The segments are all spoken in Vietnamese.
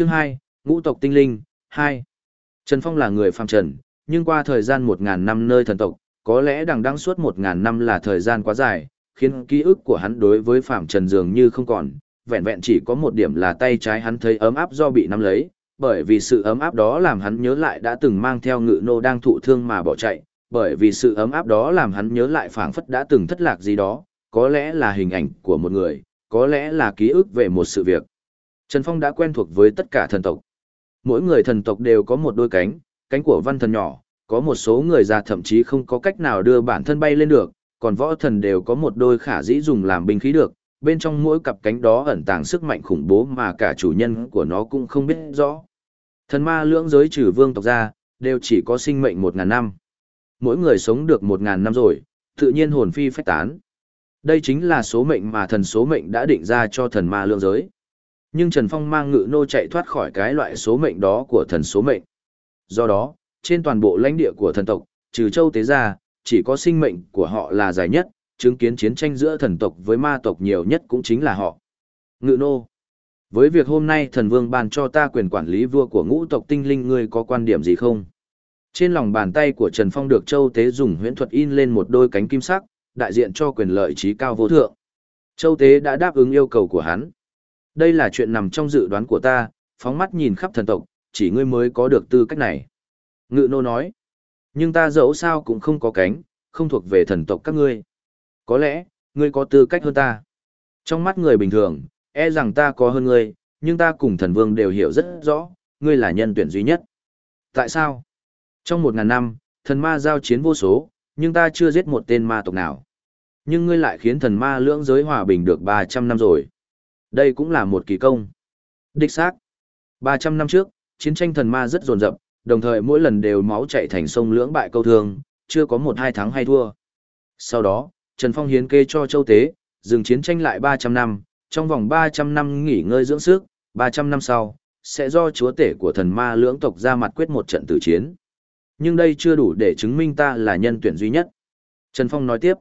Chương 2, Ngũ tộc tinh linh, 2. Trần Phong là người phàm trần, nhưng qua thời gian 1.000 năm nơi thần tộc, có lẽ đằng đăng suốt 1.000 năm là thời gian quá dài, khiến ký ức của hắn đối với phàm trần dường như không còn, vẹn vẹn chỉ có một điểm là tay trái hắn thấy ấm áp do bị nắm lấy, bởi vì sự ấm áp đó làm hắn nhớ lại đã từng mang theo ngự nô đang thụ thương mà bỏ chạy, bởi vì sự ấm áp đó làm hắn nhớ lại phảng phất đã từng thất lạc gì đó, có lẽ là hình ảnh của một người, có lẽ là ký ức về một sự việc. Trần Phong đã quen thuộc với tất cả thần tộc. Mỗi người thần tộc đều có một đôi cánh, cánh của văn thần nhỏ, có một số người già thậm chí không có cách nào đưa bản thân bay lên được, còn võ thần đều có một đôi khả dĩ dùng làm binh khí được, bên trong mỗi cặp cánh đó ẩn tàng sức mạnh khủng bố mà cả chủ nhân của nó cũng không biết rõ. Thần ma lưỡng giới trừ vương tộc ra, đều chỉ có sinh mệnh một ngàn năm. Mỗi người sống được một ngàn năm rồi, tự nhiên hồn phi phách tán. Đây chính là số mệnh mà thần số mệnh đã định ra cho thần ma lưỡng giới. Nhưng Trần Phong mang ngự nô chạy thoát khỏi cái loại số mệnh đó của thần số mệnh. Do đó, trên toàn bộ lãnh địa của thần tộc, trừ châu tế ra, chỉ có sinh mệnh của họ là dài nhất, chứng kiến chiến tranh giữa thần tộc với ma tộc nhiều nhất cũng chính là họ. Ngự nô. Với việc hôm nay thần vương ban cho ta quyền quản lý vua của ngũ tộc tinh linh ngươi có quan điểm gì không? Trên lòng bàn tay của Trần Phong được Châu Tế dùng huyễn thuật in lên một đôi cánh kim sắc, đại diện cho quyền lợi trí cao vô thượng. Châu Tế đã đáp ứng yêu cầu của hắn. Đây là chuyện nằm trong dự đoán của ta, phóng mắt nhìn khắp thần tộc, chỉ ngươi mới có được tư cách này. Ngự nô nói, nhưng ta dẫu sao cũng không có cánh, không thuộc về thần tộc các ngươi. Có lẽ, ngươi có tư cách hơn ta. Trong mắt người bình thường, e rằng ta có hơn ngươi, nhưng ta cùng thần vương đều hiểu rất rõ, ngươi là nhân tuyển duy nhất. Tại sao? Trong một ngàn năm, thần ma giao chiến vô số, nhưng ta chưa giết một tên ma tộc nào. Nhưng ngươi lại khiến thần ma lưỡng giới hòa bình được 300 năm rồi. Đây cũng là một kỳ công. Đích xác. 300 năm trước, chiến tranh thần ma rất dồn dập, đồng thời mỗi lần đều máu chạy thành sông lưỡng bại câu thương, chưa có một hai thắng hay thua. Sau đó, Trần Phong hiến kê cho châu tế, dừng chiến tranh lại 300 năm, trong vòng 300 năm nghỉ ngơi dưỡng sức, 300 năm sau, sẽ do chúa tể của thần ma lưỡng tộc ra mặt quyết một trận tử chiến. Nhưng đây chưa đủ để chứng minh ta là nhân tuyển duy nhất. Trần Phong nói tiếp,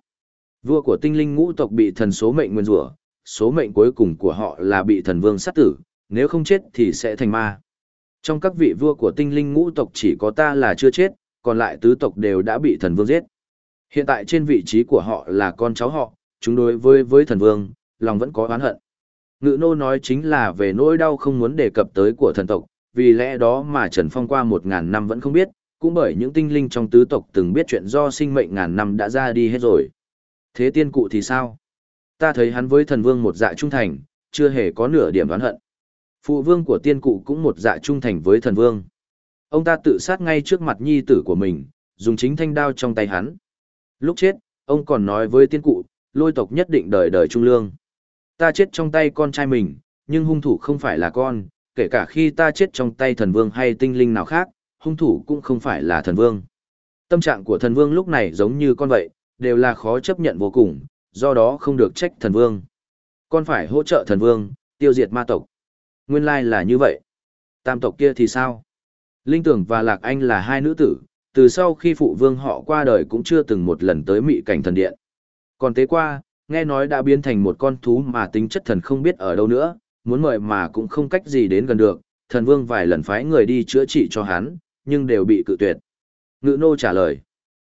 vua của tinh linh ngũ tộc bị thần số mệnh nguyên rủa, số mệnh cuối cùng của họ là bị thần vương sát tử, nếu không chết thì sẽ thành ma. Trong các vị vua của tinh linh ngũ tộc chỉ có ta là chưa chết, còn lại tứ tộc đều đã bị thần vương giết. Hiện tại trên vị trí của họ là con cháu họ, chúng đối với với thần vương, lòng vẫn có oán hận. Ngự nô nói chính là về nỗi đau không muốn đề cập tới của thần tộc, vì lẽ đó mà Trần Phong qua một ngàn năm vẫn không biết, cũng bởi những tinh linh trong tứ tộc từng biết chuyện do sinh mệnh ngàn năm đã ra đi hết rồi. Thế tiên cụ thì sao? Ta thấy hắn với thần vương một dạ trung thành, chưa hề có nửa điểm oán hận. Phụ vương của tiên cụ cũng một dạ trung thành với thần vương. Ông ta tự sát ngay trước mặt nhi tử của mình, dùng chính thanh đao trong tay hắn. Lúc chết, ông còn nói với tiên cụ, lôi tộc nhất định đời đời trung lương. Ta chết trong tay con trai mình, nhưng hung thủ không phải là con, kể cả khi ta chết trong tay thần vương hay tinh linh nào khác, hung thủ cũng không phải là thần vương. Tâm trạng của thần vương lúc này giống như con vậy, đều là khó chấp nhận vô cùng, do đó không được trách thần vương. Con phải hỗ trợ thần vương, tiêu diệt ma tộc. Nguyên lai là như vậy. Tam tộc kia thì sao? Linh Tưởng và Lạc Anh là hai nữ tử, từ sau khi phụ vương họ qua đời cũng chưa từng một lần tới mị cảnh thần điện. Còn tế qua, nghe nói đã biến thành một con thú mà tính chất thần không biết ở đâu nữa, muốn mời mà cũng không cách gì đến gần được, thần vương vài lần phái người đi chữa trị cho hắn, nhưng đều bị cự tuyệt. Ngự nô trả lời.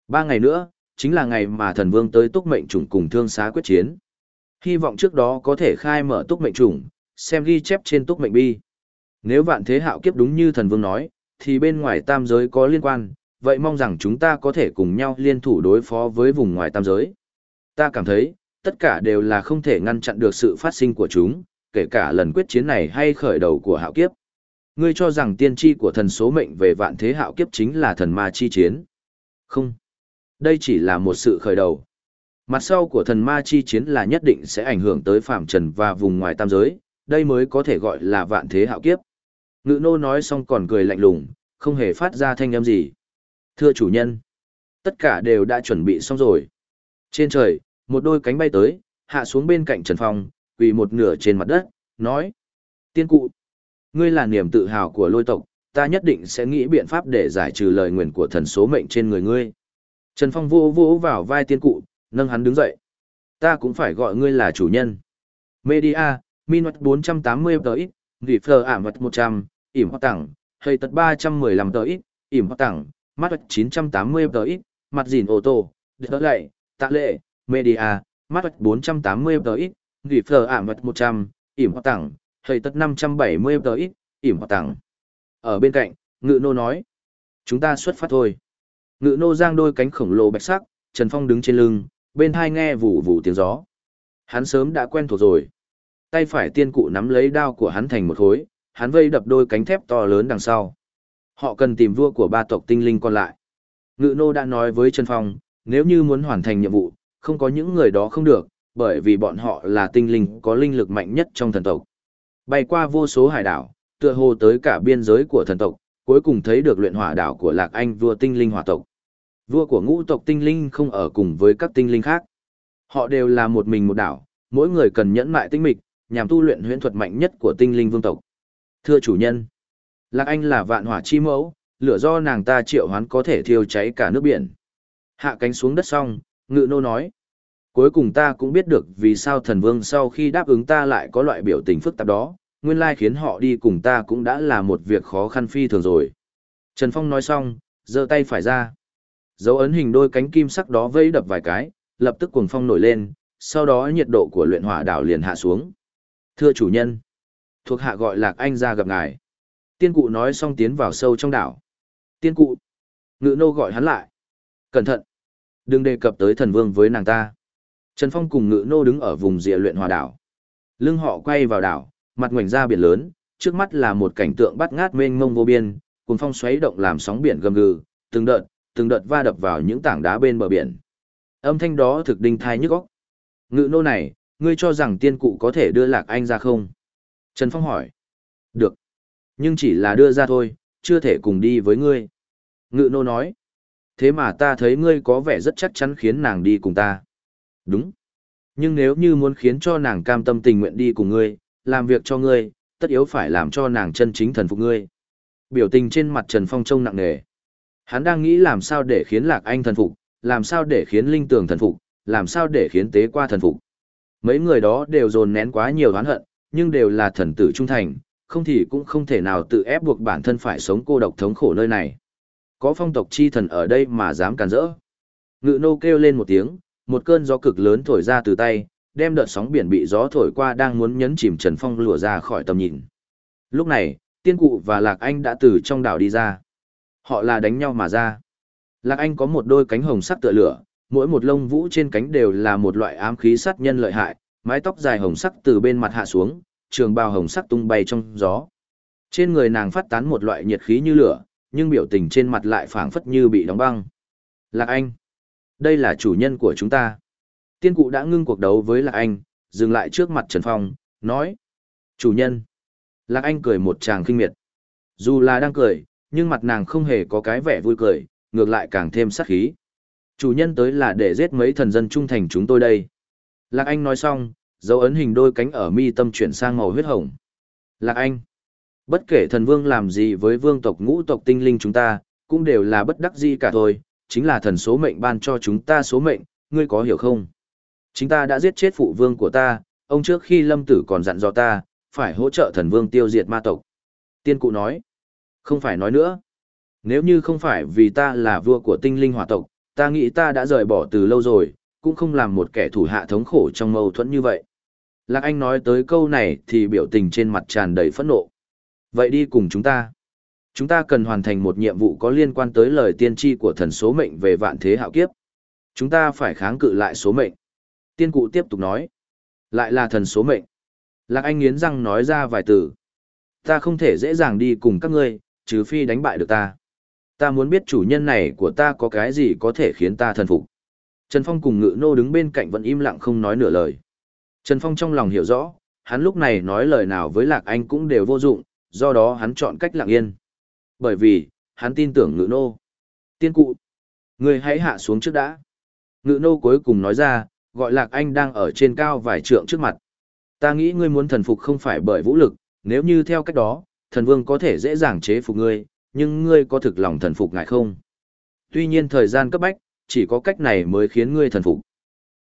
Ba ngày nữa, chính là ngày mà thần vương tới túc mệnh chủng cùng thương xá quyết chiến. Hy vọng trước đó có thể khai mở túc mệnh chủng, xem ghi chép trên túc mệnh bi. Nếu vạn thế hạo kiếp đúng như thần vương nói, thì bên ngoài tam giới có liên quan, vậy mong rằng chúng ta có thể cùng nhau liên thủ đối phó với vùng ngoài tam giới. Ta cảm thấy, tất cả đều là không thể ngăn chặn được sự phát sinh của chúng, kể cả lần quyết chiến này hay khởi đầu của hạo kiếp. Ngươi cho rằng tiên tri của thần số mệnh về vạn thế hạo kiếp chính là thần ma chi chiến. Không. Đây chỉ là một sự khởi đầu. Mặt sau của thần ma chi chiến là nhất định sẽ ảnh hưởng tới phạm trần và vùng ngoài tam giới, đây mới có thể gọi là vạn thế hạo kiếp. Ngự nô nói xong còn cười lạnh lùng, không hề phát ra thanh âm gì. Thưa chủ nhân, tất cả đều đã chuẩn bị xong rồi. Trên trời, một đôi cánh bay tới, hạ xuống bên cạnh Trần Phong, quỳ một nửa trên mặt đất, nói. Tiên cụ, ngươi là niềm tự hào của lôi tộc, ta nhất định sẽ nghĩ biện pháp để giải trừ lời nguyền của thần số mệnh trên người ngươi. Trần Phong vô vô vào vai tiên cụ, nâng hắn đứng dậy. Ta cũng phải gọi ngươi là chủ nhân. Media, Minut 480 tới, Vì phờ ảm vật 100, ỉm hoa tặng, hơi tật 315 tới, ỉm hoa tặng, mắt vật 980 tới, mặt dìn ô tô, đỡ lệ, tạ lệ, media, mắt vật 480 tới, ít, phờ ảm vật 100, ỉm hoa tặng, hơi tật 570 tới, ỉm hoa tặng. Ở bên cạnh, ngự nô nói, chúng ta xuất phát thôi. Ngự nô giang đôi cánh khổng lồ bạch sắc, Trần Phong đứng trên lưng, bên thai nghe vụ vụ tiếng gió. Hắn sớm đã quen thuộc rồi. Tay phải tiên cụ nắm lấy đao của hắn thành một khối, hắn vây đập đôi cánh thép to lớn đằng sau. Họ cần tìm vua của ba tộc tinh linh còn lại. Ngự nô đã nói với Trần Phong, nếu như muốn hoàn thành nhiệm vụ, không có những người đó không được, bởi vì bọn họ là tinh linh có linh lực mạnh nhất trong thần tộc. Bay qua vô số hải đảo, tựa hồ tới cả biên giới của thần tộc, cuối cùng thấy được luyện hỏa đảo của Lạc Anh vua tinh linh hỏa tộc. Vua của ngũ tộc tinh linh không ở cùng với các tinh linh khác. Họ đều là một mình một đảo, mỗi người cần nhẫn mại tinh mịch, nhằm tu luyện huyễn thuật mạnh nhất của tinh linh vương tộc. Thưa chủ nhân, Lạc Anh là vạn hỏa chi mẫu, lửa do nàng ta triệu hoán có thể thiêu cháy cả nước biển. Hạ cánh xuống đất xong, ngự nô nói. Cuối cùng ta cũng biết được vì sao thần vương sau khi đáp ứng ta lại có loại biểu tình phức tạp đó, nguyên lai khiến họ đi cùng ta cũng đã là một việc khó khăn phi thường rồi. Trần Phong nói xong, giơ tay phải ra. Dấu ấn hình đôi cánh kim sắc đó vây đập vài cái, lập tức cuồng phong nổi lên, sau đó nhiệt độ của luyện hỏa đảo liền hạ xuống. Thưa chủ nhân, thuộc hạ gọi Lạc Anh ra gặp ngài. Tiên cụ nói xong tiến vào sâu trong đảo. Tiên cụ, ngự nô gọi hắn lại. Cẩn thận, đừng đề cập tới thần vương với nàng ta. Trần Phong cùng ngự nô đứng ở vùng rìa luyện hỏa đảo. Lưng họ quay vào đảo, mặt ngoảnh ra biển lớn, trước mắt là một cảnh tượng bắt ngát mênh mông vô biên, cuồng phong xoáy động làm sóng biển gầm gừ, từng đợt, từng đợt va đập vào những tảng đá bên bờ biển. Âm thanh đó thực đinh thai nhức óc. Ngự nô này, ngươi cho rằng tiên cụ có thể đưa Lạc Anh ra không? Trần Phong hỏi. Được. Nhưng chỉ là đưa ra thôi, chưa thể cùng đi với ngươi. Ngự nô nói. Thế mà ta thấy ngươi có vẻ rất chắc chắn khiến nàng đi cùng ta. Đúng. Nhưng nếu như muốn khiến cho nàng cam tâm tình nguyện đi cùng ngươi, làm việc cho ngươi, tất yếu phải làm cho nàng chân chính thần phục ngươi. Biểu tình trên mặt Trần Phong trông nặng nề. Hắn đang nghĩ làm sao để khiến Lạc Anh thần phục, làm sao để khiến Linh Tường thần phục, làm sao để khiến Tế Qua thần phục. Mấy người đó đều dồn nén quá nhiều oán hận, nhưng đều là thần tử trung thành, không thì cũng không thể nào tự ép buộc bản thân phải sống cô độc thống khổ nơi này. Có phong tộc chi thần ở đây mà dám cản rỡ. Ngự nô kêu lên một tiếng, một cơn gió cực lớn thổi ra từ tay, đem đợt sóng biển bị gió thổi qua đang muốn nhấn chìm Trần Phong lùa ra khỏi tầm nhìn. Lúc này, tiên cụ và Lạc Anh đã từ trong đảo đi ra. Họ là đánh nhau mà ra. Lạc Anh có một đôi cánh hồng sắc tựa lửa, mỗi một lông vũ trên cánh đều là một loại ám khí sát nhân lợi hại, mái tóc dài hồng sắc từ bên mặt hạ xuống, trường bào hồng sắc tung bay trong gió. Trên người nàng phát tán một loại nhiệt khí như lửa, nhưng biểu tình trên mặt lại phảng phất như bị đóng băng. Lạc Anh, đây là chủ nhân của chúng ta. Tiên cụ đã ngưng cuộc đấu với Lạc Anh, dừng lại trước mặt Trần Phong, nói. Chủ nhân. Lạc Anh cười một tràng kinh miệt. Dù là đang cười, nhưng mặt nàng không hề có cái vẻ vui cười, ngược lại càng thêm sát khí. Chủ nhân tới là để giết mấy thần dân trung thành chúng tôi đây. Lạc Anh nói xong, dấu ấn hình đôi cánh ở mi tâm chuyển sang màu huyết hồng. Lạc Anh. Bất kể thần vương làm gì với vương tộc ngũ tộc tinh linh chúng ta, cũng đều là bất đắc dĩ cả thôi, chính là thần số mệnh ban cho chúng ta số mệnh, ngươi có hiểu không? Chính ta đã giết chết phụ vương của ta, ông trước khi lâm tử còn dặn dò ta, phải hỗ trợ thần vương tiêu diệt ma tộc. Tiên cụ nói, không phải nói nữa. Nếu như không phải vì ta là vua của tinh linh hỏa tộc, ta nghĩ ta đã rời bỏ từ lâu rồi, cũng không làm một kẻ thủ hạ thống khổ trong mâu thuẫn như vậy. Lạc Anh nói tới câu này thì biểu tình trên mặt tràn đầy phẫn nộ. Vậy đi cùng chúng ta. Chúng ta cần hoàn thành một nhiệm vụ có liên quan tới lời tiên tri của thần số mệnh về vạn thế hạo kiếp. Chúng ta phải kháng cự lại số mệnh. Tiên cụ tiếp tục nói. Lại là thần số mệnh. Lạc Anh nghiến răng nói ra vài từ. Ta không thể dễ dàng đi cùng các ngươi, trừ phi đánh bại được ta. Ta muốn biết chủ nhân này của ta có cái gì có thể khiến ta thần phục. Trần Phong cùng ngự nô đứng bên cạnh vẫn im lặng không nói nửa lời. Trần Phong trong lòng hiểu rõ, hắn lúc này nói lời nào với Lạc Anh cũng đều vô dụng, do đó hắn chọn cách lặng yên. Bởi vì, hắn tin tưởng ngự nô. Tiên cụ, người hãy hạ xuống trước đã. Ngự nô cuối cùng nói ra, gọi Lạc Anh đang ở trên cao vài trượng trước mặt. Ta nghĩ ngươi muốn thần phục không phải bởi vũ lực, nếu như theo cách đó, thần vương có thể dễ dàng chế phục ngươi, nhưng ngươi có thực lòng thần phục ngài không? Tuy nhiên thời gian cấp bách, chỉ có cách này mới khiến ngươi thần phục.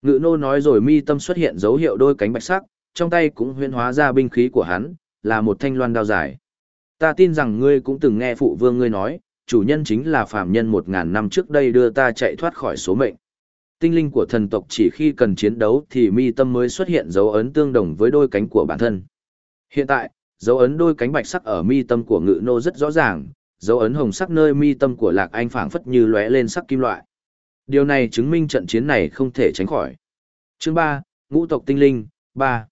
Ngự nô nói rồi mi tâm xuất hiện dấu hiệu đôi cánh bạch sắc, trong tay cũng huyên hóa ra binh khí của hắn, là một thanh loan đao dài. Ta tin rằng ngươi cũng từng nghe phụ vương ngươi nói, chủ nhân chính là phàm nhân một ngàn năm trước đây đưa ta chạy thoát khỏi số mệnh. Tinh linh của thần tộc chỉ khi cần chiến đấu thì mi tâm mới xuất hiện dấu ấn tương đồng với đôi cánh của bản thân. Hiện tại, dấu ấn đôi cánh bạch sắc ở mi tâm của ngự nô rất rõ ràng, dấu ấn hồng sắc nơi mi tâm của lạc anh phảng phất như lóe lên sắc kim loại. Điều này chứng minh trận chiến này không thể tránh khỏi. Chương ba Ngũ tộc tinh linh, ba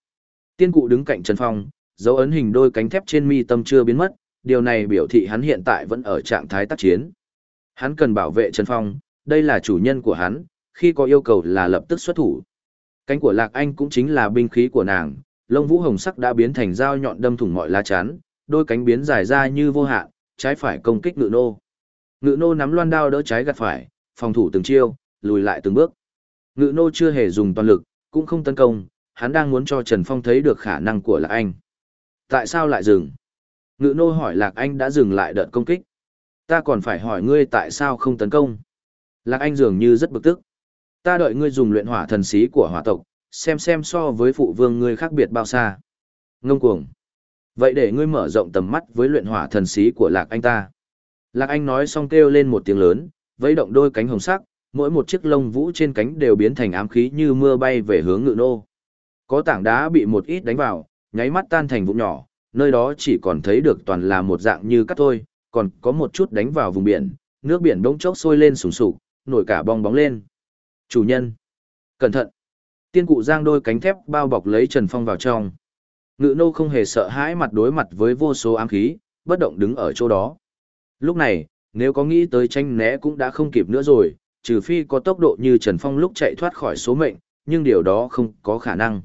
Tiên cụ đứng cạnh Trần Phong, dấu ấn hình đôi cánh thép trên mi tâm chưa biến mất, điều này biểu thị hắn hiện tại vẫn ở trạng thái tác chiến. Hắn cần bảo vệ Trần Phong, đây là chủ nhân của hắn, khi có yêu cầu là lập tức xuất thủ. Cánh của Lạc Anh cũng chính là binh khí của nàng, lông vũ hồng sắc đã biến thành dao nhọn đâm thủng mọi lá chắn, đôi cánh biến dài ra như vô hạn, trái phải công kích ngự nô. Ngự nô nắm loan đao đỡ trái gạt phải, phòng thủ từng chiêu, lùi lại từng bước. Ngự nô chưa hề dùng toàn lực, cũng không tấn công, hắn đang muốn cho Trần Phong thấy được khả năng của Lạc Anh. Tại sao lại dừng? Ngự nô hỏi Lạc Anh đã dừng lại đợt công kích. Ta còn phải hỏi ngươi tại sao không tấn công? Lạc Anh dường như rất bực tức. Ta đợi ngươi dùng luyện hỏa thần sĩ của hỏa tộc, xem xem so với phụ vương ngươi khác biệt bao xa. Ngông cuồng. Vậy để ngươi mở rộng tầm mắt với luyện hỏa thần sĩ của Lạc Anh ta. Lạc Anh nói xong kêu lên một tiếng lớn, vẫy động đôi cánh hồng sắc, mỗi một chiếc lông vũ trên cánh đều biến thành ám khí như mưa bay về hướng ngự nô. Có tảng đá bị một ít đánh vào, nháy mắt tan thành vụn nhỏ, nơi đó chỉ còn thấy được toàn là một dạng như cắt thôi, còn có một chút đánh vào vùng biển, nước biển bỗng chốc sôi lên sùng sục, nổi cả bong bóng lên. Chủ nhân, cẩn thận. Tiên cụ giang đôi cánh thép bao bọc lấy Trần Phong vào trong. Ngự nô không hề sợ hãi mặt đối mặt với vô số ám khí, bất động đứng ở chỗ đó. Lúc này, nếu có nghĩ tới tranh né cũng đã không kịp nữa rồi, trừ phi có tốc độ như Trần Phong lúc chạy thoát khỏi số mệnh, nhưng điều đó không có khả năng.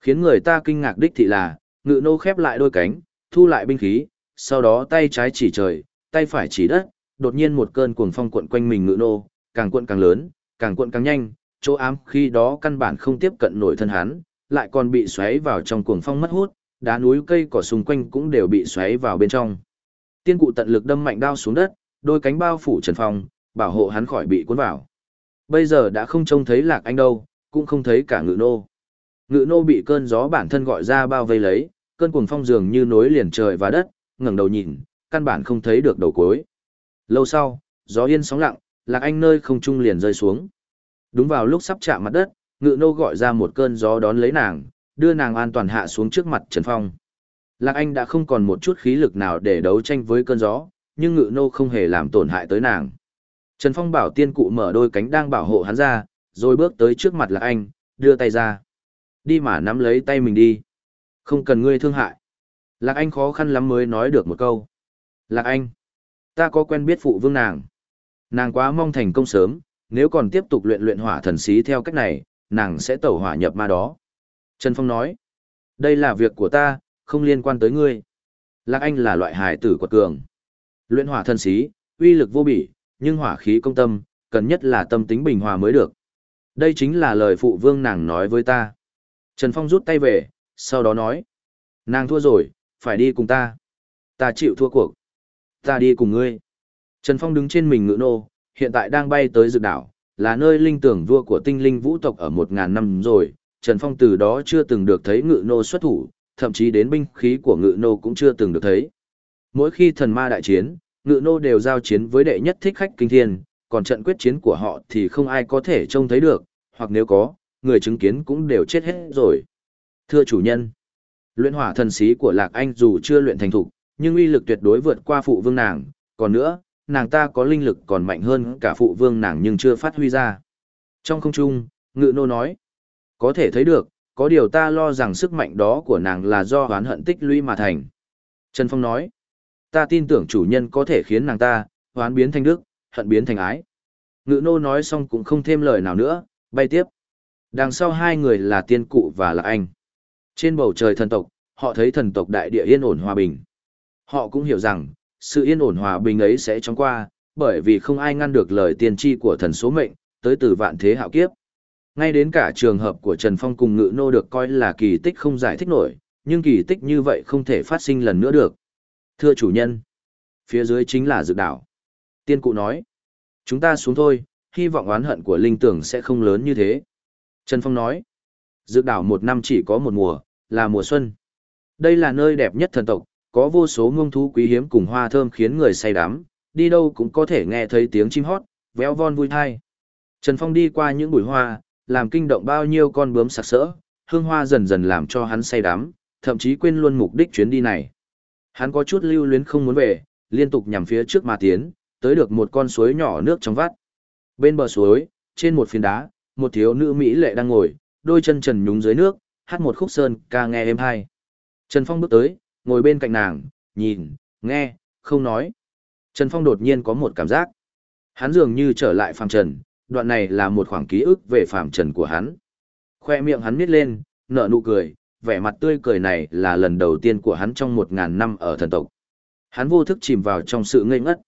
Khiến người ta kinh ngạc đích thị là, ngự nô khép lại đôi cánh, thu lại binh khí, sau đó tay trái chỉ trời, tay phải chỉ đất, đột nhiên một cơn cuồng phong cuộn quanh mình ngự nô, càng cuộn càng lớn, càng cuộn càng nhanh, chỗ ám khi đó căn bản không tiếp cận nổi thân hắn, lại còn bị xoáy vào trong cuồng phong mất hút, đá núi cây cỏ xung quanh cũng đều bị xoáy vào bên trong. Tiên cụ tận lực đâm mạnh đao xuống đất, đôi cánh bao phủ Trần Phong, bảo hộ hắn khỏi bị cuốn vào. Bây giờ đã không trông thấy Lạc Anh đâu, cũng không thấy cả Ngự Nô. Ngự Nô bị cơn gió bản thân gọi ra bao vây lấy, cơn cuồng phong dường như nối liền trời và đất, ngẩng đầu nhìn, căn bản không thấy được đầu cuối. Lâu sau, gió yên sóng lặng, Lạc Anh nơi không trung liền rơi xuống. Đúng vào lúc sắp chạm mặt đất, Ngự Nô gọi ra một cơn gió đón lấy nàng, đưa nàng an toàn hạ xuống trước mặt Trần Phong. Lạc Anh đã không còn một chút khí lực nào để đấu tranh với cơn gió, nhưng Ngự Nô không hề làm tổn hại tới nàng. Trần Phong bảo tiên cụ mở đôi cánh đang bảo hộ hắn ra, rồi bước tới trước mặt Lạc Anh, đưa tay ra. Đi mà nắm lấy tay mình đi. Không cần ngươi thương hại. Lạc Anh khó khăn lắm mới nói được một câu. Lạc Anh, ta có quen biết phụ vương nàng. Nàng quá mong thành công sớm, nếu còn tiếp tục luyện luyện hỏa thần sĩ theo cách này, nàng sẽ tẩu hỏa nhập ma đó. Trần Phong nói, đây là việc của ta, không liên quan tới ngươi. Lạc Anh là loại hài tử quật cường. Luyện hỏa thần sĩ, uy lực vô bỉ, nhưng hỏa khí công tâm, cần nhất là tâm tính bình hòa mới được. Đây chính là lời phụ vương nàng nói với ta. Trần Phong rút tay về, sau đó nói. Nàng thua rồi, phải đi cùng ta. Ta chịu thua cuộc. Ta đi cùng ngươi. Trần Phong đứng trên mình ngựa nô, hiện tại đang bay tới dược đảo, là nơi linh tưởng vua của tinh linh vũ tộc ở một ngàn năm rồi. Trần Phong từ đó chưa từng được thấy ngự nô xuất thủ, thậm chí đến binh khí của ngự nô cũng chưa từng được thấy. Mỗi khi thần ma đại chiến, ngự nô đều giao chiến với đệ nhất thích khách kinh thiên, còn trận quyết chiến của họ thì không ai có thể trông thấy được, hoặc nếu có, người chứng kiến cũng đều chết hết rồi. Thưa chủ nhân, luyện hỏa thần sĩ của Lạc Anh dù chưa luyện thành thục, nhưng uy lực tuyệt đối vượt qua phụ vương nàng, còn nữa, nàng ta có linh lực còn mạnh hơn cả phụ vương nàng nhưng chưa phát huy ra. Trong không trung, ngự nô nói, có thể thấy được, có điều ta lo rằng sức mạnh đó của nàng là do oán hận tích lũy mà thành. Trần Phong nói, Ta tin tưởng chủ nhân có thể khiến nàng ta, oán biến thành đức, hận biến thành ái. Ngự nô nói xong cũng không thêm lời nào nữa, bay tiếp. Đằng sau hai người là tiên cụ và là anh. Trên bầu trời thần tộc, họ thấy thần tộc đại địa yên ổn hòa bình. Họ cũng hiểu rằng, sự yên ổn hòa bình ấy sẽ chóng qua, bởi vì không ai ngăn được lời tiên tri của thần số mệnh, tới từ vạn thế hạo kiếp. Ngay đến cả trường hợp của Trần Phong cùng ngự nô được coi là kỳ tích không giải thích nổi, nhưng kỳ tích như vậy không thể phát sinh lần nữa được. Thưa chủ nhân, phía dưới chính là dược đảo. Tiên cụ nói, chúng ta xuống thôi, hy vọng oán hận của linh tưởng sẽ không lớn như thế. Trần Phong nói, dược đảo một năm chỉ có một mùa, là mùa xuân. Đây là nơi đẹp nhất thần tộc, có vô số ngông thú quý hiếm cùng hoa thơm khiến người say đắm, đi đâu cũng có thể nghe thấy tiếng chim hót, véo von vui thai. Trần Phong đi qua những bụi hoa, làm kinh động bao nhiêu con bướm sặc sỡ, hương hoa dần dần làm cho hắn say đắm, thậm chí quên luôn mục đích chuyến đi này. Hắn có chút lưu luyến không muốn về, liên tục nhằm phía trước mà tiến, tới được một con suối nhỏ nước trong vắt. Bên bờ suối, trên một phiến đá, một thiếu nữ mỹ lệ đang ngồi, đôi chân trần nhúng dưới nước, hát một khúc sơn ca nghe êm hay. Trần Phong bước tới, ngồi bên cạnh nàng, nhìn, nghe, không nói. Trần Phong đột nhiên có một cảm giác. Hắn dường như trở lại phàm trần, đoạn này là một khoảng ký ức về phàm trần của hắn. Khoe miệng hắn nít lên, nở nụ cười, vẻ mặt tươi cười này là lần đầu tiên của hắn trong một ngàn năm ở thần tộc. Hắn vô thức chìm vào trong sự ngây ngất.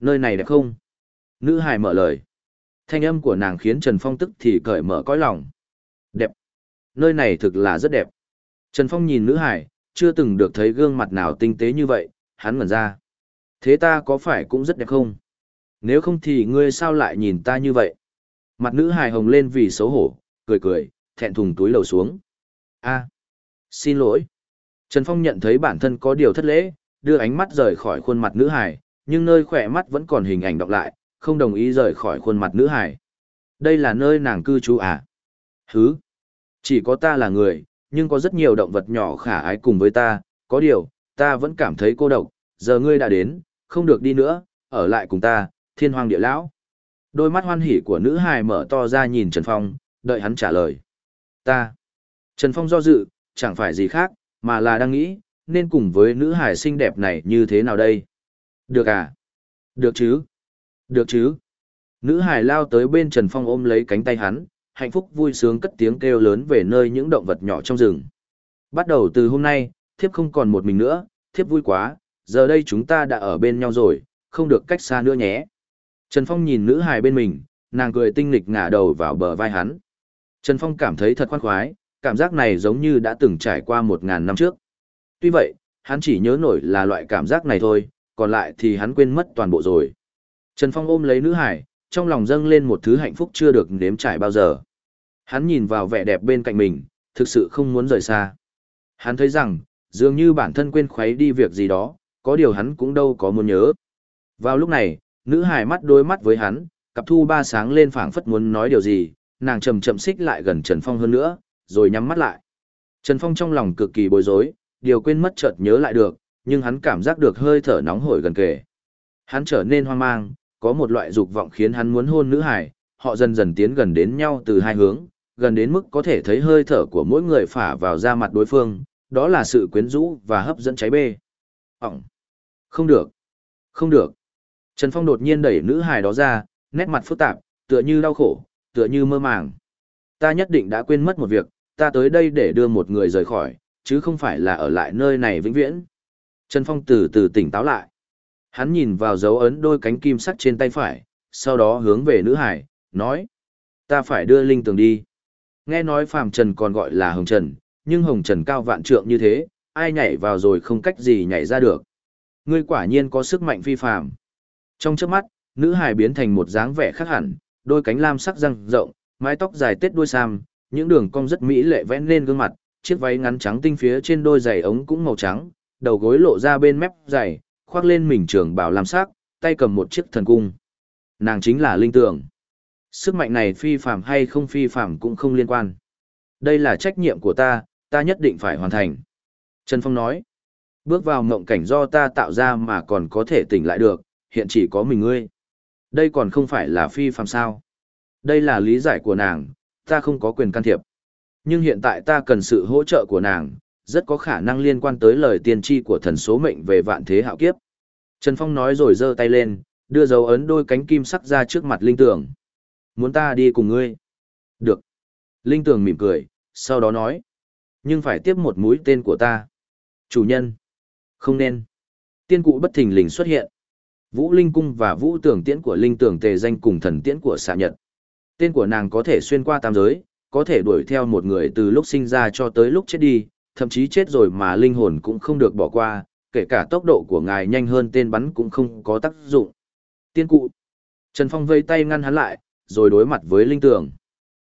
Nơi này đẹp không? Nữ hài mở lời. Thanh âm của nàng khiến Trần Phong tức thì cởi mở cõi lòng. Đẹp. Nơi này thực là rất đẹp. Trần Phong nhìn nữ hải, chưa từng được thấy gương mặt nào tinh tế như vậy, hắn ngẩn ra. Thế ta có phải cũng rất đẹp không? Nếu không thì ngươi sao lại nhìn ta như vậy? Mặt nữ hài hồng lên vì xấu hổ, cười cười, thẹn thùng túi lầu xuống. a xin lỗi. Trần Phong nhận thấy bản thân có điều thất lễ, đưa ánh mắt rời khỏi khuôn mặt nữ hài, nhưng nơi khỏe mắt vẫn còn hình ảnh đọc lại, không đồng ý rời khỏi khuôn mặt nữ hài. Đây là nơi nàng cư trú à? Hứ! Chỉ có ta là người, nhưng có rất nhiều động vật nhỏ khả ái cùng với ta, có điều, ta vẫn cảm thấy cô độc, giờ ngươi đã đến, không được đi nữa, ở lại cùng ta, thiên hoàng địa lão. Đôi mắt hoan hỉ của nữ hài mở to ra nhìn Trần Phong, đợi hắn trả lời. Ta. Trần Phong do dự, chẳng phải gì khác, mà là đang nghĩ, nên cùng với nữ hài xinh đẹp này như thế nào đây? Được à? Được chứ? Được chứ? Nữ hài lao tới bên Trần Phong ôm lấy cánh tay hắn, hạnh phúc vui sướng cất tiếng kêu lớn về nơi những động vật nhỏ trong rừng. Bắt đầu từ hôm nay, thiếp không còn một mình nữa, thiếp vui quá, giờ đây chúng ta đã ở bên nhau rồi, không được cách xa nữa nhé. Trần Phong nhìn nữ hài bên mình, nàng cười tinh nghịch ngả đầu vào bờ vai hắn. Trần Phong cảm thấy thật khoan khoái, cảm giác này giống như đã từng trải qua một ngàn năm trước. Tuy vậy, hắn chỉ nhớ nổi là loại cảm giác này thôi, còn lại thì hắn quên mất toàn bộ rồi. Trần Phong ôm lấy nữ hải, trong lòng dâng lên một thứ hạnh phúc chưa được nếm trải bao giờ. Hắn nhìn vào vẻ đẹp bên cạnh mình, thực sự không muốn rời xa. Hắn thấy rằng, dường như bản thân quên khuấy đi việc gì đó, có điều hắn cũng đâu có muốn nhớ. Vào lúc này, nữ hài mắt đối mắt với hắn, cặp thu ba sáng lên phảng phất muốn nói điều gì, nàng chậm chậm xích lại gần Trần Phong hơn nữa, rồi nhắm mắt lại. Trần Phong trong lòng cực kỳ bối rối, điều quên mất chợt nhớ lại được, nhưng hắn cảm giác được hơi thở nóng hổi gần kề. Hắn trở nên hoang mang, có một loại dục vọng khiến hắn muốn hôn nữ hải, họ dần dần tiến gần đến nhau từ hai hướng, gần đến mức có thể thấy hơi thở của mỗi người phả vào da mặt đối phương, đó là sự quyến rũ và hấp dẫn cháy bê. Ỏng! Không được! Không được! Trần Phong đột nhiên đẩy nữ hải đó ra, nét mặt phức tạp, tựa như đau khổ, tựa như mơ màng. Ta nhất định đã quên mất một việc, ta tới đây để đưa một người rời khỏi, chứ không phải là ở lại nơi này vĩnh viễn. Trần Phong từ từ tỉnh táo lại. Hắn nhìn vào dấu ấn đôi cánh kim sắt trên tay phải, sau đó hướng về nữ hải, nói. Ta phải đưa linh tường đi. Nghe nói phàm trần còn gọi là hồng trần, nhưng hồng trần cao vạn trượng như thế, ai nhảy vào rồi không cách gì nhảy ra được. Ngươi quả nhiên có sức mạnh phi phàm. Trong chớp mắt, nữ hải biến thành một dáng vẻ khác hẳn, đôi cánh lam sắc răng rộng, mái tóc dài tết đuôi sam, những đường cong rất mỹ lệ vẽ lên gương mặt, chiếc váy ngắn trắng tinh phía trên đôi giày ống cũng màu trắng, đầu gối lộ ra bên mép giày, khoác lên mình trường bảo làm sắc, tay cầm một chiếc thần cung. Nàng chính là linh tượng, Sức mạnh này phi phàm hay không phi phàm cũng không liên quan. Đây là trách nhiệm của ta, ta nhất định phải hoàn thành. Trần Phong nói, bước vào mộng cảnh do ta tạo ra mà còn có thể tỉnh lại được, hiện chỉ có mình ngươi. Đây còn không phải là phi phàm sao. Đây là lý giải của nàng, ta không có quyền can thiệp. Nhưng hiện tại ta cần sự hỗ trợ của nàng, rất có khả năng liên quan tới lời tiên tri của thần số mệnh về vạn thế hạo kiếp. Trần Phong nói rồi giơ tay lên, đưa dấu ấn đôi cánh kim sắc ra trước mặt Linh Tường. Muốn ta đi cùng ngươi? Được. Linh Tường mỉm cười, sau đó nói. Nhưng phải tiếp một mũi tên của ta. Chủ nhân. Không nên. Tiên cụ bất thình lình xuất hiện. Vũ Linh Cung và Vũ Tưởng Tiễn của Linh Tường tề danh cùng thần tiễn của xạ nhật. Tên của nàng có thể xuyên qua tam giới, có thể đuổi theo một người từ lúc sinh ra cho tới lúc chết đi, thậm chí chết rồi mà linh hồn cũng không được bỏ qua, kể cả tốc độ của ngài nhanh hơn tên bắn cũng không có tác dụng. Tiên cụ. Trần Phong vây tay ngăn hắn lại, rồi đối mặt với linh tường.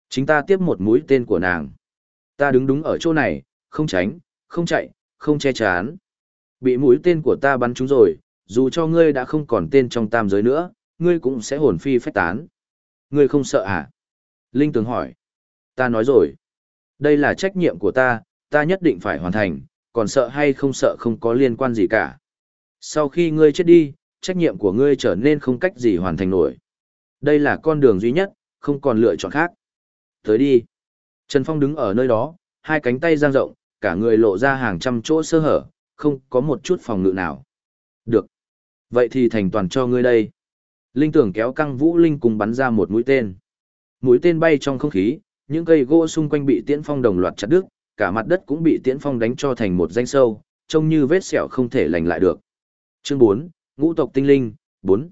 Chính ta tiếp một mũi tên của nàng. Ta đứng đúng ở chỗ này, không tránh, không chạy, không che chắn. Bị mũi tên của ta bắn trúng rồi, dù cho ngươi đã không còn tên trong tam giới nữa, ngươi cũng sẽ hồn phi phách tán. Ngươi không sợ à? Linh tường hỏi. Ta nói rồi. Đây là trách nhiệm của ta, ta nhất định phải hoàn thành, còn sợ hay không sợ không có liên quan gì cả. Sau khi ngươi chết đi, trách nhiệm của ngươi trở nên không cách gì hoàn thành nổi. Đây là con đường duy nhất, không còn lựa chọn khác. Tới đi. Trần Phong đứng ở nơi đó, hai cánh tay giang rộng, cả người lộ ra hàng trăm chỗ sơ hở, không có một chút phòng ngự nào. Được. Vậy thì thành toàn cho ngươi đây. Linh tưởng kéo căng vũ linh cùng bắn ra một mũi tên. Mũi tên bay trong không khí, những cây gỗ xung quanh bị tiễn phong đồng loạt chặt đứt, cả mặt đất cũng bị tiễn phong đánh cho thành một danh sâu, trông như vết sẹo không thể lành lại được. Chương 4, Ngũ tộc tinh linh, 4.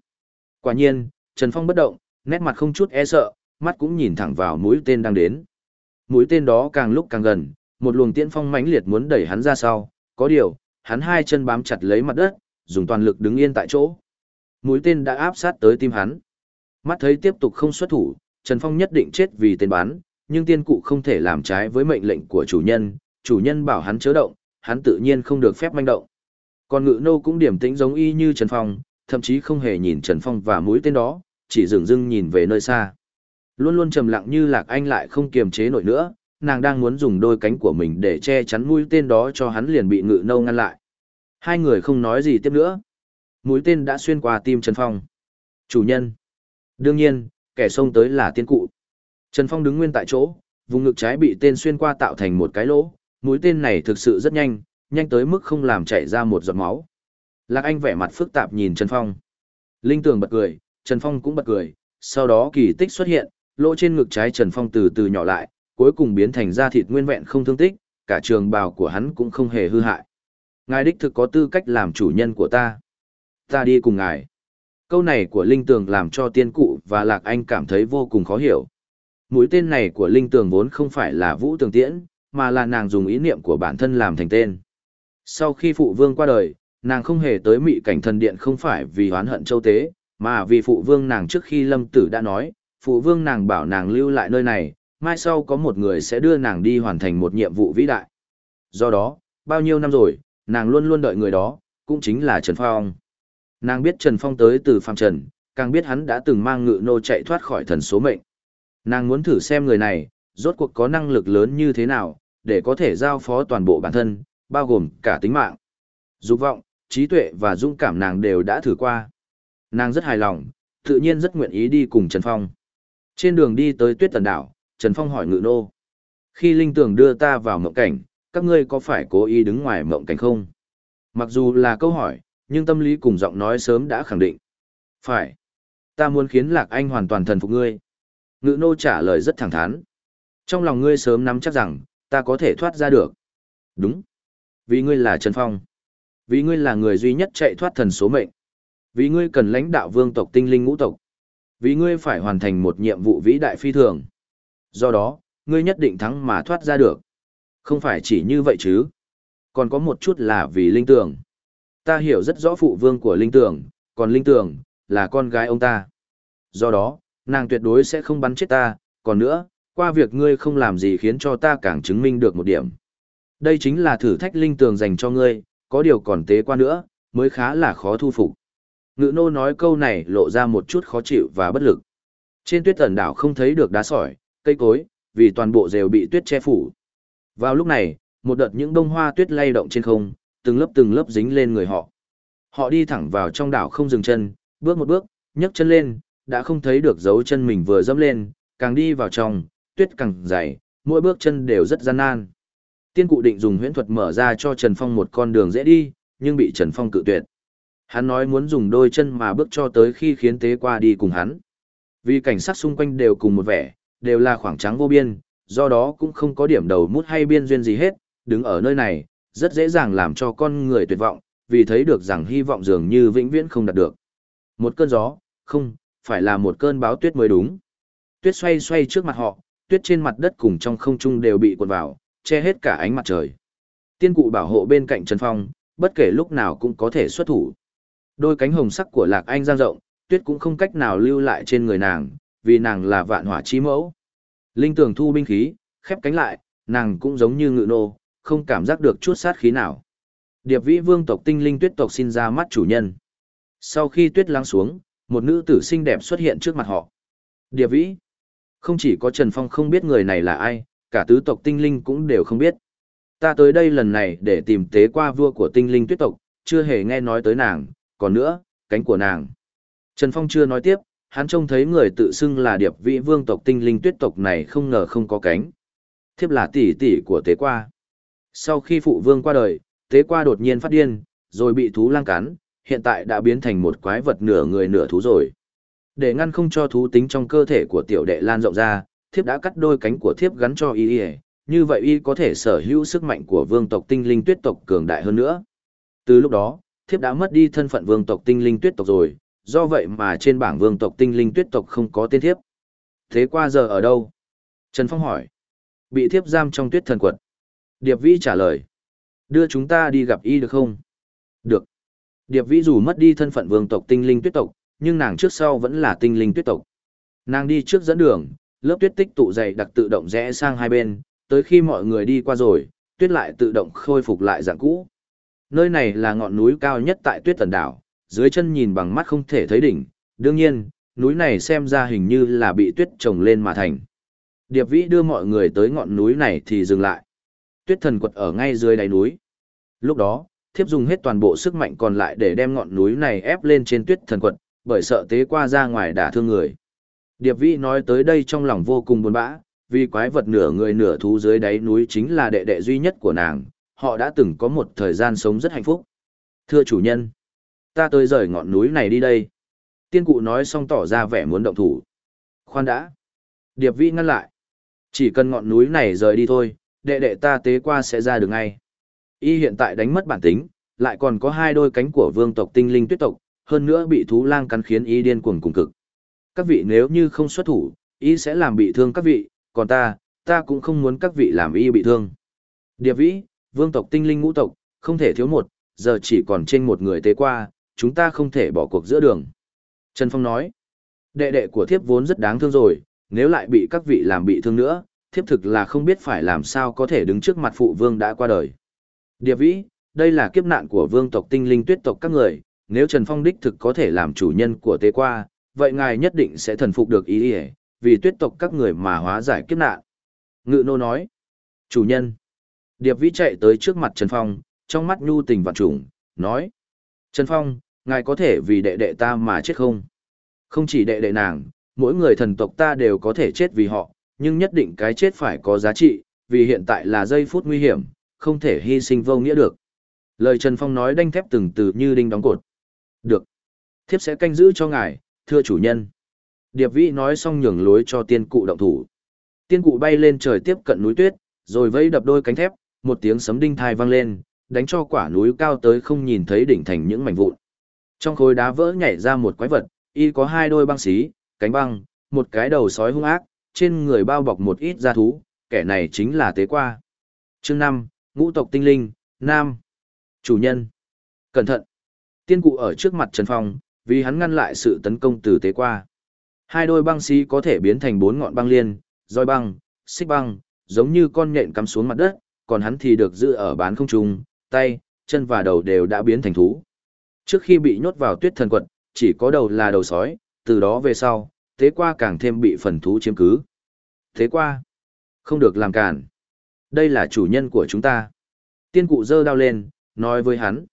Quả nhiên, Trần Phong bất động, nét mặt không chút e sợ, mắt cũng nhìn thẳng vào mũi tên đang đến. Mũi tên đó càng lúc càng gần, một luồng tiễn phong mãnh liệt muốn đẩy hắn ra sau, có điều, hắn hai chân bám chặt lấy mặt đất, dùng toàn lực đứng yên tại chỗ. Mũi tên đã áp sát tới tim hắn. Mắt thấy tiếp tục không xuất thủ, Trần Phong nhất định chết vì tên bắn, nhưng tiên cụ không thể làm trái với mệnh lệnh của chủ nhân, chủ nhân bảo hắn chớ động, hắn tự nhiên không được phép manh động. Còn ngự nô cũng điểm tĩnh giống y như Trần Phong, thậm chí không hề nhìn Trần Phong và mũi tên đó, chỉ dừng dưng nhìn về nơi xa. Luôn luôn trầm lặng như Lạc Anh lại không kiềm chế nổi nữa, nàng đang muốn dùng đôi cánh của mình để che chắn mũi tên đó cho hắn liền bị ngự nâu ngăn lại. Hai người không nói gì tiếp nữa. Mũi tên đã xuyên qua tim Trần Phong. Chủ nhân. Đương nhiên, kẻ xông tới là tiên cụ. Trần Phong đứng nguyên tại chỗ, vùng ngực trái bị tên xuyên qua tạo thành một cái lỗ, mũi tên này thực sự rất nhanh, nhanh tới mức không làm chảy ra một giọt máu. Lạc Anh vẻ mặt phức tạp nhìn Trần Phong. Linh Tường bật cười, Trần Phong cũng bật cười, sau đó kỳ tích xuất hiện, lỗ trên ngực trái Trần Phong từ từ nhỏ lại, cuối cùng biến thành da thịt nguyên vẹn không thương tích, cả trường bào của hắn cũng không hề hư hại. Ngài đích thực có tư cách làm chủ nhân của ta. Ta đi cùng ngài. Câu này của Linh Tường làm cho tiên cụ và Lạc Anh cảm thấy vô cùng khó hiểu. Mũi tên này của Linh Tường vốn không phải là Vũ Tường Tiễn, mà là nàng dùng ý niệm của bản thân làm thành tên. Sau khi phụ vương qua đời, nàng không hề tới mị cảnh thần điện không phải vì oán hận châu tế, mà vì phụ vương nàng trước khi lâm tử đã nói, phụ vương nàng bảo nàng lưu lại nơi này, mai sau có một người sẽ đưa nàng đi hoàn thành một nhiệm vụ vĩ đại. Do đó, bao nhiêu năm rồi, nàng luôn luôn đợi người đó, cũng chính là Trần Phong. Nàng biết Trần Phong tới từ Phạm trần, càng biết hắn đã từng mang ngự nô chạy thoát khỏi thần số mệnh. Nàng muốn thử xem người này, rốt cuộc có năng lực lớn như thế nào, để có thể giao phó toàn bộ bản thân, bao gồm cả tính mạng. Dục vọng, trí tuệ và dũng cảm nàng đều đã thử qua. Nàng rất hài lòng, tự nhiên rất nguyện ý đi cùng Trần Phong. Trên đường đi tới tuyết tần đảo, Trần Phong hỏi ngự nô. Khi linh tưởng đưa ta vào mộng cảnh, các ngươi có phải cố ý đứng ngoài mộng cảnh không? Mặc dù là câu hỏi, nhưng tâm lý cùng giọng nói sớm đã khẳng định. Phải. Ta muốn khiến Lạc Anh hoàn toàn thần phục ngươi. Ngự nô trả lời rất thẳng thắn. Trong lòng ngươi sớm nắm chắc rằng, ta có thể thoát ra được. Đúng. Vì ngươi là Trần Phong. Vì ngươi là người duy nhất chạy thoát thần số mệnh. Vì ngươi cần lãnh đạo vương tộc tinh linh ngũ tộc. Vì ngươi phải hoàn thành một nhiệm vụ vĩ đại phi thường. Do đó, ngươi nhất định thắng mà thoát ra được. Không phải chỉ như vậy chứ. Còn có một chút là vì linh tường. Ta hiểu rất rõ phụ vương của linh tường, còn linh tường, là con gái ông ta. Do đó, nàng tuyệt đối sẽ không bắn chết ta, còn nữa, qua việc ngươi không làm gì khiến cho ta càng chứng minh được một điểm. Đây chính là thử thách linh tường dành cho ngươi, có điều còn tế qua nữa, mới khá là khó thu phục. Ngự nô nói câu này lộ ra một chút khó chịu và bất lực. Trên tuyết tần đảo không thấy được đá sỏi, cây cối, vì toàn bộ đều bị tuyết che phủ. Vào lúc này, một đợt những bông hoa tuyết lay động trên không, từng lớp từng lớp dính lên người họ. Họ đi thẳng vào trong đảo không dừng chân, bước một bước, nhấc chân lên, đã không thấy được dấu chân mình vừa dẫm lên, càng đi vào trong, tuyết càng dày, mỗi bước chân đều rất gian nan. Tiên cụ định dùng huyễn thuật mở ra cho Trần Phong một con đường dễ đi, nhưng bị Trần Phong cự tuyệt. Hắn nói muốn dùng đôi chân mà bước cho tới khi khiến tế qua đi cùng hắn. Vì cảnh sát xung quanh đều cùng một vẻ, đều là khoảng trắng vô biên, do đó cũng không có điểm đầu mút hay biên duyên gì hết, đứng ở nơi này, rất dễ dàng làm cho con người tuyệt vọng, vì thấy được rằng hy vọng dường như vĩnh viễn không đạt được. Một cơn gió, không, phải là một cơn báo tuyết mới đúng. Tuyết xoay xoay trước mặt họ, tuyết trên mặt đất cùng trong không trung đều bị cuộn vào, che hết cả ánh mặt trời. Tiên cụ bảo hộ bên cạnh Trần Phong, bất kể lúc nào cũng có thể xuất thủ. Đôi cánh hồng sắc của Lạc Anh giang rộng, tuyết cũng không cách nào lưu lại trên người nàng, vì nàng là vạn hỏa chi mẫu. Linh tường thu binh khí, khép cánh lại, nàng cũng giống như ngự nô, không cảm giác được chút sát khí nào. Điệp vĩ vương tộc tinh linh tuyết tộc xin ra mắt chủ nhân. Sau khi tuyết lắng xuống, một nữ tử xinh đẹp xuất hiện trước mặt họ. Địa vĩ. Không chỉ có Trần Phong không biết người này là ai, cả tứ tộc tinh linh cũng đều không biết. Ta tới đây lần này để tìm tế qua vua của tinh linh tuyết tộc, chưa hề nghe nói tới nàng, còn nữa, cánh của nàng. Trần Phong chưa nói tiếp, hắn trông thấy người tự xưng là điệp vĩ vương tộc tinh linh tuyết tộc này không ngờ không có cánh. Thiếp là tỷ tỷ của tế qua. Sau khi phụ vương qua đời, tế qua đột nhiên phát điên, rồi bị thú lang cắn, hiện tại đã biến thành một quái vật nửa người nửa thú rồi. Để ngăn không cho thú tính trong cơ thể của tiểu đệ lan rộng ra, thiếp đã cắt đôi cánh của thiếp gắn cho y y, như vậy y có thể sở hữu sức mạnh của vương tộc tinh linh tuyết tộc cường đại hơn nữa. Từ lúc đó, thiếp đã mất đi thân phận vương tộc tinh linh tuyết tộc rồi, do vậy mà trên bảng vương tộc tinh linh tuyết tộc không có tên thiếp. Thế qua giờ ở đâu? Trần Phong hỏi. Bị thiếp giam trong tuyết thần quật. Điệp Vĩ trả lời. Đưa chúng ta đi gặp y được không? Được. Điệp Vĩ dù mất đi thân phận vương tộc tinh linh tuyết tộc, nhưng nàng trước sau vẫn là tinh linh tuyết tộc. Nàng đi trước dẫn đường, lớp tuyết tích tụ dày đặc tự động rẽ sang hai bên, tới khi mọi người đi qua rồi, tuyết lại tự động khôi phục lại dạng cũ. Nơi này là ngọn núi cao nhất tại tuyết tần đảo, dưới chân nhìn bằng mắt không thể thấy đỉnh, đương nhiên, núi này xem ra hình như là bị tuyết trồng lên mà thành. Điệp Vĩ đưa mọi người tới ngọn núi này thì dừng lại. Tuyết thần quật ở ngay dưới đáy núi. Lúc đó, thiếp dùng hết toàn bộ sức mạnh còn lại để đem ngọn núi này ép lên trên tuyết thần quật, bởi sợ tế qua ra ngoài đả thương người. Điệp Vĩ nói tới đây trong lòng vô cùng buồn bã, vì quái vật nửa người nửa thú dưới đáy núi chính là đệ đệ duy nhất của nàng, họ đã từng có một thời gian sống rất hạnh phúc. Thưa chủ nhân, ta tới rời ngọn núi này đi đây. Tiên cụ nói xong tỏ ra vẻ muốn động thủ. Khoan đã. Điệp Vĩ ngăn lại. Chỉ cần ngọn núi này rời đi thôi, đệ đệ ta tế qua sẽ ra được ngay. Y hiện tại đánh mất bản tính, lại còn có hai đôi cánh của vương tộc tinh linh tuyết tộc, hơn nữa bị thú lang cắn khiến y điên cuồng cùng cực. Các vị nếu như không xuất thủ, y sẽ làm bị thương các vị, còn ta, ta cũng không muốn các vị làm y bị thương. Điệp vĩ, vương tộc tinh linh ngũ tộc, không thể thiếu một, giờ chỉ còn trên một người tế qua, chúng ta không thể bỏ cuộc giữa đường. Trần Phong nói, đệ đệ của thiếp vốn rất đáng thương rồi, nếu lại bị các vị làm bị thương nữa, thiếp thực là không biết phải làm sao có thể đứng trước mặt phụ vương đã qua đời. Địa vĩ, đây là kiếp nạn của vương tộc tinh linh tuyết tộc các người, nếu Trần Phong đích thực có thể làm chủ nhân của tế qua, vậy ngài nhất định sẽ thần phục được ý ý, vì tuyết tộc các người mà hóa giải kiếp nạn. Ngự nô nói, chủ nhân. Điệp vĩ chạy tới trước mặt Trần Phong, trong mắt nhu tình vạn trùng, nói, Trần Phong, ngài có thể vì đệ đệ ta mà chết không? Không chỉ đệ đệ nàng, mỗi người thần tộc ta đều có thể chết vì họ, nhưng nhất định cái chết phải có giá trị, vì hiện tại là giây phút nguy hiểm, không thể hy sinh vô nghĩa được. Lời Trần Phong nói đanh thép từng từ như đinh đóng cột. Được. Thiếp sẽ canh giữ cho ngài, thưa chủ nhân. Điệp vĩ nói xong nhường lối cho tiên cụ động thủ. Tiên cụ bay lên trời tiếp cận núi tuyết, rồi vẫy đập đôi cánh thép, một tiếng sấm đinh thai vang lên, đánh cho quả núi cao tới không nhìn thấy đỉnh thành những mảnh vụn. Trong khối đá vỡ nhảy ra một quái vật, y có hai đôi băng xí, cánh băng, một cái đầu sói hung ác, trên người bao bọc một ít da thú, kẻ này chính là tế qua. Chương 5, ngũ tộc tinh linh, Nam. Chủ nhân. Cẩn thận. Tiên cụ ở trước mặt Trần Phong, vì hắn ngăn lại sự tấn công từ tế qua. Hai đôi băng xí có thể biến thành bốn ngọn băng liên, roi băng, xích băng, giống như con nhện cắm xuống mặt đất, còn hắn thì được giữ ở bán không trung, tay, chân và đầu đều đã biến thành thú. Trước khi bị nhốt vào tuyết thần quật, chỉ có đầu là đầu sói, từ đó về sau, tế qua càng thêm bị phần thú chiếm cứ. Thế qua, không được làm cản. Đây là chủ nhân của chúng ta. Tiên cụ giơ đao lên, nói với hắn.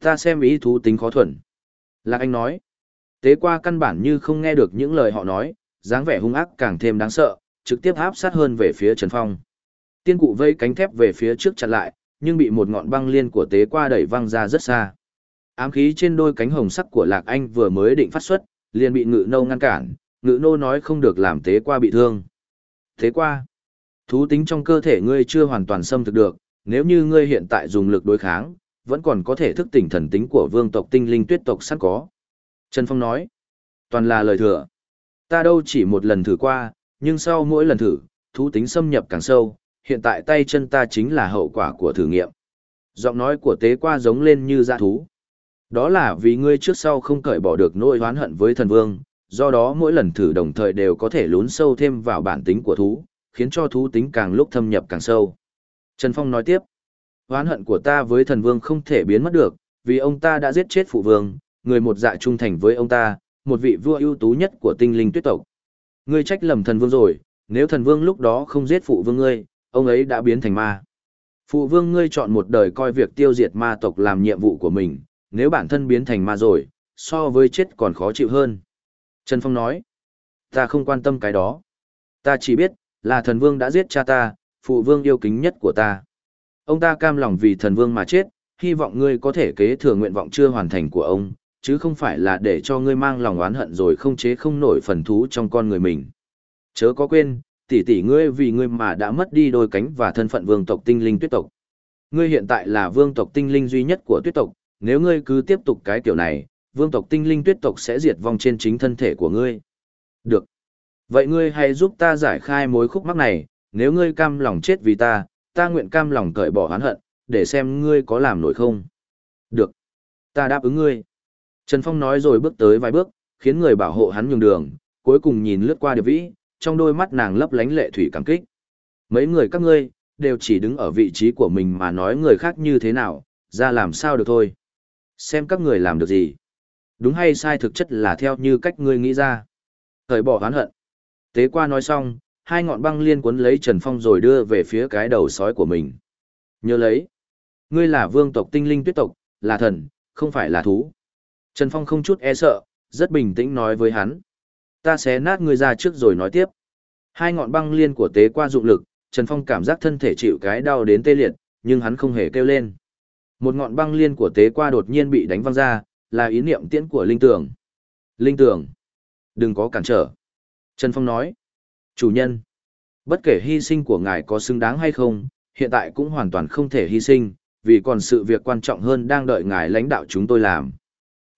Ta xem ý thú tính khó thuần. Lạc Anh nói. Tế qua căn bản như không nghe được những lời họ nói, dáng vẻ hung ác càng thêm đáng sợ, trực tiếp áp sát hơn về phía Trần Phong. Tiên cụ vây cánh thép về phía trước chặn lại, nhưng bị một ngọn băng liên của tế qua đẩy văng ra rất xa. Ám khí trên đôi cánh hồng sắc của Lạc Anh vừa mới định phát xuất, liền bị ngự nâu ngăn cản, ngự nô nói không được làm tế qua bị thương. Tế qua, thú tính trong cơ thể ngươi chưa hoàn toàn xâm thực được, nếu như ngươi hiện tại dùng lực đối kháng, vẫn còn có thể thức tỉnh thần tính của vương tộc tinh linh tuyết tộc sẵn có. Trần Phong nói, toàn là lời thừa. Ta đâu chỉ một lần thử qua, nhưng sau mỗi lần thử, thú tính xâm nhập càng sâu, hiện tại tay chân ta chính là hậu quả của thử nghiệm. Giọng nói của tế qua giống lên như dạ thú. Đó là vì ngươi trước sau không cởi bỏ được nỗi oán hận với thần vương, do đó mỗi lần thử đồng thời đều có thể lún sâu thêm vào bản tính của thú, khiến cho thú tính càng lúc thâm nhập càng sâu. Trần Phong nói tiếp, Oán hận của ta với thần vương không thể biến mất được, vì ông ta đã giết chết phụ vương, người một dạ trung thành với ông ta, một vị vua ưu tú nhất của tinh linh tuyết tộc. Ngươi trách lầm thần vương rồi, nếu thần vương lúc đó không giết phụ vương ngươi, ông ấy đã biến thành ma. Phụ vương ngươi chọn một đời coi việc tiêu diệt ma tộc làm nhiệm vụ của mình, nếu bản thân biến thành ma rồi, so với chết còn khó chịu hơn. Trần Phong nói, ta không quan tâm cái đó. Ta chỉ biết, là thần vương đã giết cha ta, phụ vương yêu kính nhất của ta. Ông ta cam lòng vì thần vương mà chết, hy vọng ngươi có thể kế thừa nguyện vọng chưa hoàn thành của ông, chứ không phải là để cho ngươi mang lòng oán hận rồi không chế không nổi phần thú trong con người mình. Chớ có quên, tỷ tỷ ngươi vì ngươi mà đã mất đi đôi cánh và thân phận vương tộc tinh linh tuyết tộc. Ngươi hiện tại là vương tộc tinh linh duy nhất của tuyết tộc, nếu ngươi cứ tiếp tục cái kiểu này, vương tộc tinh linh tuyết tộc sẽ diệt vong trên chính thân thể của ngươi. Được. Vậy ngươi hãy giúp ta giải khai mối khúc mắc này, nếu ngươi cam lòng chết vì ta, ta nguyện cam lòng cởi bỏ oán hận, để xem ngươi có làm nổi không. Được. Ta đáp ứng ngươi. Trần Phong nói rồi bước tới vài bước, khiến người bảo hộ hắn nhường đường, cuối cùng nhìn lướt qua Điệp Vĩ, trong đôi mắt nàng lấp lánh lệ thủy cảm kích. Mấy người các ngươi, đều chỉ đứng ở vị trí của mình mà nói người khác như thế nào, ra làm sao được thôi. Xem các người làm được gì. Đúng hay sai thực chất là theo như cách ngươi nghĩ ra. Thời bỏ oán hận. Tế qua nói xong, hai ngọn băng liên cuốn lấy Trần Phong rồi đưa về phía cái đầu sói của mình. Nhớ lấy. Ngươi là vương tộc tinh linh tuyết tộc, là thần, không phải là thú. Trần Phong không chút e sợ, rất bình tĩnh nói với hắn. Ta sẽ nát ngươi ra trước rồi nói tiếp. Hai ngọn băng liên của tế qua dụng lực, Trần Phong cảm giác thân thể chịu cái đau đến tê liệt, nhưng hắn không hề kêu lên. Một ngọn băng liên của tế qua đột nhiên bị đánh văng ra, là ý niệm tiễn của linh tường. Linh tường, đừng có cản trở. Trần Phong nói, chủ nhân, bất kể hy sinh của ngài có xứng đáng hay không, hiện tại cũng hoàn toàn không thể hy sinh, vì còn sự việc quan trọng hơn đang đợi ngài lãnh đạo chúng tôi làm.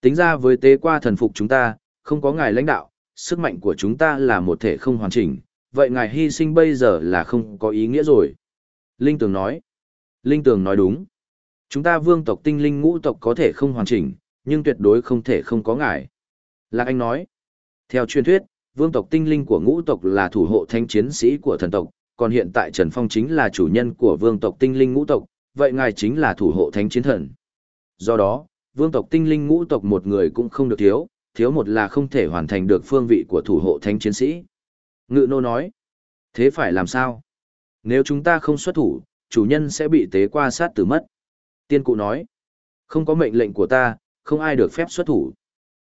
Tính ra với tế qua thần phục chúng ta, không có ngài lãnh đạo, sức mạnh của chúng ta là một thể không hoàn chỉnh, vậy ngài hy sinh bây giờ là không có ý nghĩa rồi. Linh Tường nói. Linh Tường nói đúng. Chúng ta vương tộc tinh linh ngũ tộc có thể không hoàn chỉnh, nhưng tuyệt đối không thể không có ngài. Lạc Anh nói. Theo truyền thuyết, vương tộc tinh linh của ngũ tộc là thủ hộ thanh chiến sĩ của thần tộc, còn hiện tại Trần Phong chính là chủ nhân của vương tộc tinh linh ngũ tộc, vậy ngài chính là thủ hộ thánh chiến thần. Do đó, vương tộc tinh linh ngũ tộc một người cũng không được thiếu, thiếu một là không thể hoàn thành được phương vị của thủ hộ thánh chiến sĩ. Ngự nô nói, thế phải làm sao? Nếu chúng ta không xuất thủ, chủ nhân sẽ bị tế qua sát tử mất. Tiên cụ nói, không có mệnh lệnh của ta, không ai được phép xuất thủ.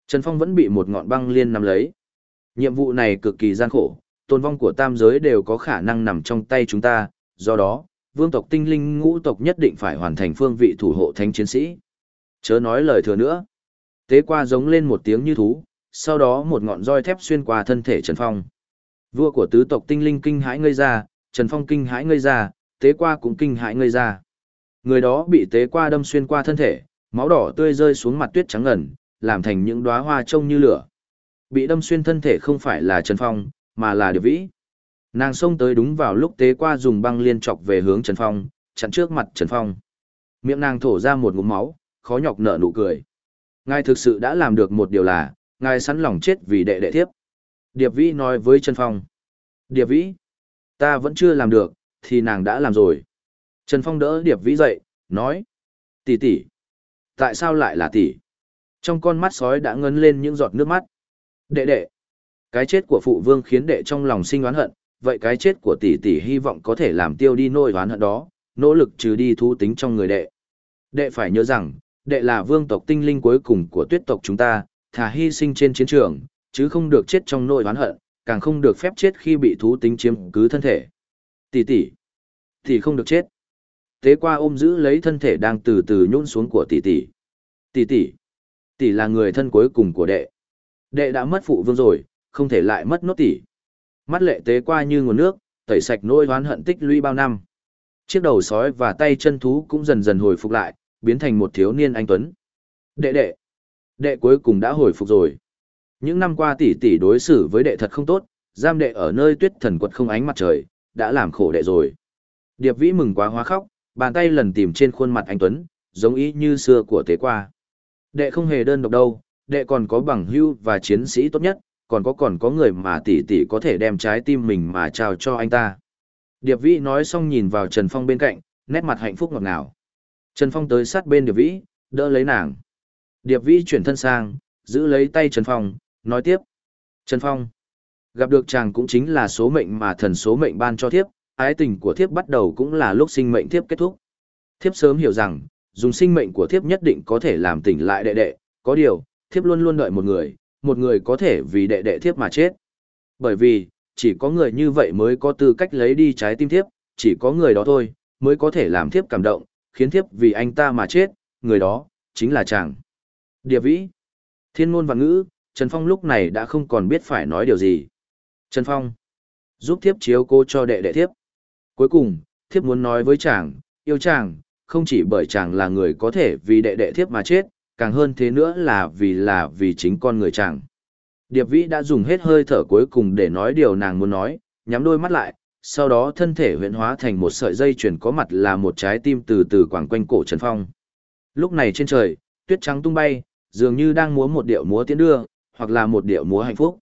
Trần Phong vẫn bị một ngọn băng liên nắm lấy. Nhiệm vụ này cực kỳ gian khổ, tồn vong của tam giới đều có khả năng nằm trong tay chúng ta, do đó, vương tộc tinh linh ngũ tộc nhất định phải hoàn thành phương vị thủ hộ thánh chiến sĩ. Chớ nói lời thừa nữa. Tế qua giống lên một tiếng như thú, sau đó một ngọn roi thép xuyên qua thân thể Trần Phong. Vua của tứ tộc tinh linh kinh hãi ngây ra, Trần Phong kinh hãi ngây ra, tế qua cũng kinh hãi ngây ra. Người đó bị tế qua đâm xuyên qua thân thể, máu đỏ tươi rơi xuống mặt tuyết trắng ngần, làm thành những đóa hoa trông như lửa. Bị đâm xuyên thân thể không phải là Trần Phong, mà là Điệp Vĩ. Nàng xông tới đúng vào lúc tế qua dùng băng liên chọc về hướng Trần Phong, chặn trước mặt Trần Phong. Miệng nàng thổ ra một ngụm máu, khó nhọc nở nụ cười. Ngài thực sự đã làm được một điều là, ngài sẵn lòng chết vì đệ đệ thiếp. Điệp Vĩ nói với Trần Phong. Điệp Vĩ, ta vẫn chưa làm được, thì nàng đã làm rồi. Trần Phong đỡ Điệp Vĩ dậy, nói. Tỷ tỷ, tại sao lại là tỷ? Trong con mắt sói đã ngấn lên những giọt nước mắt. Đệ đệ, cái chết của phụ vương khiến đệ trong lòng sinh oán hận, vậy cái chết của tỷ tỷ hy vọng có thể làm tiêu đi nỗi oán hận đó, nỗ lực trừ đi thú tính trong người đệ. Đệ phải nhớ rằng, đệ là vương tộc tinh linh cuối cùng của tuyết tộc chúng ta, thà hy sinh trên chiến trường, chứ không được chết trong nỗi oán hận, càng không được phép chết khi bị thú tính chiếm cứ thân thể. Tỷ tỷ, tỷ không được chết. Tế qua ôm giữ lấy thân thể đang từ từ nhún xuống của tỷ tỷ. Tỷ tỷ, tỷ là người thân cuối cùng của đệ. Đệ đã mất phụ vương rồi, không thể lại mất nốt tỷ. Mắt lệ tế qua như nguồn nước, tẩy sạch nỗi oán hận tích lũy bao năm. Chiếc đầu sói và tay chân thú cũng dần dần hồi phục lại, biến thành một thiếu niên anh tuấn. Đệ đệ, đệ cuối cùng đã hồi phục rồi. Những năm qua tỷ tỷ đối xử với đệ thật không tốt, giam đệ ở nơi tuyết thần quật không ánh mặt trời, đã làm khổ đệ rồi. Điệp vĩ mừng quá hóa khóc, bàn tay lần tìm trên khuôn mặt anh Tuấn, giống ý như xưa của tế qua. Đệ không hề đơn độc đâu, đệ còn có bằng hưu và chiến sĩ tốt nhất, còn có còn có người mà tỷ tỷ có thể đem trái tim mình mà trao cho anh ta. Điệp vĩ nói xong nhìn vào Trần Phong bên cạnh, nét mặt hạnh phúc ngọt ngào. Trần Phong tới sát bên Điệp Vĩ, đỡ lấy nàng. Điệp Vĩ chuyển thân sang, giữ lấy tay Trần Phong, nói tiếp. Trần Phong, gặp được chàng cũng chính là số mệnh mà thần số mệnh ban cho thiếp, ái tình của thiếp bắt đầu cũng là lúc sinh mệnh thiếp kết thúc. Thiếp sớm hiểu rằng, dùng sinh mệnh của thiếp nhất định có thể làm tỉnh lại đệ đệ, có điều, thiếp luôn luôn đợi một người, một người có thể vì đệ đệ thiếp mà chết. Bởi vì, chỉ có người như vậy mới có tư cách lấy đi trái tim thiếp, chỉ có người đó thôi, mới có thể làm thiếp cảm động, khiến thiếp vì anh ta mà chết, người đó, chính là chàng. Địa vĩ, thiên ngôn và ngữ, Trần Phong lúc này đã không còn biết phải nói điều gì. Trần Phong, giúp thiếp chiếu cô cho đệ đệ thiếp. Cuối cùng, thiếp muốn nói với chàng, yêu chàng, không chỉ bởi chàng là người có thể vì đệ đệ thiếp mà chết, càng hơn thế nữa là vì là vì chính con người chàng. Điệp Vĩ đã dùng hết hơi thở cuối cùng để nói điều nàng muốn nói, nhắm đôi mắt lại, sau đó thân thể huyễn hóa thành một sợi dây chuyển có mặt là một trái tim từ từ quảng quanh cổ Trần Phong. Lúc này trên trời, tuyết trắng tung bay, dường như đang múa một điệu múa tiến đưa, hoặc là một điệu múa hạnh phúc.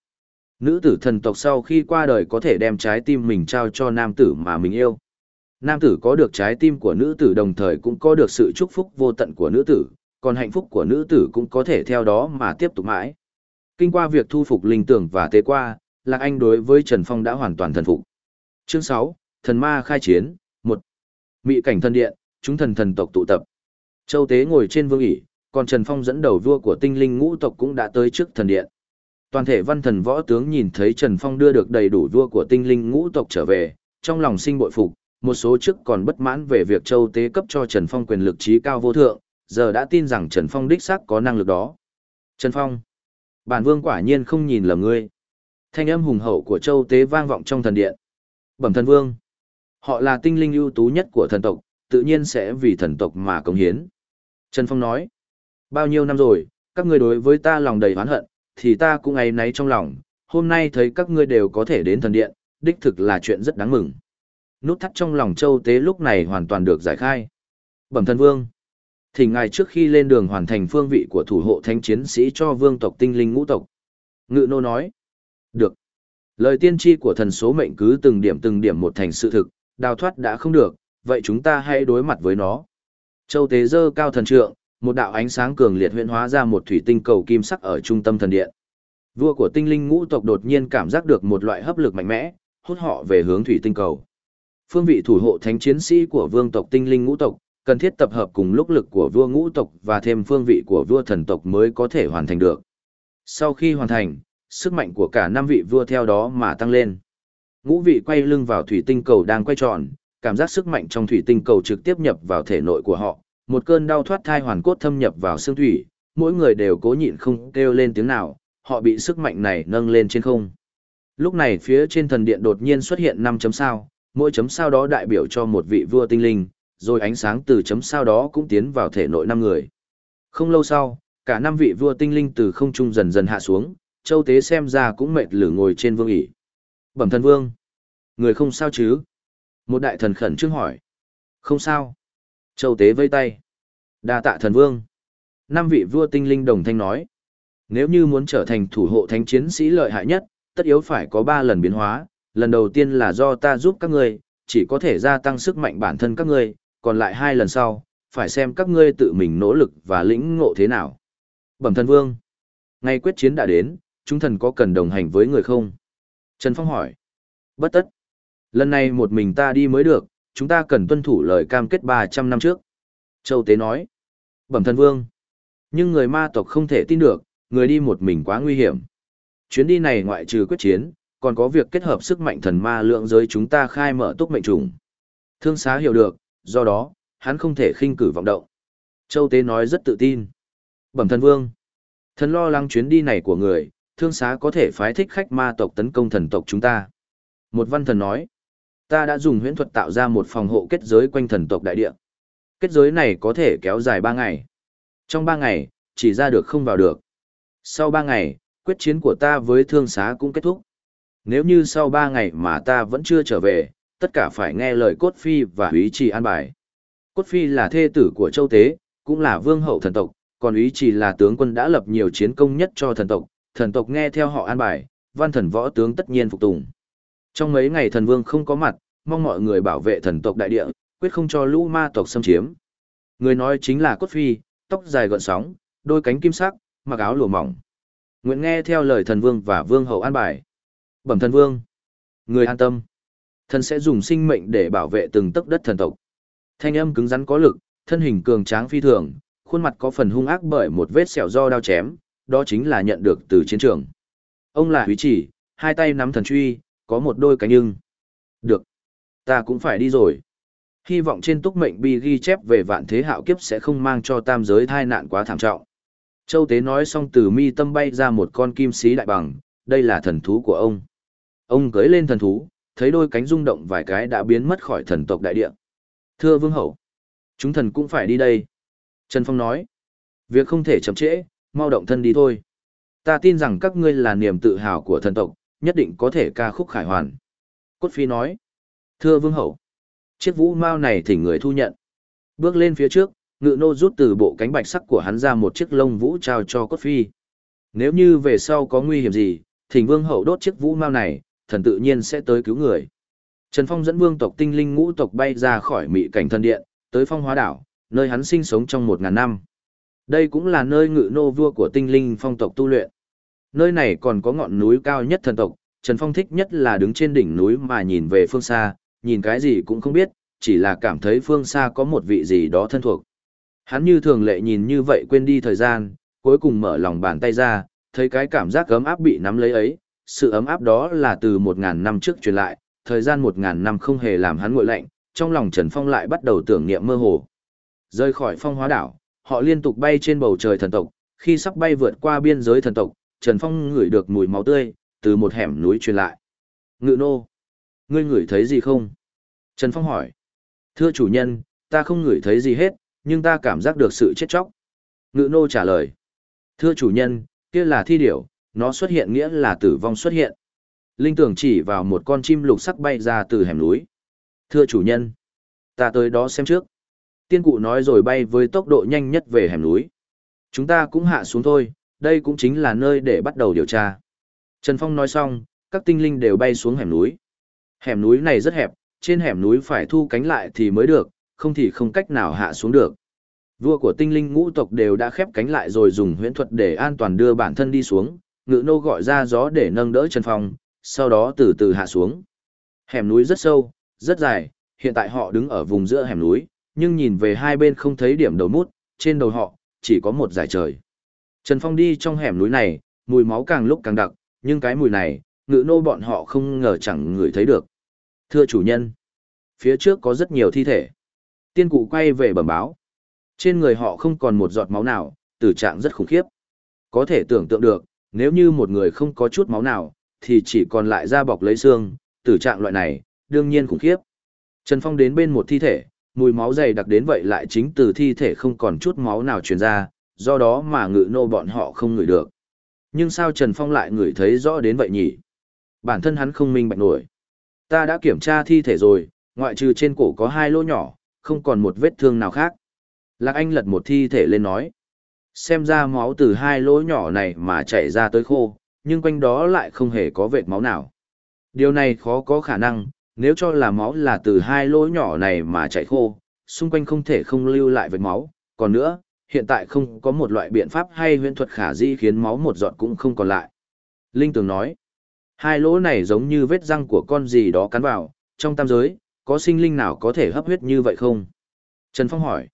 Nữ tử thần tộc sau khi qua đời có thể đem trái tim mình trao cho nam tử mà mình yêu. Nam tử có được trái tim của nữ tử đồng thời cũng có được sự chúc phúc vô tận của nữ tử, còn hạnh phúc của nữ tử cũng có thể theo đó mà tiếp tục mãi. Kinh qua việc thu phục linh tưởng và tế qua, Lạc Anh đối với Trần Phong đã hoàn toàn thần phục. Chương 6, Thần Ma khai chiến, 1. Mị cảnh thần điện, chúng thần thần tộc tụ tập. Châu Tế ngồi trên vương ỷ, còn Trần Phong dẫn đầu vua của tinh linh ngũ tộc cũng đã tới trước thần điện. Toàn thể văn thần võ tướng nhìn thấy Trần Phong đưa được đầy đủ vua của tinh linh ngũ tộc trở về, trong lòng sinh bội phục, một số trước còn bất mãn về việc Châu Tế cấp cho Trần Phong quyền lực trí cao vô thượng, giờ đã tin rằng Trần Phong đích xác có năng lực đó. Trần Phong, bản vương quả nhiên không nhìn lầm ngươi. Thanh âm hùng hậu của Châu Tế vang vọng trong thần điện. Bẩm thần vương, họ là tinh linh ưu tú nhất của thần tộc, tự nhiên sẽ vì thần tộc mà cống hiến. Trần Phong nói, bao nhiêu năm rồi, các ngươi đối với ta lòng đầy oán hận, thì ta cũng ấy náy trong lòng, hôm nay thấy các ngươi đều có thể đến thần điện, đích thực là chuyện rất đáng mừng. Nút thắt trong lòng châu tế lúc này hoàn toàn được giải khai. Bẩm thần vương, thì ngài trước khi lên đường hoàn thành phương vị của thủ hộ thánh chiến sĩ cho vương tộc tinh linh ngũ tộc. Ngự nô nói, được. Lời tiên tri của thần số mệnh cứ từng điểm từng điểm một thành sự thực, đào thoát đã không được, vậy chúng ta hãy đối mặt với nó. Châu tế dơ cao thần trượng, một đạo ánh sáng cường liệt huyễn hóa ra một thủy tinh cầu kim sắc ở trung tâm thần điện. Vua của tinh linh ngũ tộc đột nhiên cảm giác được một loại hấp lực mạnh mẽ, hút họ về hướng thủy tinh cầu. Phương vị thủ hộ thánh chiến sĩ của vương tộc tinh linh ngũ tộc, cần thiết tập hợp cùng lúc lực của vua ngũ tộc và thêm phương vị của vua thần tộc mới có thể hoàn thành được. Sau khi hoàn thành, sức mạnh của cả năm vị vua theo đó mà tăng lên. Ngũ vị quay lưng vào thủy tinh cầu đang quay tròn, cảm giác sức mạnh trong thủy tinh cầu trực tiếp nhập vào thể nội của họ, một cơn đau thoát thai hoàn cốt thâm nhập vào xương thủy, mỗi người đều cố nhịn không kêu lên tiếng nào, họ bị sức mạnh này nâng lên trên không. Lúc này phía trên thần điện đột nhiên xuất hiện 5 chấm sao, mỗi chấm sao đó đại biểu cho một vị vua tinh linh, rồi ánh sáng từ chấm sao đó cũng tiến vào thể nội năm người. Không lâu sau, cả năm vị vua tinh linh từ không trung dần dần hạ xuống, châu tế xem ra cũng mệt lử ngồi trên vương ỷ. Bẩm thần vương, người không sao chứ? Một đại thần khẩn trương hỏi. Không sao. Châu tế vây tay. đa tạ thần vương. Năm vị vua tinh linh đồng thanh nói. Nếu như muốn trở thành thủ hộ thánh chiến sĩ lợi hại nhất, tất yếu phải có ba lần biến hóa. Lần đầu tiên là do ta giúp các ngươi, chỉ có thể gia tăng sức mạnh bản thân các ngươi, còn lại hai lần sau, phải xem các ngươi tự mình nỗ lực và lĩnh ngộ thế nào. Bẩm thần vương. Ngày quyết chiến đã đến, chúng thần có cần đồng hành với người không? Trần Phong hỏi. Bất tất. Lần này một mình ta đi mới được, chúng ta cần tuân thủ lời cam kết 300 năm trước. Châu Tế nói. Bẩm thần vương. Nhưng người ma tộc không thể tin được, người đi một mình quá nguy hiểm. Chuyến đi này ngoại trừ quyết chiến, còn có việc kết hợp sức mạnh thần ma lượng giới chúng ta khai mở túc mệnh trùng. Thương xá hiểu được, do đó, hắn không thể khinh cử vọng động. Châu Tế nói rất tự tin. Bẩm thần vương. Thần lo lắng chuyến đi này của người, thương xá có thể phái thích khách ma tộc tấn công thần tộc chúng ta. Một văn thần nói. Ta đã dùng huyễn thuật tạo ra một phòng hộ kết giới quanh thần tộc đại địa. Kết giới này có thể kéo dài 3 ngày. Trong 3 ngày, chỉ ra được không vào được. Sau 3 ngày, quyết chiến của ta với thương xá cũng kết thúc. Nếu như sau 3 ngày mà ta vẫn chưa trở về, tất cả phải nghe lời Cốt Phi và Úy Trì an bài. Cốt Phi là thê tử của Châu Tế, cũng là vương hậu thần tộc, còn Úy Trì là tướng quân đã lập nhiều chiến công nhất cho thần tộc, thần tộc nghe theo họ an bài, văn thần võ tướng tất nhiên phục tùng. Trong mấy ngày thần vương không có mặt, mong mọi người bảo vệ thần tộc đại địa, quyết không cho lũ ma tộc xâm chiếm. Người nói chính là cốt phi, tóc dài gợn sóng, đôi cánh kim sắc, mặc áo lụa mỏng. Nguyện nghe theo lời thần vương và vương hậu an bài. Bẩm thần vương. Người an tâm. Thần sẽ dùng sinh mệnh để bảo vệ từng tấc đất thần tộc. Thanh âm cứng rắn có lực, thân hình cường tráng phi thường, khuôn mặt có phần hung ác bởi một vết sẹo do đao chém, đó chính là nhận được từ chiến trường. Ông là Húy Chỉ, hai tay nắm thần truy, có một đôi cánh ưng. Được. Ta cũng phải đi rồi. Hy vọng trên túc mệnh bi ghi chép về vạn thế hạo kiếp sẽ không mang cho tam giới thai nạn quá thảm trọng. Châu Tế nói xong từ mi tâm bay ra một con kim sĩ đại bằng, đây là thần thú của ông. Ông cưới lên thần thú, thấy đôi cánh rung động vài cái đã biến mất khỏi thần tộc đại địa. Thưa vương hậu, chúng thần cũng phải đi đây. Trần Phong nói, việc không thể chậm trễ, mau động thân đi thôi. Ta tin rằng các ngươi là niềm tự hào của thần tộc, nhất định có thể ca khúc khải hoàn. Cốt phi nói, thưa vương hậu, chiếc vũ mao này thỉnh người thu nhận. Bước lên phía trước, ngự nô rút từ bộ cánh bạch sắc của hắn ra một chiếc lông vũ trao cho cốt phi. Nếu như về sau có nguy hiểm gì, thỉnh vương hậu đốt chiếc vũ mao này, thần tự nhiên sẽ tới cứu người. Trần Phong dẫn vương tộc tinh linh ngũ tộc bay ra khỏi mị cảnh thần điện, tới phong hóa đảo, nơi hắn sinh sống trong một ngàn năm. Đây cũng là nơi ngự nô vua của tinh linh phong tộc tu luyện. Nơi này còn có ngọn núi cao nhất thần tộc, Trần Phong thích nhất là đứng trên đỉnh núi mà nhìn về phương xa, nhìn cái gì cũng không biết, chỉ là cảm thấy phương xa có một vị gì đó thân thuộc. Hắn như thường lệ nhìn như vậy quên đi thời gian, cuối cùng mở lòng bàn tay ra, thấy cái cảm giác ấm áp bị nắm lấy ấy, sự ấm áp đó là từ một ngàn năm trước truyền lại, thời gian một ngàn năm không hề làm hắn nguội lạnh, trong lòng Trần Phong lại bắt đầu tưởng niệm mơ hồ. Rơi khỏi phong hóa đảo, họ liên tục bay trên bầu trời thần tộc, khi sắp bay vượt qua biên giới thần tộc, Trần Phong ngửi được mùi máu tươi, từ một hẻm núi truyền lại. Ngự nô, ngươi ngửi thấy gì không? Trần Phong hỏi. Thưa chủ nhân, ta không ngửi thấy gì hết, nhưng ta cảm giác được sự chết chóc. Ngự nô trả lời. Thưa chủ nhân, kia là thi điểu, nó xuất hiện nghĩa là tử vong xuất hiện. Linh tưởng chỉ vào một con chim lục sắc bay ra từ hẻm núi. Thưa chủ nhân, ta tới đó xem trước. Tiên cụ nói rồi bay với tốc độ nhanh nhất về hẻm núi. Chúng ta cũng hạ xuống thôi, đây cũng chính là nơi để bắt đầu điều tra. Trần Phong nói xong, các tinh linh đều bay xuống hẻm núi. Hẻm núi này rất hẹp, trên hẻm núi phải thu cánh lại thì mới được, không thì không cách nào hạ xuống được. Vua của tinh linh ngũ tộc đều đã khép cánh lại rồi dùng huyễn thuật để an toàn đưa bản thân đi xuống, ngự nô gọi ra gió để nâng đỡ Trần Phong, sau đó từ từ hạ xuống. Hẻm núi rất sâu, rất dài, hiện tại họ đứng ở vùng giữa hẻm núi, nhưng nhìn về hai bên không thấy điểm đầu mút, trên đầu họ, chỉ có một dải trời. Trần Phong đi trong hẻm núi này, mùi máu càng lúc càng đặc, nhưng cái mùi này, ngự nô bọn họ không ngờ chẳng ngửi thấy được. Thưa chủ nhân, phía trước có rất nhiều thi thể. Tiên cụ quay về bẩm báo. Trên người họ không còn một giọt máu nào, tử trạng rất khủng khiếp. Có thể tưởng tượng được, nếu như một người không có chút máu nào, thì chỉ còn lại da bọc lấy xương, tử trạng loại này, đương nhiên khủng khiếp. Trần Phong đến bên một thi thể, mùi máu dày đặc đến vậy lại chính từ thi thể không còn chút máu nào truyền ra, do đó mà ngự nô bọn họ không ngửi được. Nhưng sao Trần Phong lại ngửi thấy rõ đến vậy nhỉ? Bản thân hắn không minh bạch nổi. Ta đã kiểm tra thi thể rồi, ngoại trừ trên cổ có hai lỗ nhỏ, không còn một vết thương nào khác. Lạc Anh lật một thi thể lên nói. Xem ra máu từ hai lỗ nhỏ này mà chảy ra tới khô, nhưng quanh đó lại không hề có vệt máu nào. Điều này khó có khả năng, nếu cho là máu là từ hai lỗ nhỏ này mà chảy khô, xung quanh không thể không lưu lại vệt máu. Còn nữa, hiện tại không có một loại biện pháp hay huyễn thuật khả di khiến máu một giọt cũng không còn lại. Linh Tường nói, hai lỗ này giống như vết răng của con gì đó cắn vào, trong tam giới, có sinh linh nào có thể hấp huyết như vậy không? Trần Phong hỏi,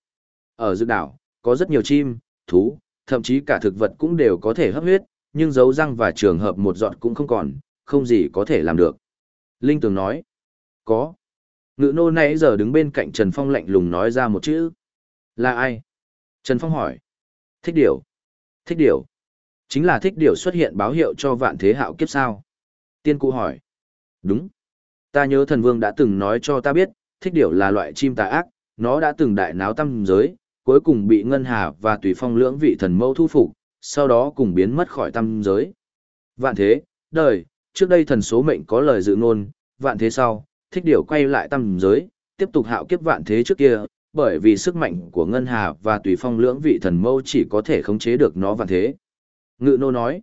ở dự đảo, có rất nhiều chim, thú, thậm chí cả thực vật cũng đều có thể hấp huyết, nhưng dấu răng và trường hợp một giọt cũng không còn, không gì có thể làm được. Linh Tường nói, có. Ngự nô nãy giờ đứng bên cạnh Trần Phong lạnh lùng nói ra một chữ. Là ai? Trần Phong hỏi. Thích điểu. Thích điểu. Chính là thích điểu xuất hiện báo hiệu cho vạn thế hạo kiếp sao? Tiên cụ hỏi. Đúng. Ta nhớ thần vương đã từng nói cho ta biết, thích điểu là loại chim tà ác, nó đã từng đại náo tâm giới, cuối cùng bị Ngân Hà và Tùy Phong lưỡng vị thần mâu thu phục, sau đó cùng biến mất khỏi tâm giới. Vạn thế, đời, trước đây thần số mệnh có lời dự ngôn, vạn thế sau, thích điểu quay lại tâm giới, tiếp tục hạo kiếp vạn thế trước kia, bởi vì sức mạnh của Ngân Hà và Tùy Phong lưỡng vị thần mâu chỉ có thể khống chế được nó vạn thế. Ngự nô nói,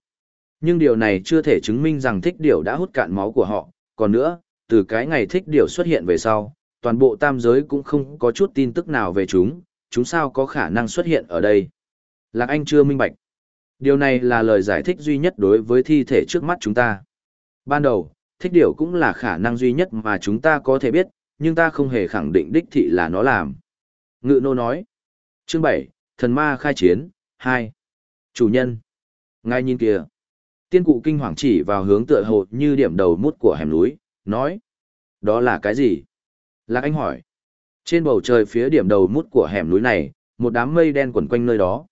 nhưng điều này chưa thể chứng minh rằng thích điểu đã hút cạn máu của họ, còn nữa, từ cái ngày thích điểu xuất hiện về sau, toàn bộ tam giới cũng không có chút tin tức nào về chúng, chúng sao có khả năng xuất hiện ở đây. Lạc Anh chưa minh bạch. Điều này là lời giải thích duy nhất đối với thi thể trước mắt chúng ta. Ban đầu, thích điều cũng là khả năng duy nhất mà chúng ta có thể biết, nhưng ta không hề khẳng định đích thị là nó làm. Ngự nô nói. Chương 7, Thần Ma khai chiến, 2. Chủ nhân. Ngay nhìn kìa. Tiên cụ kinh hoàng chỉ vào hướng tựa hồ như điểm đầu mút của hẻm núi, nói. Đó là cái gì? Lạc Anh hỏi. Trên bầu trời phía điểm đầu mút của hẻm núi này, một đám mây đen quẩn quanh nơi đó.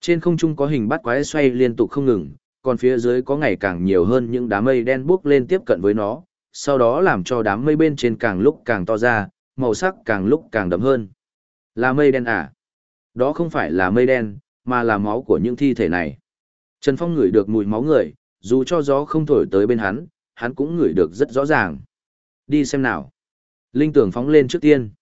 Trên không trung có hình bát quái xoay liên tục không ngừng, còn phía dưới có ngày càng nhiều hơn những đám mây đen buốc lên tiếp cận với nó, sau đó làm cho đám mây bên trên càng lúc càng to ra, màu sắc càng lúc càng đậm hơn. Là mây đen à? Đó không phải là mây đen, mà là máu của những thi thể này. Trần Phong ngửi được mùi máu người, dù cho gió không thổi tới bên hắn, hắn cũng ngửi được rất rõ ràng. Đi xem nào. Linh tưởng phóng lên trước tiên.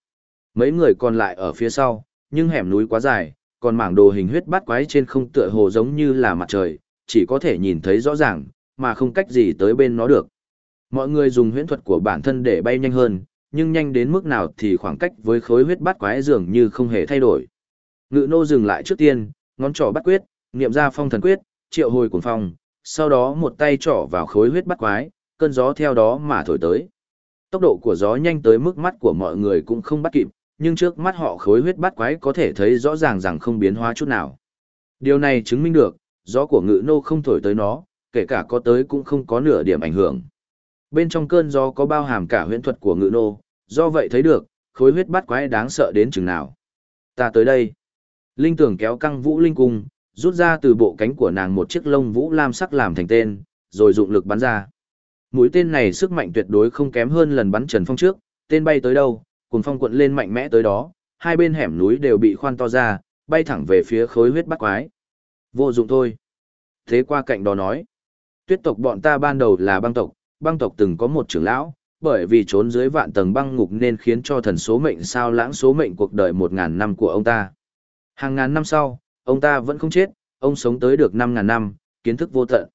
Mấy người còn lại ở phía sau, nhưng hẻm núi quá dài, còn mảng đồ hình huyết bát quái trên không tựa hồ giống như là mặt trời, chỉ có thể nhìn thấy rõ ràng, mà không cách gì tới bên nó được. Mọi người dùng huyễn thuật của bản thân để bay nhanh hơn, nhưng nhanh đến mức nào thì khoảng cách với khối huyết bát quái dường như không hề thay đổi. Ngự nô dừng lại trước tiên, ngón trỏ bắt quyết, niệm ra phong thần quyết, triệu hồi cuồng phong, sau đó một tay trỏ vào khối huyết bát quái, cơn gió theo đó mà thổi tới. Tốc độ của gió nhanh tới mức mắt của mọi người cũng không bắt kịp, nhưng trước mắt họ khối huyết bát quái có thể thấy rõ ràng rằng không biến hóa chút nào. Điều này chứng minh được, gió của ngự nô không thổi tới nó, kể cả có tới cũng không có nửa điểm ảnh hưởng. Bên trong cơn gió có bao hàm cả huyễn thuật của ngự nô, do vậy thấy được, khối huyết bát quái đáng sợ đến chừng nào. Ta tới đây. Linh tưởng kéo căng vũ linh cung, rút ra từ bộ cánh của nàng một chiếc lông vũ lam sắc làm thành tên, rồi dụng lực bắn ra. Mũi tên này sức mạnh tuyệt đối không kém hơn lần bắn Trần Phong trước, tên bay tới đâu, cuồng phong cuộn lên mạnh mẽ tới đó, hai bên hẻm núi đều bị khoan to ra, bay thẳng về phía khối huyết bát quái. Vô dụng thôi. Thế qua cạnh đó nói, tuyết tộc bọn ta ban đầu là băng tộc, băng tộc từng có một trưởng lão, bởi vì trốn dưới vạn tầng băng ngục nên khiến cho thần số mệnh sao lãng số mệnh cuộc đời một ngàn năm của ông ta. Hàng ngàn năm sau, ông ta vẫn không chết, ông sống tới được năm ngàn năm, kiến thức vô tận.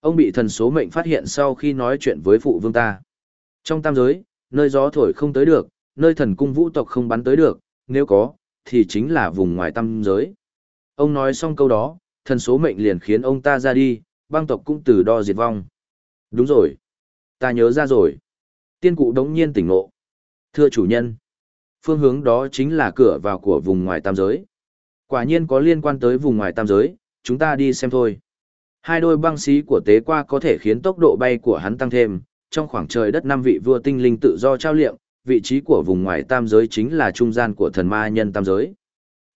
Ông bị thần số mệnh phát hiện sau khi nói chuyện với phụ vương ta. Trong tam giới, nơi gió thổi không tới được, nơi thần cung vũ tộc không bắn tới được, nếu có, thì chính là vùng ngoài tam giới. Ông nói xong câu đó, thần số mệnh liền khiến ông ta ra đi, băng tộc cũng từ đo diệt vong. Đúng rồi. Ta nhớ ra rồi. Tiên cụ đống nhiên tỉnh ngộ. Thưa chủ nhân, phương hướng đó chính là cửa vào của vùng ngoài tam giới. Quả nhiên có liên quan tới vùng ngoài tam giới, chúng ta đi xem thôi. Hai đôi băng xí của tế qua có thể khiến tốc độ bay của hắn tăng thêm, trong khoảng trời đất năm vị vua tinh linh tự do trao liệm, vị trí của vùng ngoài tam giới chính là trung gian của thần ma nhân tam giới.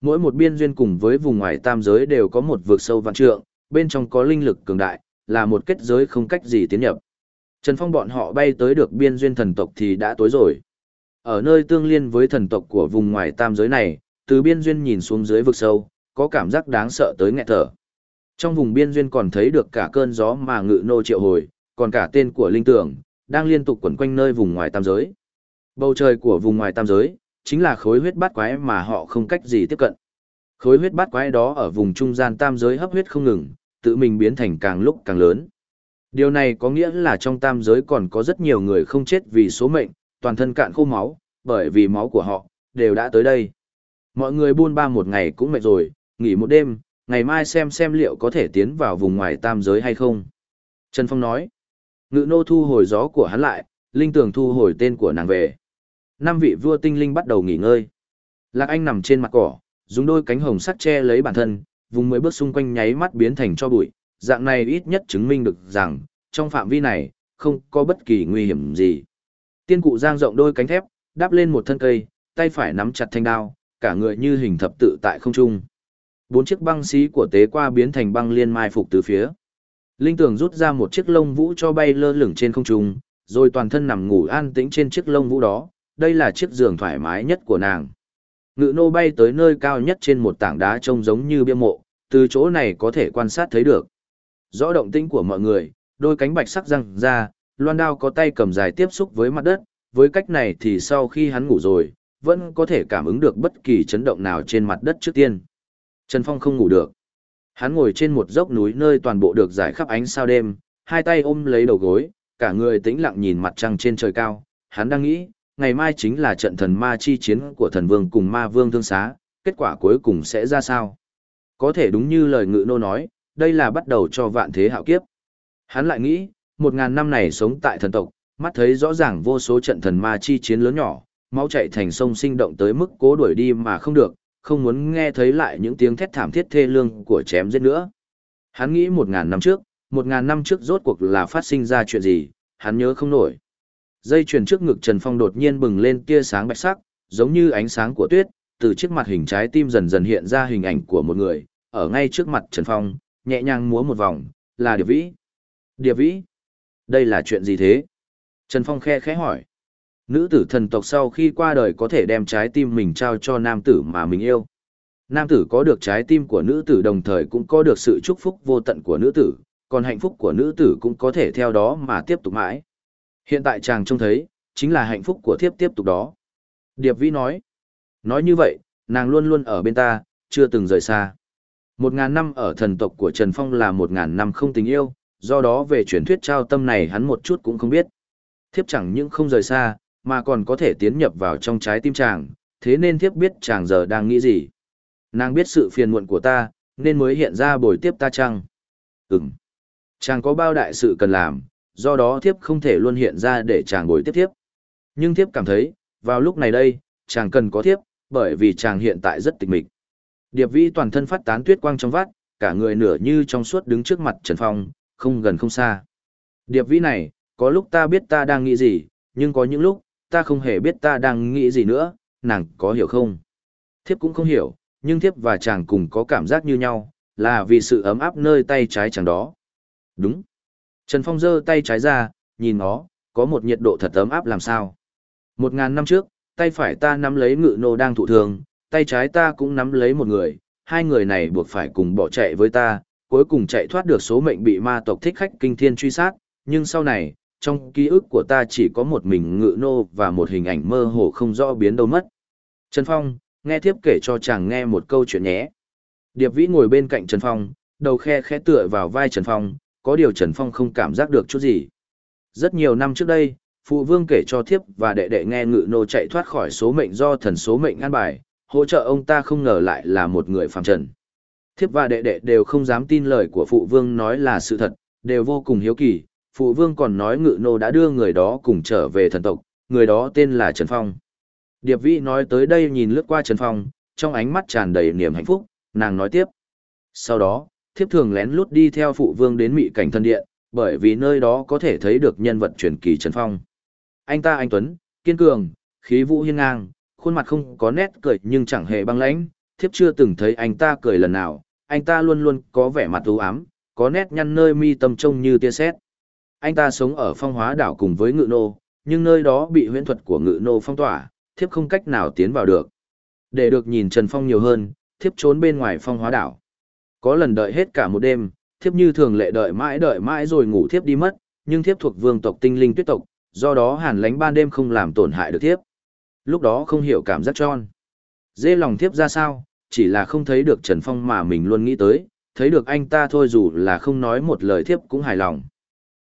Mỗi một biên duyên cùng với vùng ngoài tam giới đều có một vực sâu vạn trượng, bên trong có linh lực cường đại, là một kết giới không cách gì tiến nhập. Trần Phong bọn họ bay tới được biên duyên thần tộc thì đã tối rồi. Ở nơi tương liên với thần tộc của vùng ngoài tam giới này, từ biên duyên nhìn xuống dưới vực sâu, có cảm giác đáng sợ tới nghẹt thở. Trong vùng biên duyên còn thấy được cả cơn gió mà ngự nô triệu hồi, còn cả tên của linh tưởng, đang liên tục quẩn quanh nơi vùng ngoài tam giới. Bầu trời của vùng ngoài tam giới, chính là khối huyết bát quái mà họ không cách gì tiếp cận. Khối huyết bát quái đó ở vùng trung gian tam giới hấp huyết không ngừng, tự mình biến thành càng lúc càng lớn. Điều này có nghĩa là trong tam giới còn có rất nhiều người không chết vì số mệnh, toàn thân cạn khô máu, bởi vì máu của họ, đều đã tới đây. Mọi người buôn ba một ngày cũng mệt rồi, nghỉ một đêm, ngày mai xem xem liệu có thể tiến vào vùng ngoài tam giới hay không. Trần Phong nói, ngự nô thu hồi gió của hắn lại, linh tường thu hồi tên của nàng về. Năm vị vua tinh linh bắt đầu nghỉ ngơi. Lạc Anh nằm trên mặt cỏ, dùng đôi cánh hồng sắt che lấy bản thân, vùng mới bước xung quanh nháy mắt biến thành cho bụi, dạng này ít nhất chứng minh được rằng, trong phạm vi này, không có bất kỳ nguy hiểm gì. Tiên cụ giang rộng đôi cánh thép, đáp lên một thân cây, tay phải nắm chặt thanh đao, cả người như hình thập tự tại không trung. Bốn chiếc băng xí của tế qua biến thành băng liên mai phục từ phía. Linh tường rút ra một chiếc lông vũ cho bay lơ lửng trên không trung, rồi toàn thân nằm ngủ an tĩnh trên chiếc lông vũ đó, đây là chiếc giường thoải mái nhất của nàng. Ngự nô bay tới nơi cao nhất trên một tảng đá trông giống như bia mộ, từ chỗ này có thể quan sát thấy được. Rõ động tĩnh của mọi người, đôi cánh bạch sắc răng ra, loan đao có tay cầm dài tiếp xúc với mặt đất, với cách này thì sau khi hắn ngủ rồi, vẫn có thể cảm ứng được bất kỳ chấn động nào trên mặt đất trước tiên. Trần Phong không ngủ được. Hắn ngồi trên một dốc núi nơi toàn bộ được giải khắp ánh sao đêm, hai tay ôm lấy đầu gối, cả người tĩnh lặng nhìn mặt trăng trên trời cao. Hắn đang nghĩ, ngày mai chính là trận thần ma chi chiến của thần vương cùng ma vương thương xá, kết quả cuối cùng sẽ ra sao. Có thể đúng như lời ngự nô nói, đây là bắt đầu cho vạn thế hạo kiếp. Hắn lại nghĩ, một ngàn năm này sống tại thần tộc, mắt thấy rõ ràng vô số trận thần ma chi chiến lớn nhỏ, máu chạy thành sông sinh động tới mức cố đuổi đi mà không được, không muốn nghe thấy lại những tiếng thét thảm thiết thê lương của chém giết nữa. Hắn nghĩ một ngàn năm trước, một ngàn năm trước rốt cuộc là phát sinh ra chuyện gì, hắn nhớ không nổi. Dây chuyền trước ngực Trần Phong đột nhiên bừng lên tia sáng bạch sắc, giống như ánh sáng của tuyết, từ chiếc mặt hình trái tim dần dần hiện ra hình ảnh của một người, ở ngay trước mặt Trần Phong, nhẹ nhàng múa một vòng, là Điệp Vĩ. Điệp Vĩ? Đây là chuyện gì thế? Trần Phong khe khẽ hỏi. Nữ tử thần tộc sau khi qua đời có thể đem trái tim mình trao cho nam tử mà mình yêu. Nam tử có được trái tim của nữ tử đồng thời cũng có được sự chúc phúc vô tận của nữ tử, còn hạnh phúc của nữ tử cũng có thể theo đó mà tiếp tục mãi. Hiện tại chàng trông thấy, chính là hạnh phúc của thiếp tiếp tục đó. Điệp Vĩ nói. Nói như vậy, nàng luôn luôn ở bên ta, chưa từng rời xa. Một ngàn năm ở thần tộc của Trần Phong là một ngàn năm không tình yêu, do đó về truyền thuyết trao tâm này hắn một chút cũng không biết. Thiếp chẳng những không rời xa, mà còn có thể tiến nhập vào trong trái tim chàng, thế nên thiếp biết chàng giờ đang nghĩ gì. Nàng biết sự phiền muộn của ta, nên mới hiện ra bồi tiếp ta chăng? Ừm. Chàng có bao đại sự cần làm, do đó thiếp không thể luôn hiện ra để chàng bồi tiếp thiếp. Nhưng thiếp cảm thấy, vào lúc này đây, chàng cần có thiếp, bởi vì chàng hiện tại rất tịch mịch. Điệp vĩ toàn thân phát tán tuyết quang trong vắt, cả người nửa như trong suốt đứng trước mặt Trần Phong, không gần không xa. Điệp vĩ này, có lúc ta biết ta đang nghĩ gì, nhưng có những lúc, ta không hề biết ta đang nghĩ gì nữa, nàng có hiểu không? Thiếp cũng không hiểu, nhưng thiếp và chàng cùng có cảm giác như nhau, là vì sự ấm áp nơi tay trái chàng đó. Đúng. Trần Phong giơ tay trái ra, nhìn nó, có một nhiệt độ thật ấm áp làm sao. Một ngàn năm trước, tay phải ta nắm lấy ngự nô đang thụ thường, tay trái ta cũng nắm lấy một người, hai người này buộc phải cùng bỏ chạy với ta, cuối cùng chạy thoát được số mệnh bị ma tộc thích khách kinh thiên truy sát, nhưng sau này, trong ký ức của ta chỉ có một mình ngự nô và một hình ảnh mơ hồ không rõ biến đâu mất. Trần Phong, nghe tiếp kể cho chàng nghe một câu chuyện nhé. Điệp Vĩ ngồi bên cạnh Trần Phong, đầu khe khẽ tựa vào vai Trần Phong, có điều Trần Phong không cảm giác được chút gì. Rất nhiều năm trước đây, phụ vương kể cho thiếp và đệ đệ nghe ngự nô chạy thoát khỏi số mệnh do thần số mệnh an bài, hỗ trợ ông ta không ngờ lại là một người phàm trần. Thiếp và đệ đệ đều không dám tin lời của phụ vương nói là sự thật, đều vô cùng hiếu kỳ, phụ vương còn nói ngự nô đã đưa người đó cùng trở về thần tộc, người đó tên là Trần Phong. Điệp Vĩ nói tới đây nhìn lướt qua Trần Phong, trong ánh mắt tràn đầy niềm hạnh phúc, nàng nói tiếp. Sau đó, thiếp thường lén lút đi theo phụ vương đến mị cảnh thân điện, bởi vì nơi đó có thể thấy được nhân vật truyền kỳ Trần Phong. Anh ta anh Tuấn, kiên cường, khí vũ hiên ngang, khuôn mặt không có nét cười nhưng chẳng hề băng lãnh, thiếp chưa từng thấy anh ta cười lần nào, anh ta luôn luôn có vẻ mặt u ám, có nét nhăn nơi mi tâm trông như tia sét. Anh ta sống ở phong hóa đảo cùng với ngự nô, nhưng nơi đó bị huyễn thuật của ngự nô phong tỏa, thiếp không cách nào tiến vào được. Để được nhìn Trần Phong nhiều hơn, thiếp trốn bên ngoài phong hóa đảo. Có lần đợi hết cả một đêm, thiếp như thường lệ đợi mãi đợi mãi rồi ngủ thiếp đi mất, nhưng thiếp thuộc vương tộc tinh linh tuyết tộc, do đó hàn lánh ban đêm không làm tổn hại được thiếp. Lúc đó không hiểu cảm giác tròn. Dê lòng thiếp ra sao, chỉ là không thấy được Trần Phong mà mình luôn nghĩ tới, thấy được anh ta thôi dù là không nói một lời thiếp cũng hài lòng.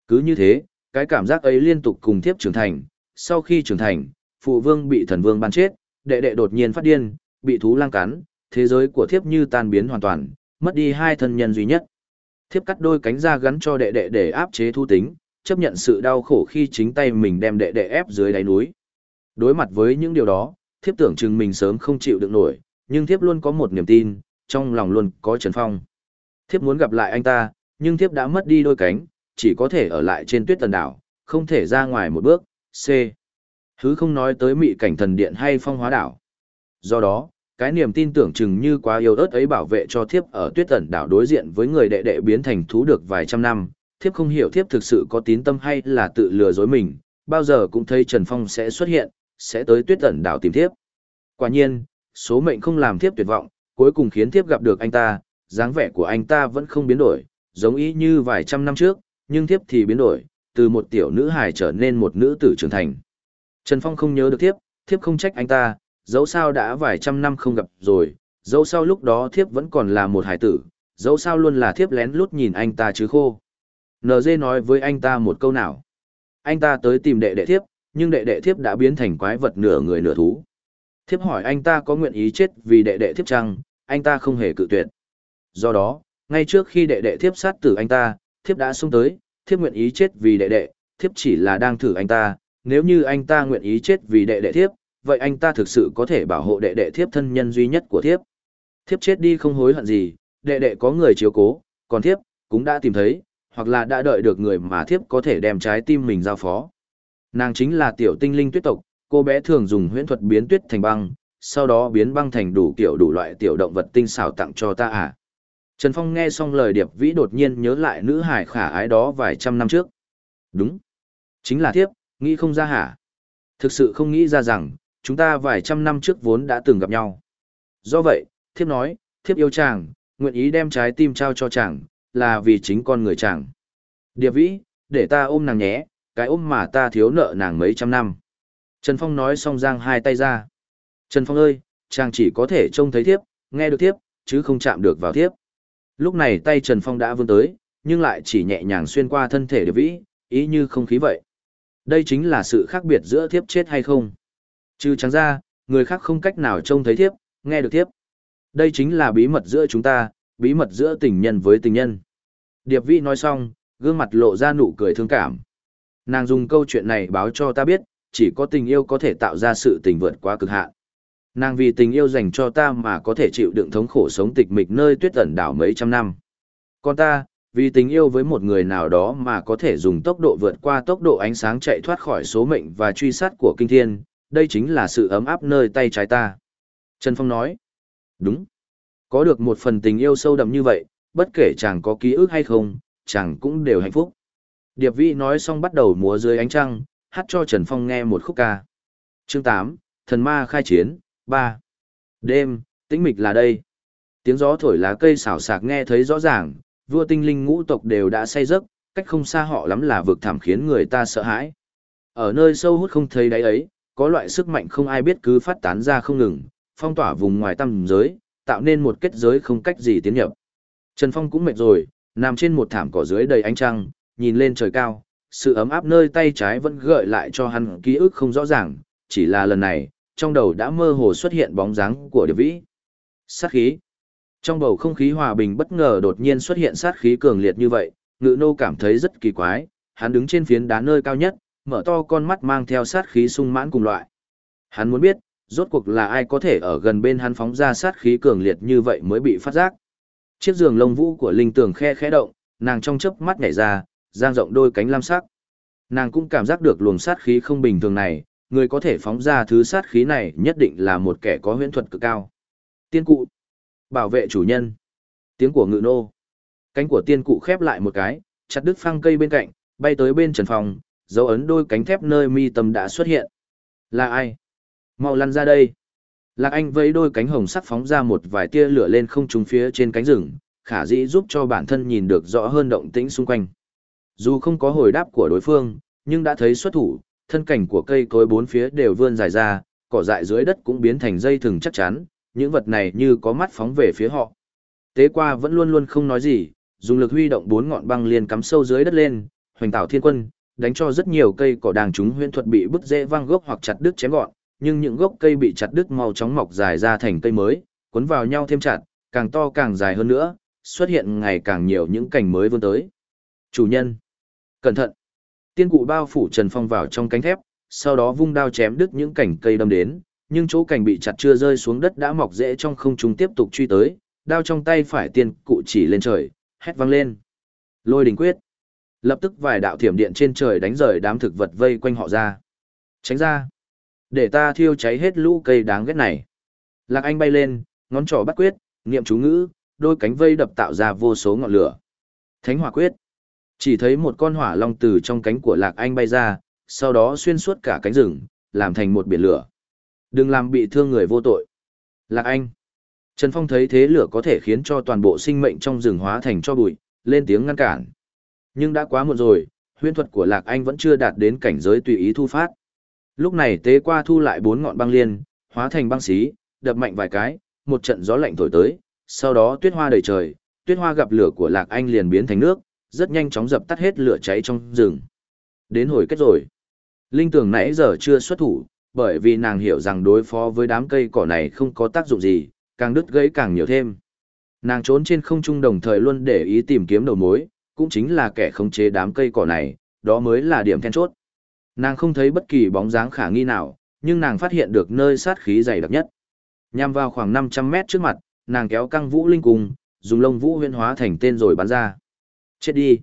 Cứ như thế, cái cảm giác ấy liên tục cùng thiếp trưởng thành, sau khi trưởng thành, phụ vương bị thần vương ban chết, đệ đệ đột nhiên phát điên, bị thú lang cắn, thế giới của thiếp như tan biến hoàn toàn, mất đi hai thân nhân duy nhất. Thiếp cắt đôi cánh ra gắn cho đệ đệ để áp chế thu tính, chấp nhận sự đau khổ khi chính tay mình đem đệ đệ ép dưới đáy núi. Đối mặt với những điều đó, thiếp tưởng chừng mình sớm không chịu được nổi, nhưng thiếp luôn có một niềm tin, trong lòng luôn có Trần Phong. Thiếp muốn gặp lại anh ta, nhưng thiếp đã mất đi đôi cánh, chỉ có thể ở lại trên tuyết tần đảo, không thể ra ngoài một bước, C. Hứ không nói tới mị cảnh thần điện hay phong hóa đảo. Do đó, cái niềm tin tưởng chừng như quá yêu ớt ấy bảo vệ cho thiếp ở tuyết tẩn đảo đối diện với người đệ đệ biến thành thú được vài trăm năm, thiếp không hiểu thiếp thực sự có tín tâm hay là tự lừa dối mình, bao giờ cũng thấy Trần Phong sẽ xuất hiện, sẽ tới tuyết tẩn đảo tìm thiếp. Quả nhiên, số mệnh không làm thiếp tuyệt vọng, cuối cùng khiến thiếp gặp được anh ta, dáng vẻ của anh ta vẫn không biến đổi, giống ý như vài trăm năm trước, nhưng thiếp thì biến đổi, từ một tiểu nữ hài trở nên một nữ tử trưởng thành. Trần Phong không nhớ được thiếp, thiếp không trách anh ta, dẫu sao đã vài trăm năm không gặp rồi, dẫu sao lúc đó thiếp vẫn còn là một hải tử, dẫu sao luôn là thiếp lén lút nhìn anh ta chứ khô. NG nói với anh ta một câu nào. Anh ta tới tìm đệ đệ thiếp, nhưng đệ đệ thiếp đã biến thành quái vật nửa người nửa thú. Thiếp hỏi anh ta có nguyện ý chết vì đệ đệ thiếp chăng, anh ta không hề cự tuyệt. Do đó, ngay trước khi đệ đệ thiếp sát tử anh ta, thiếp đã xuống tới, thiếp nguyện ý chết vì đệ đệ, thiếp chỉ là đang thử anh ta, nếu như anh ta nguyện ý chết vì đệ đệ thiếp, vậy anh ta thực sự có thể bảo hộ đệ đệ thiếp thân nhân duy nhất của thiếp. Thiếp chết đi không hối hận gì, đệ đệ có người chiếu cố, còn thiếp, cũng đã tìm thấy, hoặc là đã đợi được người mà thiếp có thể đem trái tim mình giao phó. Nàng chính là tiểu tinh linh tuyết tộc, cô bé thường dùng huyễn thuật biến tuyết thành băng, sau đó biến băng thành đủ kiểu đủ loại tiểu động vật tinh xảo tặng cho ta à. Trần Phong nghe xong lời Điệp Vĩ đột nhiên nhớ lại nữ hải khả ái đó vài trăm năm trước. Đúng. Chính là thiếp, nghĩ không ra hả? Thực sự không nghĩ ra rằng, chúng ta vài trăm năm trước vốn đã từng gặp nhau. Do vậy, thiếp nói, thiếp yêu chàng, nguyện ý đem trái tim trao cho chàng, là vì chính con người chàng. Điệp Vĩ, để ta ôm nàng nhé, cái ôm mà ta thiếu nợ nàng mấy trăm năm. Trần Phong nói xong giang hai tay ra. Trần Phong ơi, chàng chỉ có thể trông thấy thiếp, nghe được thiếp, chứ không chạm được vào thiếp. Lúc này tay Trần Phong đã vươn tới, nhưng lại chỉ nhẹ nhàng xuyên qua thân thể Điệp Vĩ, ý như không khí vậy. Đây chính là sự khác biệt giữa thiếp chết hay không. Chứ chẳng ra, người khác không cách nào trông thấy thiếp, nghe được thiếp. Đây chính là bí mật giữa chúng ta, bí mật giữa tình nhân với tình nhân. Điệp Vĩ nói xong, gương mặt lộ ra nụ cười thương cảm. Nàng dùng câu chuyện này báo cho ta biết, chỉ có tình yêu có thể tạo ra sự tình vượt quá cực hạn. Nàng vì tình yêu dành cho ta mà có thể chịu đựng thống khổ sống tịch mịch nơi tuyết ẩn đảo mấy trăm năm. Còn ta, vì tình yêu với một người nào đó mà có thể dùng tốc độ vượt qua tốc độ ánh sáng chạy thoát khỏi số mệnh và truy sát của kinh thiên, đây chính là sự ấm áp nơi tay trái ta. Trần Phong nói, đúng. Có được một phần tình yêu sâu đậm như vậy, bất kể chàng có ký ức hay không, chàng cũng đều hạnh phúc. Điệp Vĩ nói xong bắt đầu múa dưới ánh trăng, hát cho Trần Phong nghe một khúc ca. Chương 8, Thần Ma khai chiến, 3. Đêm, tĩnh mịch là đây. Tiếng gió thổi lá cây xào xạc nghe thấy rõ ràng, vua tinh linh ngũ tộc đều đã say giấc, cách không xa họ lắm là vực thảm khiến người ta sợ hãi. Ở nơi sâu hút không thấy đáy ấy, có loại sức mạnh không ai biết cứ phát tán ra không ngừng, phong tỏa vùng ngoài tam giới, tạo nên một kết giới không cách gì tiến nhập. Trần Phong cũng mệt rồi, nằm trên một thảm cỏ dưới đầy ánh trăng, nhìn lên trời cao, sự ấm áp nơi tay trái vẫn gợi lại cho hắn ký ức không rõ ràng, chỉ là lần này, trong đầu đã mơ hồ xuất hiện bóng dáng của Điệp Vĩ. Sát khí. Trong bầu không khí hòa bình bất ngờ đột nhiên xuất hiện sát khí cường liệt như vậy, ngự nô cảm thấy rất kỳ quái, hắn đứng trên phiến đá nơi cao nhất, mở to con mắt mang theo sát khí sung mãn cùng loại. Hắn muốn biết, rốt cuộc là ai có thể ở gần bên hắn phóng ra sát khí cường liệt như vậy mới bị phát giác. Chiếc giường lông vũ của linh tường khe khẽ động, nàng trong chớp mắt nhảy ra, giang rộng đôi cánh lam sắc. Nàng cũng cảm giác được luồng sát khí không bình thường này, người có thể phóng ra thứ sát khí này nhất định là một kẻ có huyễn thuật cực cao. Tiên cụ, bảo vệ chủ nhân. Tiếng của ngự nô. Cánh của tiên cụ khép lại một cái, chặt đứt phăng cây bên cạnh, bay tới bên trần phòng, dấu ấn đôi cánh thép nơi mi tâm đã xuất hiện. Là ai? Mau lăn ra đây. Lạc Anh vẫy đôi cánh hồng sắc phóng ra một vài tia lửa lên không trung phía trên cánh rừng, khả dĩ giúp cho bản thân nhìn được rõ hơn động tĩnh xung quanh. Dù không có hồi đáp của đối phương, nhưng đã thấy xuất thủ, thân cảnh của cây cối bốn phía đều vươn dài ra, cỏ dại dưới đất cũng biến thành dây thừng chắc chắn, những vật này như có mắt phóng về phía họ. Tế qua vẫn luôn luôn không nói gì, dùng lực huy động bốn ngọn băng liền cắm sâu dưới đất lên, hoành tạo thiên quân, đánh cho rất nhiều cây cỏ đàng chúng huyễn thuật bị bứt rễ văng gốc hoặc chặt đứt chém gọn, nhưng những gốc cây bị chặt đứt mau chóng mọc dài ra thành cây mới, cuốn vào nhau thêm chặt, càng to càng dài hơn nữa, xuất hiện ngày càng nhiều những cành mới vươn tới. Chủ nhân, cẩn thận. Tiên cụ bao phủ Trần Phong vào trong cánh thép, sau đó vung đao chém đứt những cành cây đâm đến, nhưng chỗ cành bị chặt chưa rơi xuống đất đã mọc rễ trong không trung tiếp tục truy tới, đao trong tay phải tiên cụ chỉ lên trời, hét vang lên. Lôi đình quyết. Lập tức vài đạo thiểm điện trên trời đánh rời đám thực vật vây quanh họ ra. Tránh ra. Để ta thiêu cháy hết lũ cây đáng ghét này. Lạc Anh bay lên, ngón trỏ bắt quyết, niệm chú ngữ, đôi cánh vây đập tạo ra vô số ngọn lửa. Thánh hỏa quyết. Chỉ thấy một con hỏa long từ trong cánh của Lạc Anh bay ra, sau đó xuyên suốt cả cánh rừng, làm thành một biển lửa. Đừng làm bị thương người vô tội. Lạc Anh. Trần Phong thấy thế lửa có thể khiến cho toàn bộ sinh mệnh trong rừng hóa thành cho bụi, lên tiếng ngăn cản. Nhưng đã quá muộn rồi, huyễn thuật của Lạc Anh vẫn chưa đạt đến cảnh giới tùy ý thu phát. Lúc này tế qua thu lại bốn ngọn băng liên, hóa thành băng xí, đập mạnh vài cái, một trận gió lạnh thổi tới, sau đó tuyết hoa đầy trời, tuyết hoa gặp lửa của Lạc Anh liền biến thành nước, rất nhanh chóng dập tắt hết lửa cháy trong rừng. Đến hồi kết rồi. Linh tưởng nãy giờ chưa xuất thủ, bởi vì nàng hiểu rằng đối phó với đám cây cỏ này không có tác dụng gì, càng đứt gãy càng nhiều thêm. Nàng trốn trên không trung đồng thời luôn để ý tìm kiếm đầu mối, cũng chính là kẻ khống chế đám cây cỏ này, đó mới là điểm then chốt. Nàng không thấy bất kỳ bóng dáng khả nghi nào, nhưng nàng phát hiện được nơi sát khí dày đặc nhất. Nhằm vào khoảng 500 mét trước mặt, nàng kéo căng vũ linh cùng, dùng lông vũ huyên hóa thành tên rồi bắn ra. Chết đi.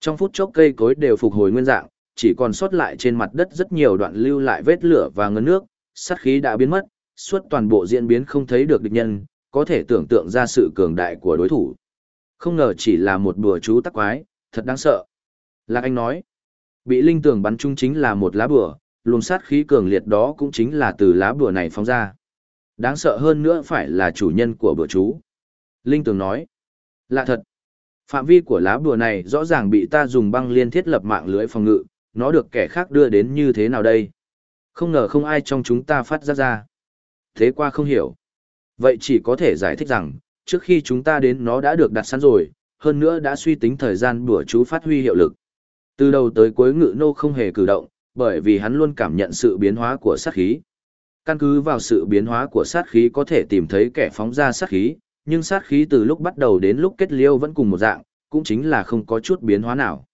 Trong phút chốc cây cối đều phục hồi nguyên dạng, chỉ còn sót lại trên mặt đất rất nhiều đoạn lưu lại vết lửa và ngấn nước, sát khí đã biến mất, suốt toàn bộ diễn biến không thấy được địch nhân, có thể tưởng tượng ra sự cường đại của đối thủ. Không ngờ chỉ là một bùa chú tắc quái, thật đáng sợ. Lạc Anh nói, bị linh tường bắn trúng chính là một lá bùa, luồng sát khí cường liệt đó cũng chính là từ lá bùa này phóng ra. Đáng sợ hơn nữa phải là chủ nhân của bùa chú. Linh tường nói, lạ thật. Phạm vi của lá bùa này rõ ràng bị ta dùng băng liên thiết lập mạng lưới phòng ngự, nó được kẻ khác đưa đến như thế nào đây? Không ngờ không ai trong chúng ta phát ra ra. Thế qua không hiểu. Vậy chỉ có thể giải thích rằng, trước khi chúng ta đến nó đã được đặt sẵn rồi, hơn nữa đã suy tính thời gian bùa chú phát huy hiệu lực. Từ đầu tới cuối ngự nô không hề cử động, bởi vì hắn luôn cảm nhận sự biến hóa của sát khí. Căn cứ vào sự biến hóa của sát khí có thể tìm thấy kẻ phóng ra sát khí, nhưng sát khí từ lúc bắt đầu đến lúc kết liêu vẫn cùng một dạng, cũng chính là không có chút biến hóa nào.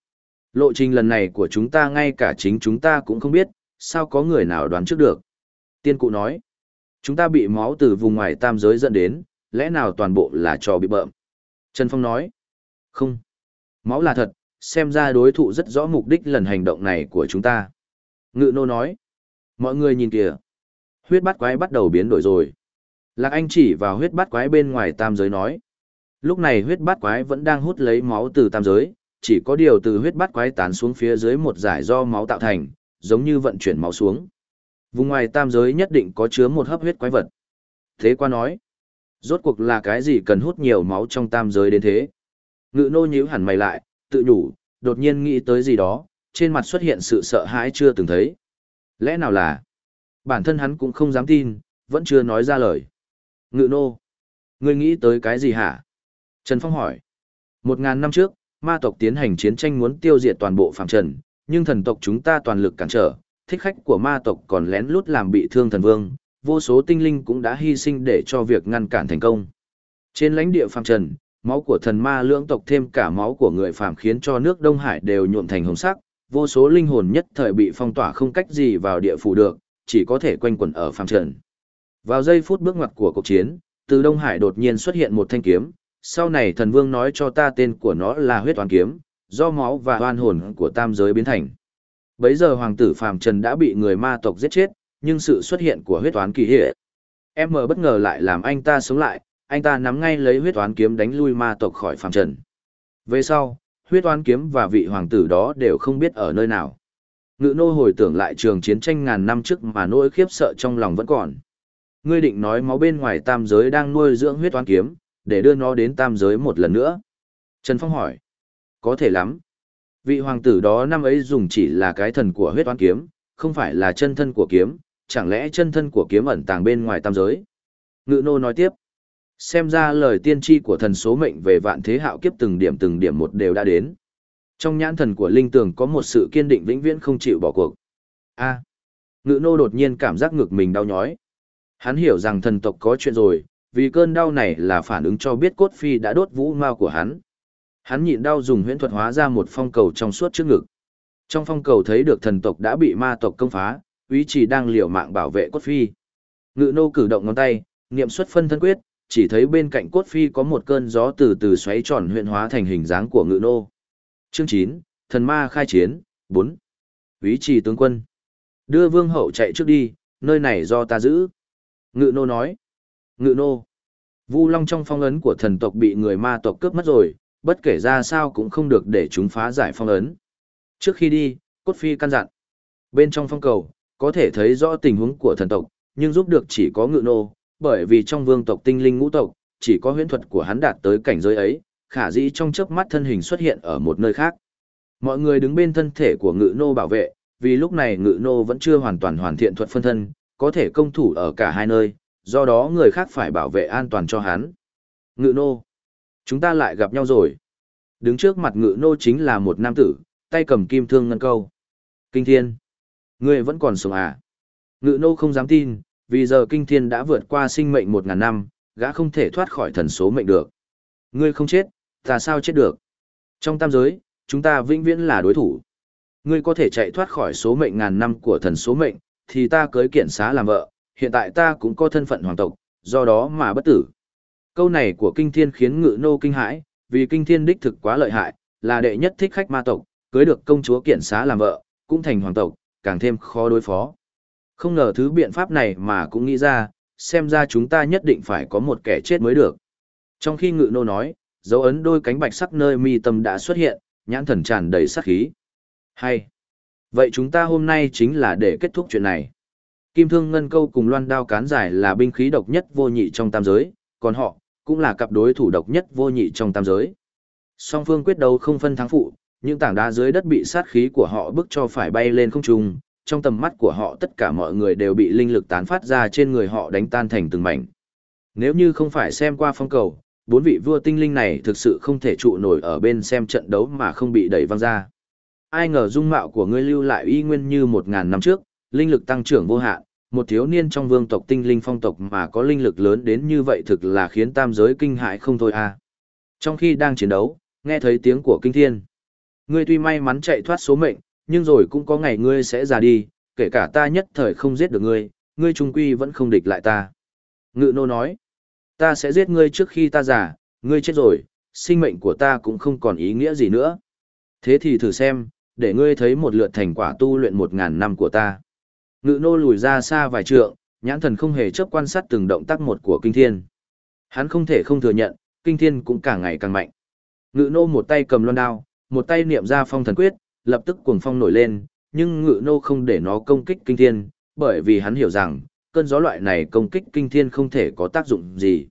Lộ trình lần này của chúng ta ngay cả chính chúng ta cũng không biết, sao có người nào đoán trước được. Tiên cụ nói, chúng ta bị máu từ vùng ngoài tam giới dẫn đến, lẽ nào toàn bộ là trò bị bợm. Trần Phong nói, không, máu là thật, xem ra đối thủ rất rõ mục đích lần hành động này của chúng ta. Ngự nô nói, mọi người nhìn kìa, huyết bát quái bắt đầu biến đổi rồi. Lạc Anh chỉ vào huyết bát quái bên ngoài tam giới nói. Lúc này huyết bát quái vẫn đang hút lấy máu từ tam giới, chỉ có điều từ huyết bát quái tán xuống phía dưới một giải do máu tạo thành, giống như vận chuyển máu xuống. Vùng ngoài tam giới nhất định có chứa một hấp huyết quái vật. Thế qua nói, rốt cuộc là cái gì cần hút nhiều máu trong tam giới đến thế? Ngự nô nhíu hẳn mày lại, tự nhủ, đột nhiên nghĩ tới gì đó, trên mặt xuất hiện sự sợ hãi chưa từng thấy. Lẽ nào là, bản thân hắn cũng không dám tin, vẫn chưa nói ra lời. Ngự nô, ngươi nghĩ tới cái gì hả? Trần Phong hỏi. Một ngàn năm trước, ma tộc tiến hành chiến tranh muốn tiêu diệt toàn bộ phạm trần, nhưng thần tộc chúng ta toàn lực cản trở, thích khách của ma tộc còn lén lút làm bị thương thần vương, vô số tinh linh cũng đã hy sinh để cho việc ngăn cản thành công. Trên lãnh địa phạm trần, máu của thần ma lưỡng tộc thêm cả máu của người phạm khiến cho nước Đông Hải đều nhuộm thành hồng sắc, vô số linh hồn nhất thời bị phong tỏa không cách gì vào địa phủ được, chỉ có thể quanh quẩn ở phạm trần. Vào giây phút bước ngoặt của cuộc chiến, từ Đông Hải đột nhiên xuất hiện một thanh kiếm, sau này thần vương nói cho ta tên của nó là huyết toán kiếm, do máu và oan hồn của tam giới biến thành. Bấy giờ hoàng tử Phạm Trần đã bị người ma tộc giết chết, nhưng sự xuất hiện của huyết toán kỳ hệ. Em mờ bất ngờ lại làm anh ta sống lại, anh ta nắm ngay lấy huyết toán kiếm đánh lui ma tộc khỏi phàm Trần. Về sau, huyết toán kiếm và vị hoàng tử đó đều không biết ở nơi nào. Ngự nô hồi tưởng lại trường chiến tranh ngàn năm trước mà nỗi khiếp sợ trong lòng vẫn còn. Ngươi định nói máu bên ngoài tam giới đang nuôi dưỡng huyết toán kiếm, để đưa nó đến tam giới một lần nữa. Trần Phong hỏi. Có thể lắm. Vị hoàng tử đó năm ấy dùng chỉ là cái thần của huyết toán kiếm, không phải là chân thân của kiếm, chẳng lẽ chân thân của kiếm ẩn tàng bên ngoài tam giới? Ngự nô nói tiếp. Xem ra lời tiên tri của thần số mệnh về vạn thế hạo kiếp từng điểm từng điểm một đều đã đến. Trong nhãn thần của linh tường có một sự kiên định vĩnh viễn không chịu bỏ cuộc. A. ngự nô đột nhiên cảm giác ngực mình đau nhói. Hắn hiểu rằng thần tộc có chuyện rồi, vì cơn đau này là phản ứng cho biết cốt phi đã đốt vũ mao của hắn. Hắn nhịn đau dùng huyễn thuật hóa ra một phong cầu trong suốt trước ngực. Trong phong cầu thấy được thần tộc đã bị ma tộc công phá, úy chỉ đang liều mạng bảo vệ cốt phi. Ngự nô cử động ngón tay, niệm xuất phân thân quyết, chỉ thấy bên cạnh cốt phi có một cơn gió từ từ xoáy tròn huyện hóa thành hình dáng của ngự nô. Chương 9, thần ma khai chiến, 4. Úy Chỉ tướng quân. Đưa vương hậu chạy trước đi, nơi này do ta giữ. Ngự nô nói. Ngự nô. Vu Long trong phong ấn của thần tộc bị người ma tộc cướp mất rồi, bất kể ra sao cũng không được để chúng phá giải phong ấn. Trước khi đi, Cốt Phi căn dặn. Bên trong phong cầu, có thể thấy rõ tình huống của thần tộc, nhưng giúp được chỉ có ngự nô, bởi vì trong vương tộc tinh linh ngũ tộc, chỉ có huyễn thuật của hắn đạt tới cảnh giới ấy, khả dĩ trong chớp mắt thân hình xuất hiện ở một nơi khác. Mọi người đứng bên thân thể của ngự nô bảo vệ, vì lúc này ngự nô vẫn chưa hoàn toàn hoàn thiện thuật phân thân, có thể công thủ ở cả hai nơi, do đó người khác phải bảo vệ an toàn cho hắn. Ngự nô. Chúng ta lại gặp nhau rồi. Đứng trước mặt ngự nô chính là một nam tử, tay cầm kim thương ngân câu. Kinh thiên. Ngươi vẫn còn sống à? Ngự nô không dám tin, vì giờ kinh thiên đã vượt qua sinh mệnh một ngàn năm, gã không thể thoát khỏi thần số mệnh được. Ngươi không chết, ta sao chết được? Trong tam giới, chúng ta vĩnh viễn là đối thủ. Ngươi có thể chạy thoát khỏi số mệnh ngàn năm của thần số mệnh, thì ta cưới kiện xá làm vợ, hiện tại ta cũng có thân phận hoàng tộc, do đó mà bất tử. Câu này của kinh thiên khiến ngự nô kinh hãi, vì kinh thiên đích thực quá lợi hại, là đệ nhất thích khách ma tộc, cưới được công chúa kiện xá làm vợ, cũng thành hoàng tộc, càng thêm khó đối phó. Không ngờ thứ biện pháp này mà cũng nghĩ ra, xem ra chúng ta nhất định phải có một kẻ chết mới được. Trong khi ngự nô nói, dấu ấn đôi cánh bạch sắc nơi mi tâm đã xuất hiện, nhãn thần tràn đầy sát khí. Hay. Vậy chúng ta hôm nay chính là để kết thúc chuyện này. Kim thương ngân câu cùng loan đao cán giải là binh khí độc nhất vô nhị trong tam giới, còn họ, cũng là cặp đối thủ độc nhất vô nhị trong tam giới. Song phương quyết đấu không phân thắng phụ, những tảng đá dưới đất bị sát khí của họ bức cho phải bay lên không trung, trong tầm mắt của họ tất cả mọi người đều bị linh lực tán phát ra trên người họ đánh tan thành từng mảnh. Nếu như không phải xem qua phong cầu, bốn vị vua tinh linh này thực sự không thể trụ nổi ở bên xem trận đấu mà không bị đẩy văng ra. Ai ngờ dung mạo của ngươi lưu lại y nguyên như một ngàn năm trước, linh lực tăng trưởng vô hạn, một thiếu niên trong vương tộc tinh linh phong tộc mà có linh lực lớn đến như vậy thực là khiến tam giới kinh hại không thôi à. Trong khi đang chiến đấu, nghe thấy tiếng của kinh thiên. Ngươi tuy may mắn chạy thoát số mệnh, nhưng rồi cũng có ngày ngươi sẽ già đi, kể cả ta nhất thời không giết được ngươi, ngươi trung quy vẫn không địch lại ta. Ngự nô nói, ta sẽ giết ngươi trước khi ta già, ngươi chết rồi, sinh mệnh của ta cũng không còn ý nghĩa gì nữa. Thế thì thử xem, để ngươi thấy một lượt thành quả tu luyện một ngàn năm của ta. Ngự nô lùi ra xa vài trượng, nhãn thần không hề chấp quan sát từng động tác một của kinh thiên. Hắn không thể không thừa nhận, kinh thiên cũng càng ngày càng mạnh. Ngự nô một tay cầm loan đao, một tay niệm ra phong thần quyết, lập tức cuồng phong nổi lên, nhưng ngự nô không để nó công kích kinh thiên, bởi vì hắn hiểu rằng, cơn gió loại này công kích kinh thiên không thể có tác dụng gì.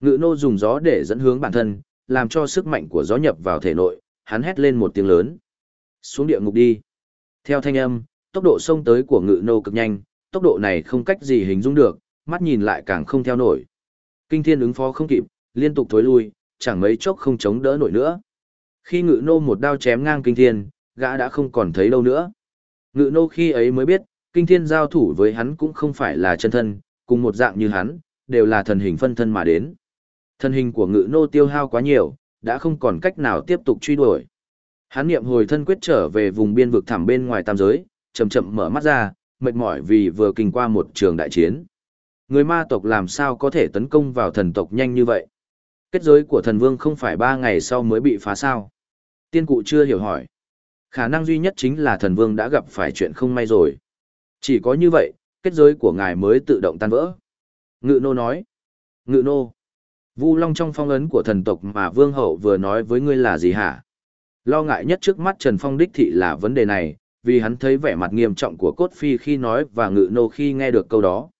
Ngự nô dùng gió để dẫn hướng bản thân, làm cho sức mạnh của gió nhập vào thể nội, hắn hét lên một tiếng lớn. Xuống địa ngục đi. Theo thanh âm, tốc độ xông tới của ngự nô cực nhanh, tốc độ này không cách gì hình dung được, mắt nhìn lại càng không theo nổi. Kinh thiên ứng phó không kịp, liên tục thối lui, chẳng mấy chốc không chống đỡ nổi nữa. Khi ngự nô một đao chém ngang kinh thiên, gã đã không còn thấy đâu nữa. Ngự nô khi ấy mới biết, kinh thiên giao thủ với hắn cũng không phải là chân thân, cùng một dạng như hắn, đều là thần hình phân thân mà đến. Thần hình của ngự nô tiêu hao quá nhiều, đã không còn cách nào tiếp tục truy đuổi. Hắn niệm hồi thân quyết trở về vùng biên vực thẳm bên ngoài tam giới, chậm chậm mở mắt ra, mệt mỏi vì vừa kinh qua một trường đại chiến. Người ma tộc làm sao có thể tấn công vào thần tộc nhanh như vậy? Kết giới của thần vương không phải ba ngày sau mới bị phá sao? Tiên cụ chưa hiểu hỏi. Khả năng duy nhất chính là thần vương đã gặp phải chuyện không may rồi. Chỉ có như vậy, kết giới của ngài mới tự động tan vỡ. Ngự nô nói. Ngự nô. Vu Long trong phong ấn của thần tộc mà vương hậu vừa nói với ngươi là gì hả? Lo ngại nhất trước mắt Trần Phong đích thị là vấn đề này, vì hắn thấy vẻ mặt nghiêm trọng của cốt phi khi nói và ngự nô khi nghe được câu đó.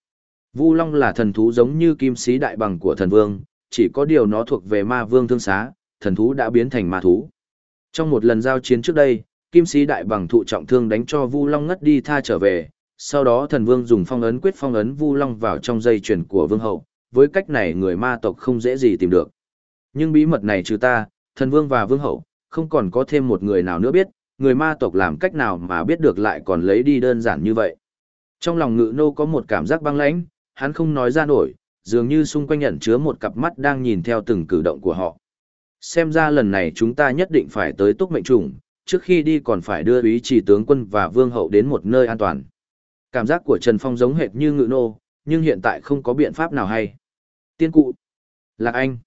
Vu Long là thần thú giống như kim sĩ đại bằng của thần vương, chỉ có điều nó thuộc về ma vương thương xá, thần thú đã biến thành ma thú. Trong một lần giao chiến trước đây, kim sĩ đại bằng thụ trọng thương đánh cho Vu Long ngất đi tha trở về, sau đó thần vương dùng phong ấn quyết phong ấn Vu Long vào trong dây chuyền của vương hậu, với cách này người ma tộc không dễ gì tìm được. Nhưng bí mật này trừ ta, thần vương và vương hậu, không còn có thêm một người nào nữa biết, người ma tộc làm cách nào mà biết được lại còn lấy đi đơn giản như vậy. Trong lòng ngự nô có một cảm giác băng lãnh, hắn không nói ra nổi, dường như xung quanh nhận chứa một cặp mắt đang nhìn theo từng cử động của họ. Xem ra lần này chúng ta nhất định phải tới túc mệnh trùng, trước khi đi còn phải đưa ý chỉ tướng quân và vương hậu đến một nơi an toàn. Cảm giác của Trần Phong giống hệt như ngự nô, nhưng hiện tại không có biện pháp nào hay. Tiên cụ, Lạc Anh,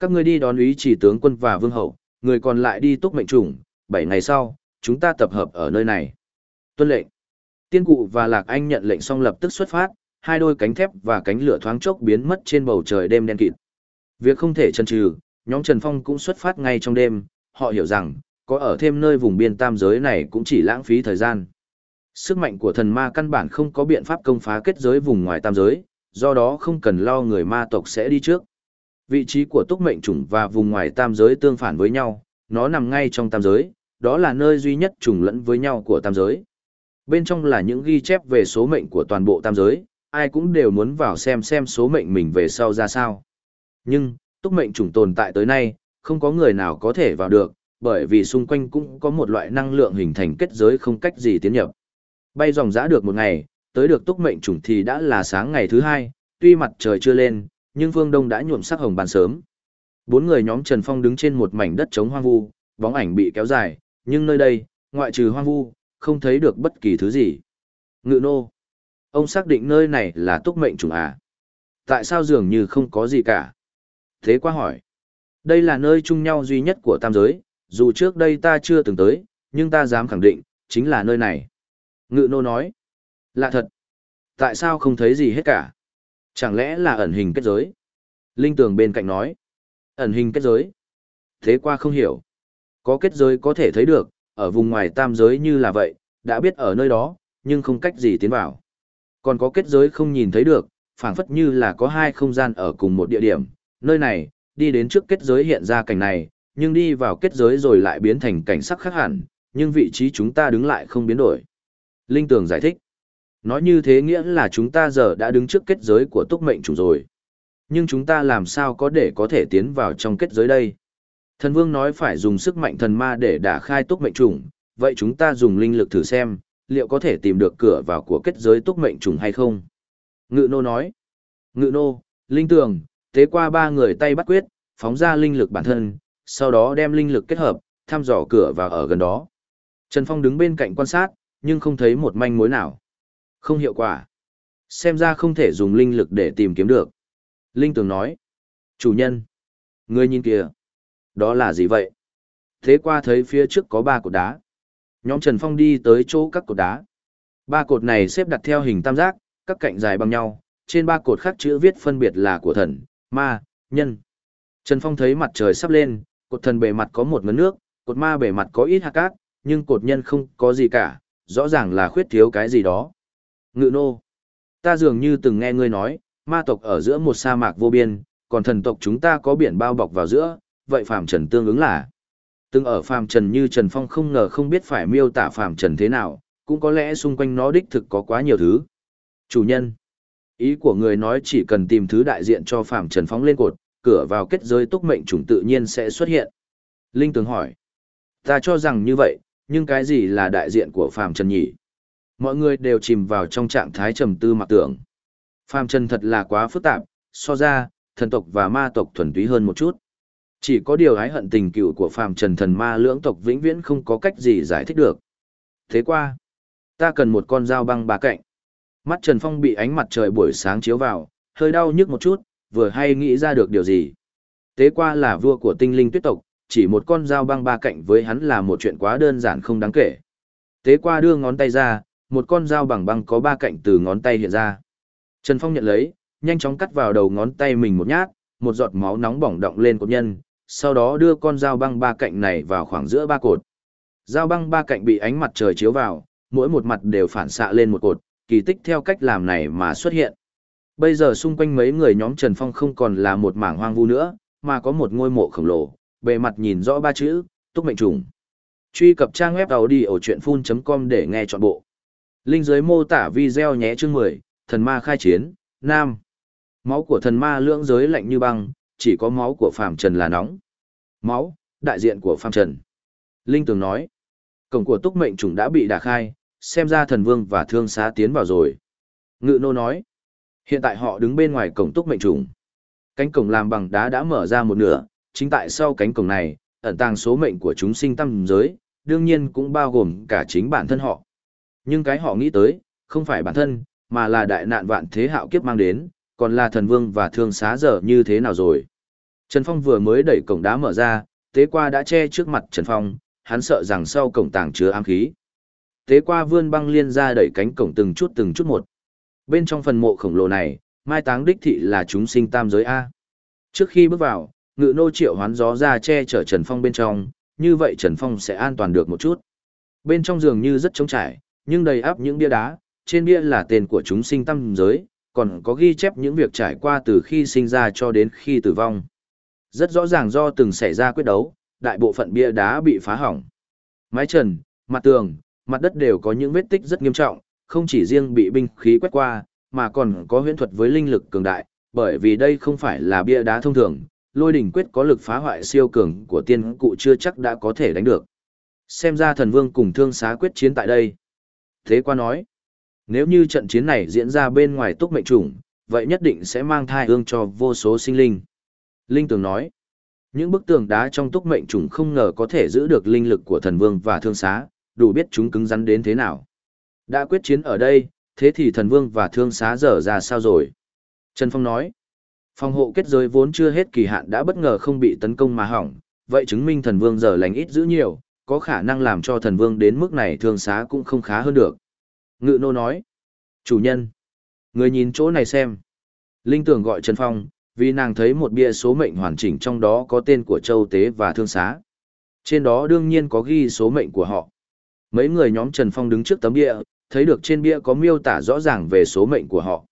các ngươi đi đón ý chỉ tướng quân và vương hậu, người còn lại đi túc mệnh trùng, bảy ngày sau, chúng ta tập hợp ở nơi này. Tuân lệnh. Tiên cụ và Lạc Anh nhận lệnh xong lập tức xuất phát, hai đôi cánh thép và cánh lửa thoáng chốc biến mất trên bầu trời đêm đen kịt. Việc không thể chần chừ, nhóm Trần Phong cũng xuất phát ngay trong đêm, họ hiểu rằng, có ở thêm nơi vùng biên tam giới này cũng chỉ lãng phí thời gian. Sức mạnh của thần ma căn bản không có biện pháp công phá kết giới vùng ngoài tam giới, do đó không cần lo người ma tộc sẽ đi trước. Vị trí của túc mệnh chủng và vùng ngoài tam giới tương phản với nhau, nó nằm ngay trong tam giới, đó là nơi duy nhất trùng lẫn với nhau của tam giới. Bên trong là những ghi chép về số mệnh của toàn bộ tam giới, ai cũng đều muốn vào xem xem số mệnh mình về sau ra sao. Nhưng, túc mệnh chủng tồn tại tới nay, không có người nào có thể vào được, bởi vì xung quanh cũng có một loại năng lượng hình thành kết giới không cách gì tiến nhập. Bay dòng dã được một ngày, tới được túc mệnh trùng thì đã là sáng ngày thứ hai, tuy mặt trời chưa lên, nhưng phương đông đã nhuộm sắc hồng bàn sớm. Bốn người nhóm Trần Phong đứng trên một mảnh đất trống hoang vu, bóng ảnh bị kéo dài, nhưng nơi đây, ngoại trừ hoang vu, không thấy được bất kỳ thứ gì. Ngự nô. Ông xác định nơi này là túc mệnh trùng à? Tại sao dường như không có gì cả? Thế qua hỏi. Đây là nơi chung nhau duy nhất của tam giới, dù trước đây ta chưa từng tới, nhưng ta dám khẳng định, chính là nơi này. Ngự nô nói. Lạ thật. Tại sao không thấy gì hết cả? Chẳng lẽ là ẩn hình kết giới? Linh tường bên cạnh nói. Ẩn hình kết giới. Thế qua không hiểu. Có kết giới có thể thấy được, ở vùng ngoài tam giới như là vậy, đã biết ở nơi đó, nhưng không cách gì tiến vào. Còn có kết giới không nhìn thấy được, phảng phất như là có hai không gian ở cùng một địa điểm, nơi này, đi đến trước kết giới hiện ra cảnh này, nhưng đi vào kết giới rồi lại biến thành cảnh sắc khác hẳn, nhưng vị trí chúng ta đứng lại không biến đổi. Linh Tường giải thích. Nói như thế nghĩa là chúng ta giờ đã đứng trước kết giới của túc mệnh chủ rồi. Nhưng chúng ta làm sao có để có thể tiến vào trong kết giới đây? Thần Vương nói phải dùng sức mạnh thần ma để đả khai túc mệnh trùng, vậy chúng ta dùng linh lực thử xem, liệu có thể tìm được cửa vào của kết giới túc mệnh trùng hay không? Ngự nô nói. Ngự nô, linh tường, tế qua ba người tay bắt quyết, phóng ra linh lực bản thân, sau đó đem linh lực kết hợp, thăm dò cửa vào ở gần đó. Trần Phong đứng bên cạnh quan sát, nhưng không thấy một manh mối nào. Không hiệu quả. Xem ra không thể dùng linh lực để tìm kiếm được. Linh tường nói. Chủ nhân. Ngươi nhìn kìa. Đó là gì vậy? Thế qua thấy phía trước có ba cột đá. Nhóm Trần Phong đi tới chỗ các cột đá. Ba cột này xếp đặt theo hình tam giác, các cạnh dài bằng nhau, trên ba cột khác chữ viết phân biệt là của thần, ma, nhân. Trần Phong thấy mặt trời sắp lên, cột thần bề mặt có một ngấn nước, cột ma bề mặt có ít hạt cát, nhưng cột nhân không có gì cả, rõ ràng là khuyết thiếu cái gì đó. Ngự nô. Ta dường như từng nghe ngươi nói, ma tộc ở giữa một sa mạc vô biên, còn thần tộc chúng ta có biển bao bọc vào giữa, vậy phàm trần tương ứng là. Từng ở phàm trần như Trần Phong không ngờ không biết phải miêu tả phàm trần thế nào, cũng có lẽ xung quanh nó đích thực có quá nhiều thứ. Chủ nhân. Ý của người nói chỉ cần tìm thứ đại diện cho Phạm trần phóng lên cột, cửa vào kết giới túc mệnh chủng tự nhiên sẽ xuất hiện. Linh Tường hỏi. Ta cho rằng như vậy, nhưng cái gì là đại diện của Phạm trần nhỉ? Mọi người đều chìm vào trong trạng thái trầm tư mặc tưởng. Phạm trần thật là quá phức tạp, so ra, thần tộc và ma tộc thuần túy hơn một chút. Chỉ có điều hái hận tình cựu của Phạm trần thần ma lưỡng tộc vĩnh viễn không có cách gì giải thích được. Thế qua, ta cần một con dao băng ba cạnh. Mắt Trần Phong bị ánh mặt trời buổi sáng chiếu vào, hơi đau nhức một chút, vừa hay nghĩ ra được điều gì. Tế qua là vua của tinh linh tuyết tộc, chỉ một con dao băng ba cạnh với hắn là một chuyện quá đơn giản không đáng kể. Tế qua đưa ngón tay ra, một con dao bằng băng có ba cạnh từ ngón tay hiện ra. Trần Phong nhận lấy, nhanh chóng cắt vào đầu ngón tay mình một nhát, một giọt máu nóng bỏng động lên cột nhân, sau đó đưa con dao băng ba cạnh này vào khoảng giữa ba cột. Dao băng ba cạnh bị ánh mặt trời chiếu vào, mỗi một mặt đều phản xạ lên một cột, kỳ tích theo cách làm này mà xuất hiện. Bây giờ xung quanh mấy người nhóm Trần Phong không còn là một mảng hoang vu nữa, mà có một ngôi mộ khổng lồ, bề mặt nhìn rõ ba chữ, túc mệnh trùng. Truy cập trang web đầu đi ở chuyện full.com để nghe trọn bộ. Linh dưới mô tả video nhé chương 10, thần ma khai chiến, nam. Máu của thần ma lưỡng giới lạnh như băng, chỉ có máu của phàm trần là nóng. Máu, đại diện của phàm trần. Linh tường nói, cổng của túc mệnh trùng đã bị đả khai, xem ra thần vương và thương xá tiến vào rồi. Ngự nô nói, hiện tại họ đứng bên ngoài cổng túc mệnh trùng. Cánh cổng làm bằng đá đã mở ra một nửa, chính tại sau cánh cổng này, ẩn tàng số mệnh của chúng sinh tâm giới, đương nhiên cũng bao gồm cả chính bản thân họ. Nhưng cái họ nghĩ tới, không phải bản thân, mà là đại nạn vạn thế hạo kiếp mang đến, còn là thần vương và thương xá giờ như thế nào rồi. Trần Phong vừa mới đẩy cổng đá mở ra, tế qua đã che trước mặt Trần Phong, hắn sợ rằng sau cổng tàng chứa ám khí. Tế qua vươn băng liên ra đẩy cánh cổng từng chút từng chút một. Bên trong phần mộ khổng lồ này, mai táng đích thị là chúng sinh tam giới A. Trước khi bước vào, ngự nô triệu hoán gió ra che chở Trần Phong bên trong, như vậy Trần Phong sẽ an toàn được một chút. Bên trong giường như rất trống trải, nhưng đầy áp những bia đá, trên bia là tên của chúng sinh tam giới, còn có ghi chép những việc trải qua từ khi sinh ra cho đến khi tử vong. Rất rõ ràng do từng xảy ra quyết đấu, đại bộ phận bia đá bị phá hỏng. Mái trần, mặt tường, mặt đất đều có những vết tích rất nghiêm trọng, không chỉ riêng bị binh khí quét qua, mà còn có huyễn thuật với linh lực cường đại, bởi vì đây không phải là bia đá thông thường, lôi đỉnh quyết có lực phá hoại siêu cường của tiên cụ chưa chắc đã có thể đánh được. Xem ra thần vương cùng thương xá quyết chiến tại đây. Thế qua nói, Nếu như trận chiến này diễn ra bên ngoài túc mệnh trùng, vậy nhất định sẽ mang thai ương cho vô số sinh linh. Linh Tường nói, những bức tường đá trong túc mệnh trùng không ngờ có thể giữ được linh lực của thần vương và thương xá, đủ biết chúng cứng rắn đến thế nào. Đã quyết chiến ở đây, thế thì thần vương và thương xá dở ra sao rồi? Trần Phong nói, phòng hộ kết giới vốn chưa hết kỳ hạn đã bất ngờ không bị tấn công mà hỏng, vậy chứng minh thần vương giờ lành ít giữ nhiều, có khả năng làm cho thần vương đến mức này thương xá cũng không khá hơn được. Ngự nô nói, chủ nhân, người nhìn chỗ này xem. Linh tưởng gọi Trần Phong, vì nàng thấy một bia số mệnh hoàn chỉnh trong đó có tên của Châu Tế và Thương Xá. Trên đó đương nhiên có ghi số mệnh của họ. Mấy người nhóm Trần Phong đứng trước tấm bia, thấy được trên bia có miêu tả rõ ràng về số mệnh của họ.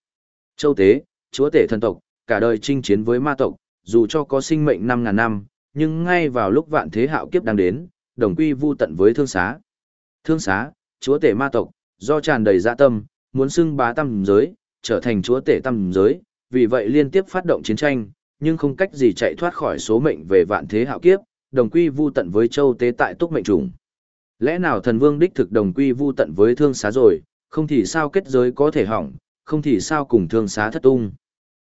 Châu Tế, chúa tể thần tộc, cả đời chinh chiến với ma tộc, dù cho có sinh mệnh 5.000 năm, nhưng ngay vào lúc vạn thế hạo kiếp đang đến, đồng quy vu tận với thương xá. Thương xá, chúa tể ma tộc, do tràn đầy dạ tâm, muốn xưng bá tâm giới, trở thành chúa tể tâm giới, vì vậy liên tiếp phát động chiến tranh, nhưng không cách gì chạy thoát khỏi số mệnh về vạn thế hạo kiếp, đồng quy vu tận với châu tế tại túc mệnh trùng. Lẽ nào thần vương đích thực đồng quy vu tận với thương xá rồi, không thì sao kết giới có thể hỏng, không thì sao cùng thương xá thất tung.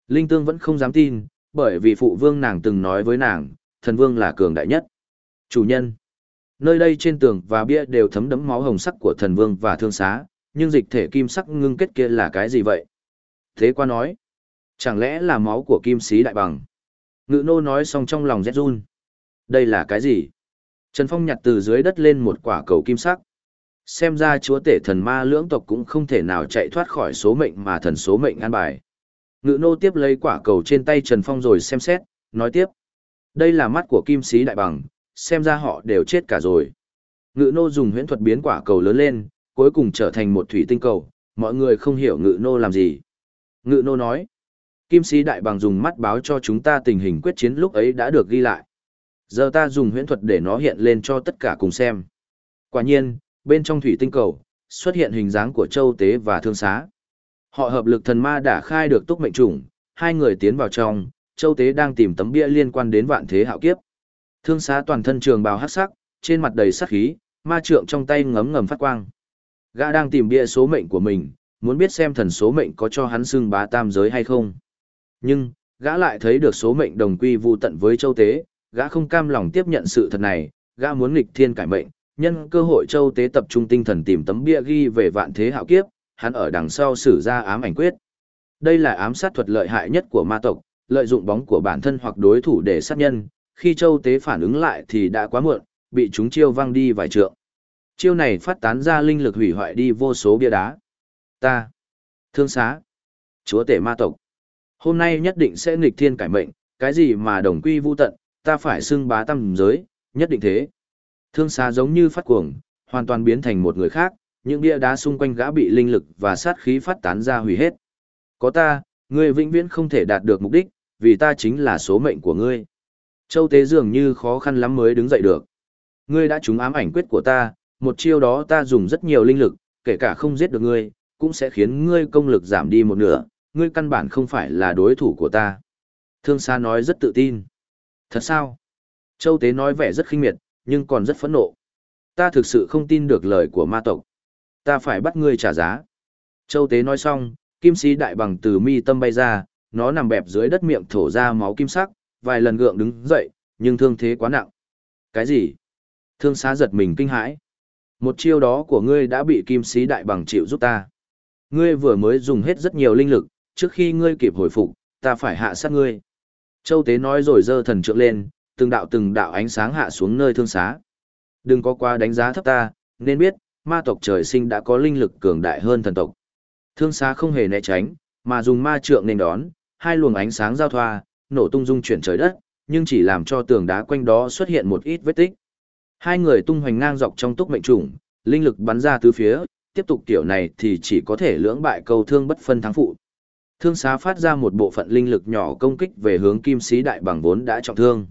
Linh tương vẫn không dám tin, bởi vì phụ vương nàng từng nói với nàng, thần vương là cường đại nhất. Chủ nhân, nơi đây trên tường và bia đều thấm đẫm máu hồng sắc của thần vương và thương xá, nhưng dịch thể kim sắc ngưng kết kia là cái gì vậy? Thế qua nói, chẳng lẽ là máu của kim sĩ đại bằng? Ngự nô nói xong trong lòng rét run. Đây là cái gì? Trần Phong nhặt từ dưới đất lên một quả cầu kim sắc. Xem ra chúa tể thần ma lưỡng tộc cũng không thể nào chạy thoát khỏi số mệnh mà thần số mệnh an bài. Ngự nô tiếp lấy quả cầu trên tay Trần Phong rồi xem xét, nói tiếp. Đây là mắt của kim sĩ đại bằng, xem ra họ đều chết cả rồi. Ngự nô dùng huyễn thuật biến quả cầu lớn lên, cuối cùng trở thành một thủy tinh cầu, mọi người không hiểu ngự nô làm gì. Ngự nô nói, kim sĩ đại bằng dùng mắt báo cho chúng ta tình hình quyết chiến lúc ấy đã được ghi lại. Giờ ta dùng huyễn thuật để nó hiện lên cho tất cả cùng xem. Quả nhiên, bên trong thủy tinh cầu, xuất hiện hình dáng của châu tế và thương xá. Họ hợp lực thần ma đã khai được túc mệnh trùng, hai người tiến vào trong, châu tế đang tìm tấm bia liên quan đến vạn thế hạo kiếp. Thương xá toàn thân trường bào hắc sắc, trên mặt đầy sắc khí, ma trượng trong tay ngấm ngầm phát quang. Gã đang tìm bia số mệnh của mình, muốn biết xem thần số mệnh có cho hắn xưng bá tam giới hay không. Nhưng, gã lại thấy được số mệnh đồng quy vu tận với châu tế, gã không cam lòng tiếp nhận sự thật này, gã muốn nghịch thiên cải mệnh, nhân cơ hội châu tế tập trung tinh thần tìm tấm bia ghi về vạn thế hạo kiếp, hắn ở đằng sau sử ra ám ảnh quyết. Đây là ám sát thuật lợi hại nhất của ma tộc, lợi dụng bóng của bản thân hoặc đối thủ để sát nhân, khi châu tế phản ứng lại thì đã quá muộn, bị chúng chiêu văng đi vài trượng. Chiêu này phát tán ra linh lực hủy hoại đi vô số bia đá. Ta, thương xá, chúa tể ma tộc. Hôm nay nhất định sẽ nghịch thiên cải mệnh, cái gì mà đồng quy vu tận, ta phải xưng bá tâm giới, nhất định thế. Thương xá giống như phát cuồng, hoàn toàn biến thành một người khác, những bia đá xung quanh gã bị linh lực và sát khí phát tán ra hủy hết. Có ta, ngươi vĩnh viễn không thể đạt được mục đích, vì ta chính là số mệnh của ngươi. Châu Tế dường như khó khăn lắm mới đứng dậy được. Ngươi đã trúng ám ảnh quyết của ta, một chiêu đó ta dùng rất nhiều linh lực, kể cả không giết được ngươi, cũng sẽ khiến ngươi công lực giảm đi một nửa, ngươi căn bản không phải là đối thủ của ta. Thương Sa nói rất tự tin. Thật sao? Châu Tế nói vẻ rất khinh miệt, nhưng còn rất phẫn nộ. Ta thực sự không tin được lời của ma tộc. Ta phải bắt ngươi trả giá. Châu Tế nói xong, kim sĩ đại bằng từ mi tâm bay ra, nó nằm bẹp dưới đất miệng thổ ra máu kim sắc, vài lần gượng đứng dậy, nhưng thương thế quá nặng. Cái gì? Thương xá giật mình kinh hãi. Một chiêu đó của ngươi đã bị kim sĩ đại bằng chịu giúp ta. Ngươi vừa mới dùng hết rất nhiều linh lực, trước khi ngươi kịp hồi phục, ta phải hạ sát ngươi. Châu Tế nói rồi dơ thần trượng lên, từng đạo từng đạo ánh sáng hạ xuống nơi thương xá. Đừng có quá đánh giá thấp ta, nên biết, ma tộc trời sinh đã có linh lực cường đại hơn thần tộc. Thương xá không hề né tránh, mà dùng ma trượng nên đón, hai luồng ánh sáng giao thoa, nổ tung dung chuyển trời đất, nhưng chỉ làm cho tường đá quanh đó xuất hiện một ít vết tích. Hai người tung hoành ngang dọc trong túc mệnh trùng, linh lực bắn ra tứ phía, tiếp tục tiểu này thì chỉ có thể lưỡng bại câu thương bất phân thắng phụ. Thương xá phát ra một bộ phận linh lực nhỏ công kích về hướng kim sĩ đại bằng vốn đã trọng thương.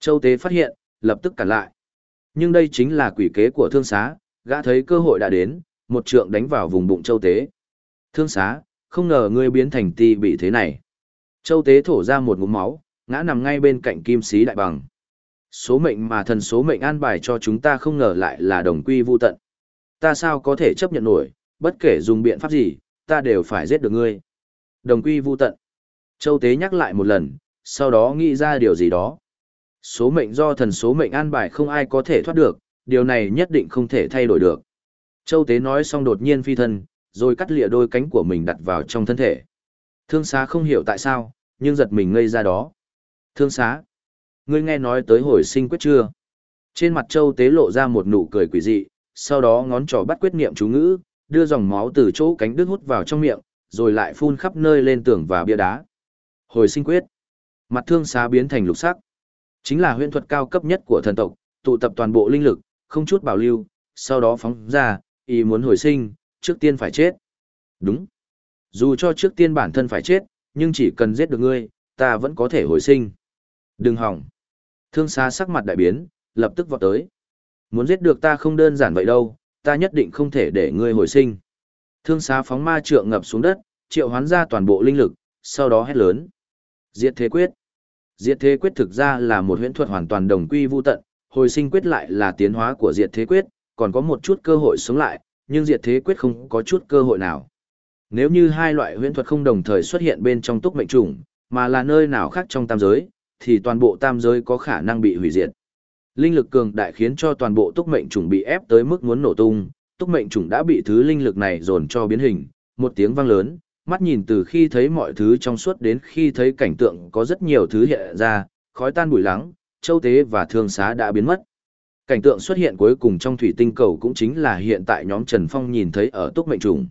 Châu Tế phát hiện, lập tức cản lại. Nhưng đây chính là quỷ kế của thương xá, gã thấy cơ hội đã đến, một trượng đánh vào vùng bụng Châu Tế. Thương xá, không ngờ ngươi biến thành ti bị thế này. Châu Tế thổ ra một ngụm máu, ngã nằm ngay bên cạnh kim sĩ đại bằng. Số mệnh mà thần số mệnh an bài cho chúng ta không ngờ lại là đồng quy vu tận. Ta sao có thể chấp nhận nổi, bất kể dùng biện pháp gì, ta đều phải giết được ngươi. Đồng quy vu tận. Châu Tế nhắc lại một lần, sau đó nghĩ ra điều gì đó. Số mệnh do thần số mệnh an bài không ai có thể thoát được, điều này nhất định không thể thay đổi được. Châu Tế nói xong đột nhiên phi thân, rồi cắt lìa đôi cánh của mình đặt vào trong thân thể. Thương xá không hiểu tại sao, nhưng giật mình ngây ra đó. Thương xá, ngươi nghe nói tới hồi sinh quyết chưa? Trên mặt Châu Tế lộ ra một nụ cười quỷ dị, sau đó ngón trỏ bắt quyết niệm chú ngữ, đưa dòng máu từ chỗ cánh đứt hút vào trong miệng, rồi lại phun khắp nơi lên tường và bia đá. Hồi sinh quyết. Mặt thương xá biến thành lục sắc. Chính là huyễn thuật cao cấp nhất của thần tộc, tụ tập toàn bộ linh lực, không chút bảo lưu, sau đó phóng ra, ý muốn hồi sinh, trước tiên phải chết. Đúng. Dù cho trước tiên bản thân phải chết, nhưng chỉ cần giết được ngươi, ta vẫn có thể hồi sinh. Đừng hỏng. Thương xá sắc mặt đại biến, lập tức vọt tới. Muốn giết được ta không đơn giản vậy đâu, ta nhất định không thể để ngươi hồi sinh. Thương xá phóng ma trượng ngập xuống đất, triệu hoán ra toàn bộ linh lực, sau đó hét lớn. Diệt thế quyết. Diệt thế quyết thực ra là một huyễn thuật hoàn toàn đồng quy vu tận, hồi sinh quyết lại là tiến hóa của diệt thế quyết, còn có một chút cơ hội sống lại, nhưng diệt thế quyết không có chút cơ hội nào. Nếu như hai loại huyễn thuật không đồng thời xuất hiện bên trong túc mệnh trùng, mà là nơi nào khác trong tam giới, thì toàn bộ tam giới có khả năng bị hủy diệt. Linh lực cường đại khiến cho toàn bộ túc mệnh trùng bị ép tới mức muốn nổ tung, túc mệnh trùng đã bị thứ linh lực này dồn cho biến hình, một tiếng vang lớn, mắt nhìn từ khi thấy mọi thứ trong suốt đến khi thấy cảnh tượng có rất nhiều thứ hiện ra, khói tan bụi lắng, châu tế và thương xá đã biến mất. Cảnh tượng xuất hiện cuối cùng trong thủy tinh cầu cũng chính là hiện tại nhóm Trần Phong nhìn thấy ở túc mệnh trùng.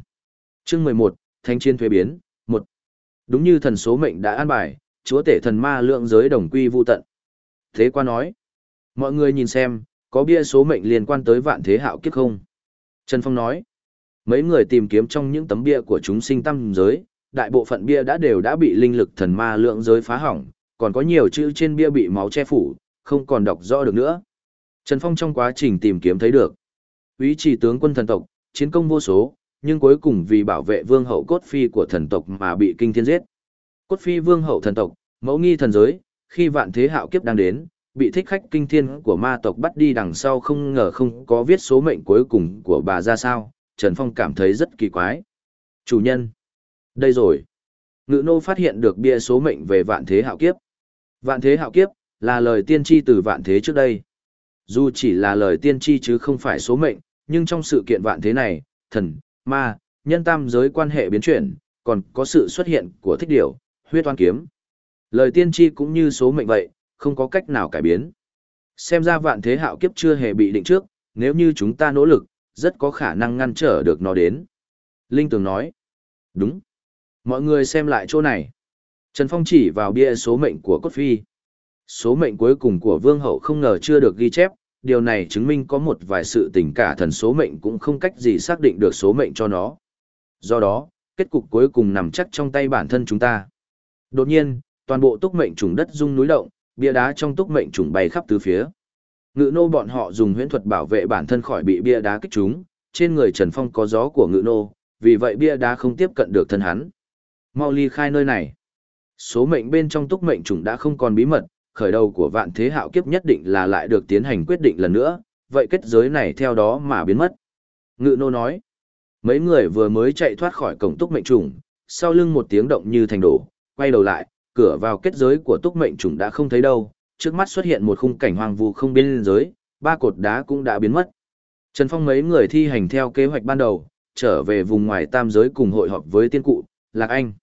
Chương 11, Thanh Chiến thuế biến, 1. Đúng như thần số mệnh đã an bài, chúa tể thần ma lượng giới đồng quy vu tận. Thế qua nói, mọi người nhìn xem, có bia số mệnh liên quan tới vạn thế hạo kiếp không? Trần Phong nói, mấy người tìm kiếm trong những tấm bia của chúng sinh tâm giới, đại bộ phận bia đã đều đã bị linh lực thần ma lượng giới phá hỏng, còn có nhiều chữ trên bia bị máu che phủ, không còn đọc rõ được nữa. Trần Phong trong quá trình tìm kiếm thấy được. Ý chỉ tướng quân thần tộc, chiến công vô số, nhưng cuối cùng vì bảo vệ vương hậu cốt phi của thần tộc mà bị kinh thiên giết. Cốt phi vương hậu thần tộc, mẫu nghi thần giới, khi vạn thế hạo kiếp đang đến, bị thích khách kinh thiên của ma tộc bắt đi đằng sau không ngờ không có viết số mệnh cuối cùng của bà ra sao, Trần Phong cảm thấy rất kỳ quái. Chủ nhân. Đây rồi. Ngự nô phát hiện được bia số mệnh về vạn thế hạo kiếp. Vạn thế hạo kiếp, là lời tiên tri từ vạn thế trước đây. Dù chỉ là lời tiên tri chứ không phải số mệnh, nhưng trong sự kiện vạn thế này, thần, ma, nhân tam giới quan hệ biến chuyển, còn có sự xuất hiện của thích điểu, huyết oan kiếm. Lời tiên tri cũng như số mệnh vậy, không có cách nào cải biến. Xem ra vạn thế hạo kiếp chưa hề bị định trước, nếu như chúng ta nỗ lực, rất có khả năng ngăn trở được nó đến. Linh Tường nói. Đúng. Mọi người xem lại chỗ này. Trần Phong chỉ vào bia số mệnh của Cốt Phi. Số mệnh cuối cùng của Vương Hậu không ngờ chưa được ghi chép, điều này chứng minh có một vài sự tình cả thần số mệnh cũng không cách gì xác định được số mệnh cho nó. Do đó, kết cục cuối cùng nằm chắc trong tay bản thân chúng ta. Đột nhiên, toàn bộ túc mệnh trùng đất rung núi động, bia đá trong túc mệnh trùng bay khắp tứ phía. Ngự nô bọn họ dùng huyễn thuật bảo vệ bản thân khỏi bị bia đá kích trúng, trên người Trần Phong có gió của ngự nô, vì vậy bia đá không tiếp cận được thân hắn. Mau ly khai nơi này. Số mệnh bên trong túc mệnh trùng đã không còn bí mật, khởi đầu của vạn thế hạo kiếp nhất định là lại được tiến hành quyết định lần nữa, vậy kết giới này theo đó mà biến mất. Ngự nô nói, mấy người vừa mới chạy thoát khỏi cổng túc mệnh trùng, sau lưng một tiếng động như thành đổ, quay đầu lại, cửa vào kết giới của túc mệnh trùng đã không thấy đâu, trước mắt xuất hiện một khung cảnh hoang vu không biên giới, ba cột đá cũng đã biến mất. Trần Phong mấy người thi hành theo kế hoạch ban đầu, trở về vùng ngoài tam giới cùng hội họp với tiên cụ, Lạc Anh.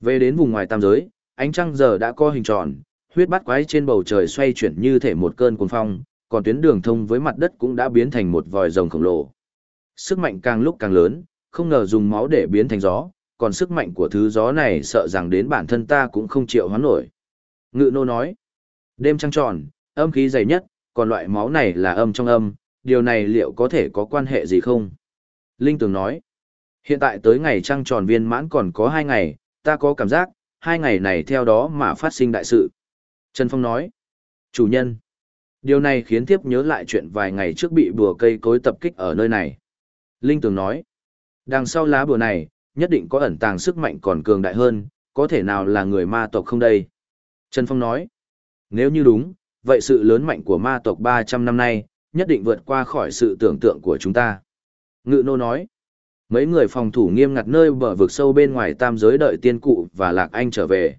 Về đến vùng ngoài tam giới, ánh trăng giờ đã co hình tròn, huyết bát quái trên bầu trời xoay chuyển như thể một cơn cuồng phong, còn tuyến đường thông với mặt đất cũng đã biến thành một vòi rồng khổng lồ. Sức mạnh càng lúc càng lớn, không ngờ dùng máu để biến thành gió, còn sức mạnh của thứ gió này sợ rằng đến bản thân ta cũng không chịu hoán nổi. Ngự nô nói, đêm trăng tròn, âm khí dày nhất, còn loại máu này là âm trong âm, điều này liệu có thể có quan hệ gì không? Linh Tường nói, hiện tại tới ngày trăng tròn viên mãn còn có hai ngày, ta có cảm giác, hai ngày này theo đó mà phát sinh đại sự. Trần Phong nói, chủ nhân. Điều này khiến tiếp nhớ lại chuyện vài ngày trước bị bùa cây cối tập kích ở nơi này. Linh Tường nói, đằng sau lá bùa này, nhất định có ẩn tàng sức mạnh còn cường đại hơn, có thể nào là người ma tộc không đây? Trần Phong nói, nếu như đúng, vậy sự lớn mạnh của ma tộc 300 năm nay, nhất định vượt qua khỏi sự tưởng tượng của chúng ta. Ngự nô nói, Mấy người phòng thủ nghiêm ngặt nơi bờ vực sâu bên ngoài tam giới đợi tiên cụ và Lạc Anh trở về.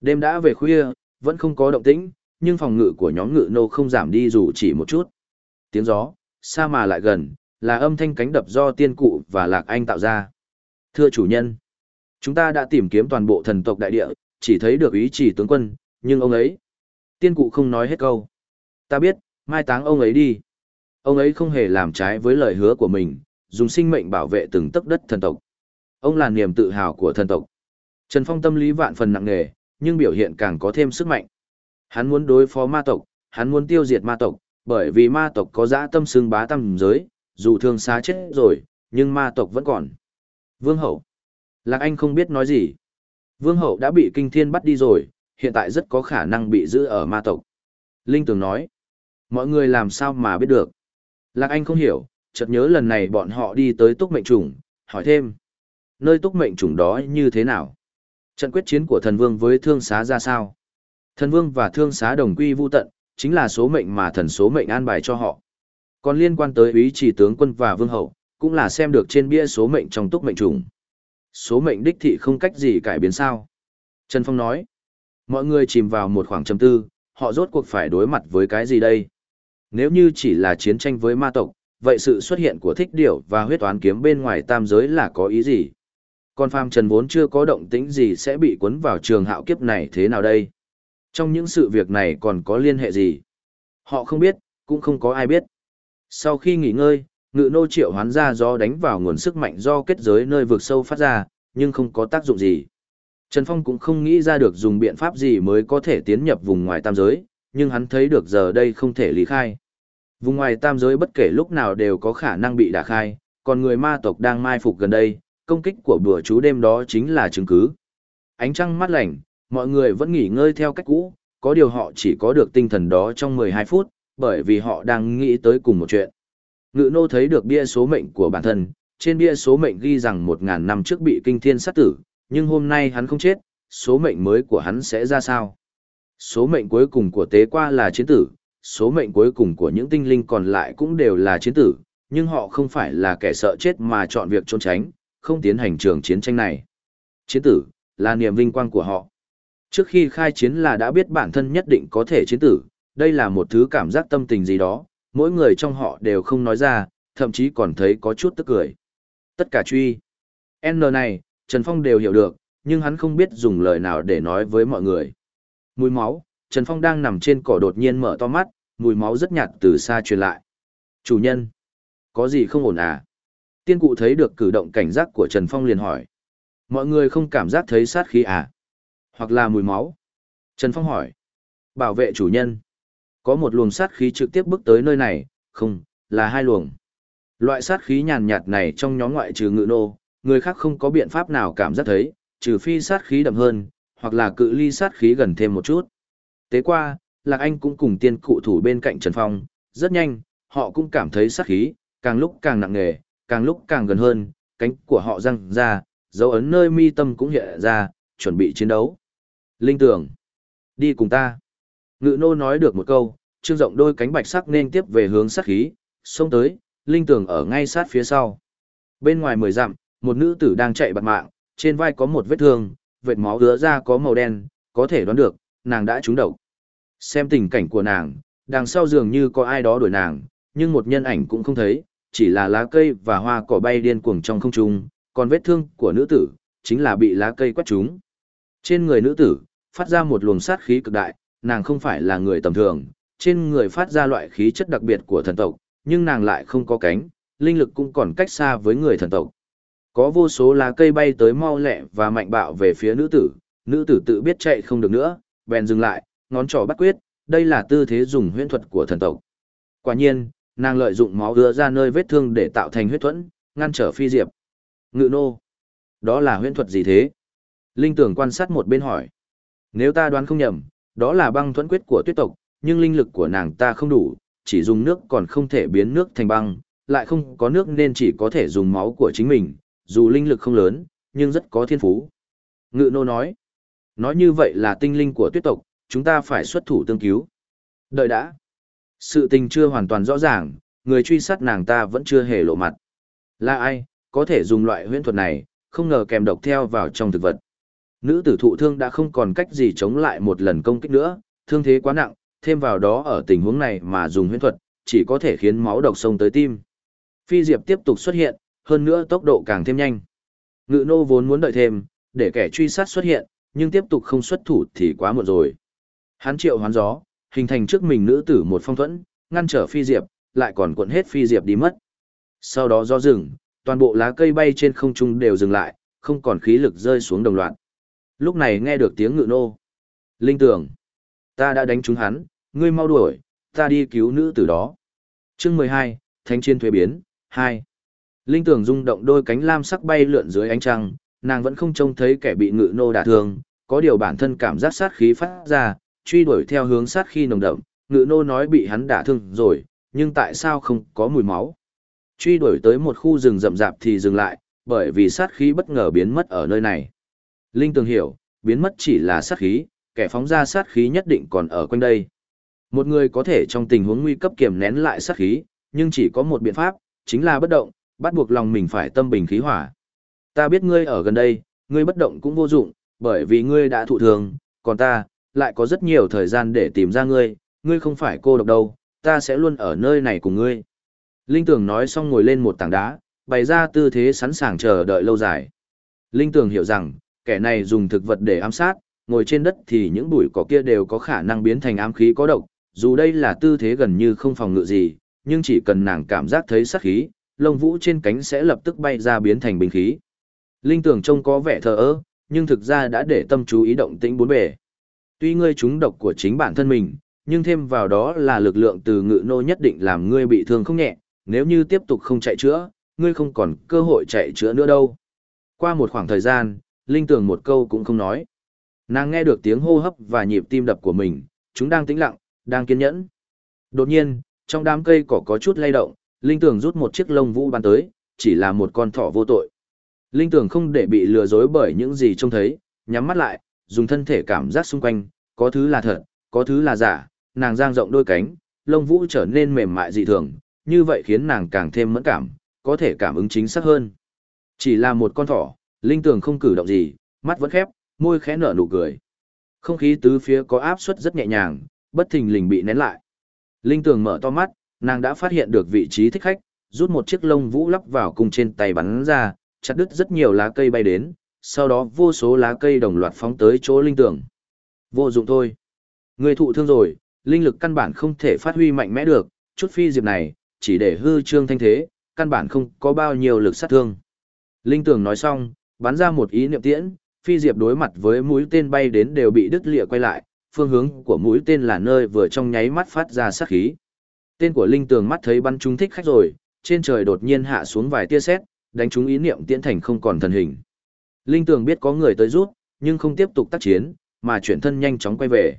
Đêm đã về khuya, vẫn không có động tĩnh, nhưng phòng ngự của nhóm ngự nô không giảm đi dù chỉ một chút. Tiếng gió, xa mà lại gần, là âm thanh cánh đập do tiên cụ và Lạc Anh tạo ra. Thưa chủ nhân, chúng ta đã tìm kiếm toàn bộ thần tộc đại địa, chỉ thấy được ý chỉ tướng quân, nhưng ông ấy... Tiên cụ không nói hết câu. Ta biết, mai táng ông ấy đi. Ông ấy không hề làm trái với lời hứa của mình, dùng sinh mệnh bảo vệ từng tấc đất thần tộc. Ông là niềm tự hào của thần tộc. Trần Phong tâm lý vạn phần nặng nề, nhưng biểu hiện càng có thêm sức mạnh. Hắn muốn đối phó ma tộc, hắn muốn tiêu diệt ma tộc, bởi vì ma tộc có dã tâm xương bá tâm giới, dù thương xá chết rồi, nhưng ma tộc vẫn còn. Vương hậu. Lạc Anh không biết nói gì. Vương hậu đã bị kinh thiên bắt đi rồi, hiện tại rất có khả năng bị giữ ở ma tộc. Linh Tường nói. Mọi người làm sao mà biết được. Lạc Anh không hiểu, chợt nhớ lần này bọn họ đi tới túc mệnh trùng, hỏi thêm. Nơi túc mệnh trùng đó như thế nào? Trận quyết chiến của thần vương với thương xá ra sao? Thần vương và thương xá đồng quy vu tận, chính là số mệnh mà thần số mệnh an bài cho họ. Còn liên quan tới ý chỉ tướng quân và vương hậu, cũng là xem được trên bia số mệnh trong túc mệnh trùng. Số mệnh đích thị không cách gì cải biến sao. Trần Phong nói, mọi người chìm vào một khoảng trầm tư, họ rốt cuộc phải đối mặt với cái gì đây? Nếu như chỉ là chiến tranh với ma tộc, vậy sự xuất hiện của thích điểu và huyết toán kiếm bên ngoài tam giới là có ý gì? Còn phàm trần vốn chưa có động tĩnh gì sẽ bị cuốn vào trường hạo kiếp này thế nào đây? Trong những sự việc này còn có liên hệ gì? Họ không biết, cũng không có ai biết. Sau khi nghỉ ngơi, ngự nô triệu hoán ra do đánh vào nguồn sức mạnh do kết giới nơi vực sâu phát ra, nhưng không có tác dụng gì. Trần Phong cũng không nghĩ ra được dùng biện pháp gì mới có thể tiến nhập vùng ngoài tam giới, nhưng hắn thấy được giờ đây không thể lý khai. Vùng ngoài tam giới bất kể lúc nào đều có khả năng bị đả khai, còn người ma tộc đang mai phục gần đây, công kích của bữa chú đêm đó chính là chứng cứ. Ánh trăng mát lạnh, mọi người vẫn nghỉ ngơi theo cách cũ, có điều họ chỉ có được tinh thần đó trong 12 phút, bởi vì họ đang nghĩ tới cùng một chuyện. Ngự nô thấy được bia số mệnh của bản thân, trên bia số mệnh ghi rằng một ngàn năm trước bị kinh thiên sát tử, nhưng hôm nay hắn không chết, số mệnh mới của hắn sẽ ra sao? Số mệnh cuối cùng của tế qua là chiến tử, số mệnh cuối cùng của những tinh linh còn lại cũng đều là chiến tử, nhưng họ không phải là kẻ sợ chết mà chọn việc trốn tránh, không tiến hành trường chiến tranh này. Chiến tử, là niềm vinh quang của họ. Trước khi khai chiến là đã biết bản thân nhất định có thể chiến tử, đây là một thứ cảm giác tâm tình gì đó, mỗi người trong họ đều không nói ra, thậm chí còn thấy có chút tức cười. Tất cả truy. N này, Trần Phong đều hiểu được, nhưng hắn không biết dùng lời nào để nói với mọi người. Mùi máu, Trần Phong đang nằm trên cỏ đột nhiên mở to mắt, mùi máu rất nhạt từ xa truyền lại. Chủ nhân, có gì không ổn à? Tiên cụ thấy được cử động cảnh giác của Trần Phong liền hỏi. Mọi người không cảm giác thấy sát khí à? Hoặc là mùi máu? Trần Phong hỏi. Bảo vệ chủ nhân. Có một luồng sát khí trực tiếp bước tới nơi này, không, là hai luồng. Loại sát khí nhàn nhạt này trong nhóm ngoại trừ ngự nô, người khác không có biện pháp nào cảm giác thấy, trừ phi sát khí đậm hơn, hoặc là cự ly sát khí gần thêm một chút. Tế qua, Lạc Anh cũng cùng tiên cụ thủ bên cạnh Trần Phong, rất nhanh, họ cũng cảm thấy sát khí, càng lúc càng nặng nề, càng lúc càng gần hơn, cánh của họ răng ra, dấu ấn nơi mi tâm cũng hiện ra, chuẩn bị chiến đấu. Linh tưởng, đi cùng ta. Ngự nô nói được một câu, trương rộng đôi cánh bạch sắc nên tiếp về hướng sát khí, xông tới, linh tường ở ngay sát phía sau. Bên ngoài mười dặm, một nữ tử đang chạy bạt mạng, trên vai có một vết thương, vệt máu đứa ra có màu đen, có thể đoán được, nàng đã trúng độc. Xem tình cảnh của nàng, đằng sau dường như có ai đó đuổi nàng, nhưng một nhân ảnh cũng không thấy, chỉ là lá cây và hoa cỏ bay điên cuồng trong không trung, còn vết thương của nữ tử, chính là bị lá cây quét trúng. Trên người nữ tử, phát ra một luồng sát khí cực đại, nàng không phải là người tầm thường, trên người phát ra loại khí chất đặc biệt của thần tộc, nhưng nàng lại không có cánh, linh lực cũng còn cách xa với người thần tộc. Có vô số lá cây bay tới mau lẹ và mạnh bạo về phía nữ tử, nữ tử tự biết chạy không được nữa, bèn dừng lại, ngón trỏ bắt quyết, đây là tư thế dùng huyễn thuật của thần tộc. Quả nhiên, nàng lợi dụng máu đưa ra nơi vết thương để tạo thành huyết thuẫn, ngăn trở phi diệp. Ngự nô. Đó là huyễn thuật gì thế? Linh tưởng quan sát một bên hỏi. Nếu ta đoán không nhầm, đó là băng thuẫn quyết của tuyết tộc, nhưng linh lực của nàng ta không đủ, chỉ dùng nước còn không thể biến nước thành băng, lại không có nước nên chỉ có thể dùng máu của chính mình, dù linh lực không lớn, nhưng rất có thiên phú. Ngự nô nói. Nói như vậy là tinh linh của tuyết tộc, chúng ta phải xuất thủ tương cứu. Đợi đã. Sự tình chưa hoàn toàn rõ ràng, người truy sát nàng ta vẫn chưa hề lộ mặt. Là ai, có thể dùng loại huyễn thuật này, không ngờ kèm độc theo vào trong thực vật. Nữ tử thụ thương đã không còn cách gì chống lại một lần công kích nữa, thương thế quá nặng, thêm vào đó ở tình huống này mà dùng huyễn thuật, chỉ có thể khiến máu độc sông tới tim. Phi Diệp tiếp tục xuất hiện, hơn nữa tốc độ càng thêm nhanh. Ngự nô vốn muốn đợi thêm, để kẻ truy sát xuất hiện, nhưng tiếp tục không xuất thủ thì quá muộn rồi. Hắn triệu hoán gió, hình thành trước mình nữ tử một phong thuẫn, ngăn trở Phi Diệp, lại còn cuộn hết Phi Diệp đi mất. Sau đó do rừng, toàn bộ lá cây bay trên không trung đều dừng lại, không còn khí lực rơi xuống đồng loạt. Lúc này nghe được tiếng ngự nô. Linh tưởng, ta đã đánh trúng hắn, ngươi mau đuổi, ta đi cứu nữ tử đó. Chương mười hai, Thánh Chiến Thuế Biến, hai. Linh tưởng rung động đôi cánh lam sắc bay lượn dưới ánh trăng, nàng vẫn không trông thấy kẻ bị ngự nô đả thương, có điều bản thân cảm giác sát khí phát ra, truy đuổi theo hướng sát khí nồng đậm, ngự nô nói bị hắn đả thương rồi, nhưng tại sao không có mùi máu? Truy đuổi tới một khu rừng rậm rạp thì dừng lại, bởi vì sát khí bất ngờ biến mất ở nơi này. Linh tường hiểu, biến mất chỉ là sát khí, kẻ phóng ra sát khí nhất định còn ở quanh đây. Một người có thể trong tình huống nguy cấp kiềm nén lại sát khí, nhưng chỉ có một biện pháp, chính là bất động, bắt buộc lòng mình phải tâm bình khí hỏa. Ta biết ngươi ở gần đây, ngươi bất động cũng vô dụng, bởi vì ngươi đã thụ thường, còn ta, lại có rất nhiều thời gian để tìm ra ngươi, ngươi không phải cô độc đâu, ta sẽ luôn ở nơi này cùng ngươi. Linh Tường nói xong ngồi lên một tảng đá, bày ra tư thế sẵn sàng chờ đợi lâu dài. Linh Tường hiểu rằng, kẻ này dùng thực vật để ám sát, ngồi trên đất thì những bụi cỏ kia đều có khả năng biến thành ám khí có độc, dù đây là tư thế gần như không phòng ngự gì, nhưng chỉ cần nàng cảm giác thấy sát khí, lông vũ trên cánh sẽ lập tức bay ra biến thành binh khí. Linh tưởng trông có vẻ thờ ơ, nhưng thực ra đã để tâm chú ý động tĩnh bốn bề. Tuy ngươi trúng độc của chính bản thân mình, nhưng thêm vào đó là lực lượng từ ngự nô nhất định làm ngươi bị thương không nhẹ, nếu như tiếp tục không chạy chữa, ngươi không còn cơ hội chạy chữa nữa đâu. Qua một khoảng thời gian, Linh tưởng một câu cũng không nói. Nàng nghe được tiếng hô hấp và nhịp tim đập của mình, chúng đang tĩnh lặng, đang kiên nhẫn. Đột nhiên, trong đám cây cỏ có chút lay động, Linh tưởng rút một chiếc lông vũ bắn tới, chỉ là một con thỏ vô tội. Linh tưởng không để bị lừa dối bởi những gì trông thấy, nhắm mắt lại, dùng thân thể cảm giác xung quanh, có thứ là thật, có thứ là giả, nàng giang rộng đôi cánh, lông vũ trở nên mềm mại dị thường, như vậy khiến nàng càng thêm mẫn cảm, có thể cảm ứng chính xác hơn. Chỉ là một con thỏ, linh tưởng không cử động gì, mắt vẫn khép, môi khẽ nở nụ cười. Không khí tứ phía có áp suất rất nhẹ nhàng, bất thình lình bị nén lại. Linh Tường mở to mắt, nàng đã phát hiện được vị trí thích khách, rút một chiếc lông vũ lắp vào cùng trên tay bắn ra, chặt đứt rất nhiều lá cây bay đến, sau đó vô số lá cây đồng loạt phóng tới chỗ linh Tường. Vô dụng thôi. Người thụ thương rồi, linh lực căn bản không thể phát huy mạnh mẽ được, chút phi diệp này, chỉ để hư trương thanh thế, căn bản không có bao nhiêu lực sát thương. Linh Tường nói xong, bắn ra một ý niệm tiễn, phi diệp đối mặt với mũi tên bay đến đều bị đứt lịa quay lại, phương hướng của mũi tên là nơi vừa trong nháy mắt phát ra sát khí. Tên của Linh Tường mắt thấy bắn trúng thích khách rồi, trên trời đột nhiên hạ xuống vài tia sét, đánh trúng ý niệm tiễn thành không còn thần hình. Linh Tường biết có người tới rút, nhưng không tiếp tục tác chiến, mà chuyển thân nhanh chóng quay về.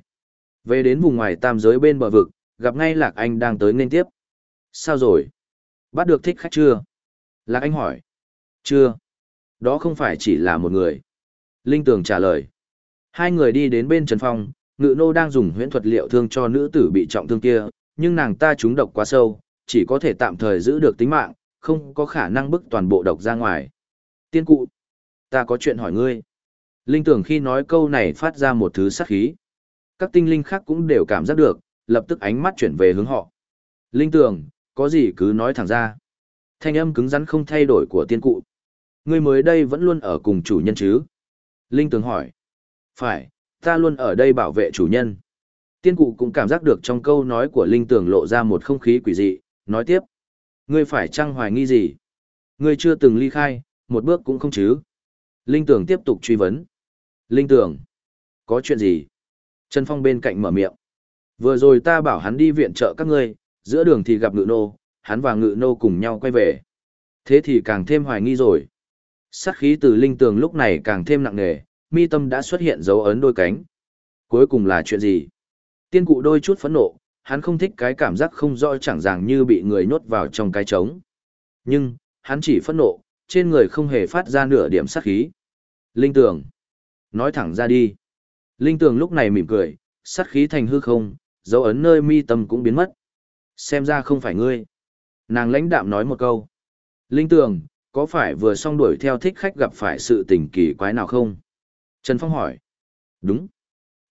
Về đến vùng ngoài tam giới bên bờ vực, gặp ngay Lạc Anh đang tới nên tiếp. Sao rồi? Bắt được thích khách chưa? Lạc Anh hỏi. Chưa. Đó không phải chỉ là một người. Linh Tường trả lời. Hai người đi đến bên Trần Phong, Ngự Nô đang dùng huyễn thuật liệu thương cho nữ tử bị trọng thương kia, nhưng nàng ta trúng độc quá sâu, chỉ có thể tạm thời giữ được tính mạng, không có khả năng bức toàn bộ độc ra ngoài. Tiên cụ, ta có chuyện hỏi ngươi. Linh tưởng khi nói câu này phát ra một thứ sát khí. Các tinh linh khác cũng đều cảm giác được, lập tức ánh mắt chuyển về hướng họ. Linh tưởng, có gì cứ nói thẳng ra. Thanh âm cứng rắn không thay đổi của tiên cụ. Ngươi mới đây vẫn luôn ở cùng chủ nhân chứ? Linh Tường hỏi. Phải, ta luôn ở đây bảo vệ chủ nhân. Tiên cụ cũng cảm giác được trong câu nói của Linh Tường lộ ra một không khí quỷ dị, nói tiếp. Ngươi phải chăng hoài nghi gì? Ngươi chưa từng ly khai, một bước cũng không chứ? Linh Tường tiếp tục truy vấn. Linh Tường, có chuyện gì? Trần Phong bên cạnh mở miệng. Vừa rồi ta bảo hắn đi viện trợ các ngươi, giữa đường thì gặp ngự nô, hắn và ngự nô cùng nhau quay về. Thế thì càng thêm hoài nghi rồi. Sát khí từ Linh Tường lúc này càng thêm nặng nề, mi tâm đã xuất hiện dấu ấn đôi cánh. Cuối cùng là chuyện gì? Tiên cụ đôi chút phẫn nộ, hắn không thích cái cảm giác không rõ chẳng ràng như bị người nhốt vào trong cái trống. Nhưng, hắn chỉ phẫn nộ, trên người không hề phát ra nửa điểm sát khí. Linh tường. Nói thẳng ra đi. Linh tường lúc này mỉm cười, sát khí thành hư không, dấu ấn nơi mi tâm cũng biến mất. Xem ra không phải ngươi. Nàng lãnh đạm nói một câu. Linh tường, có phải vừa xong đuổi theo thích khách gặp phải sự tình kỳ quái nào không? Trần Phong hỏi. Đúng.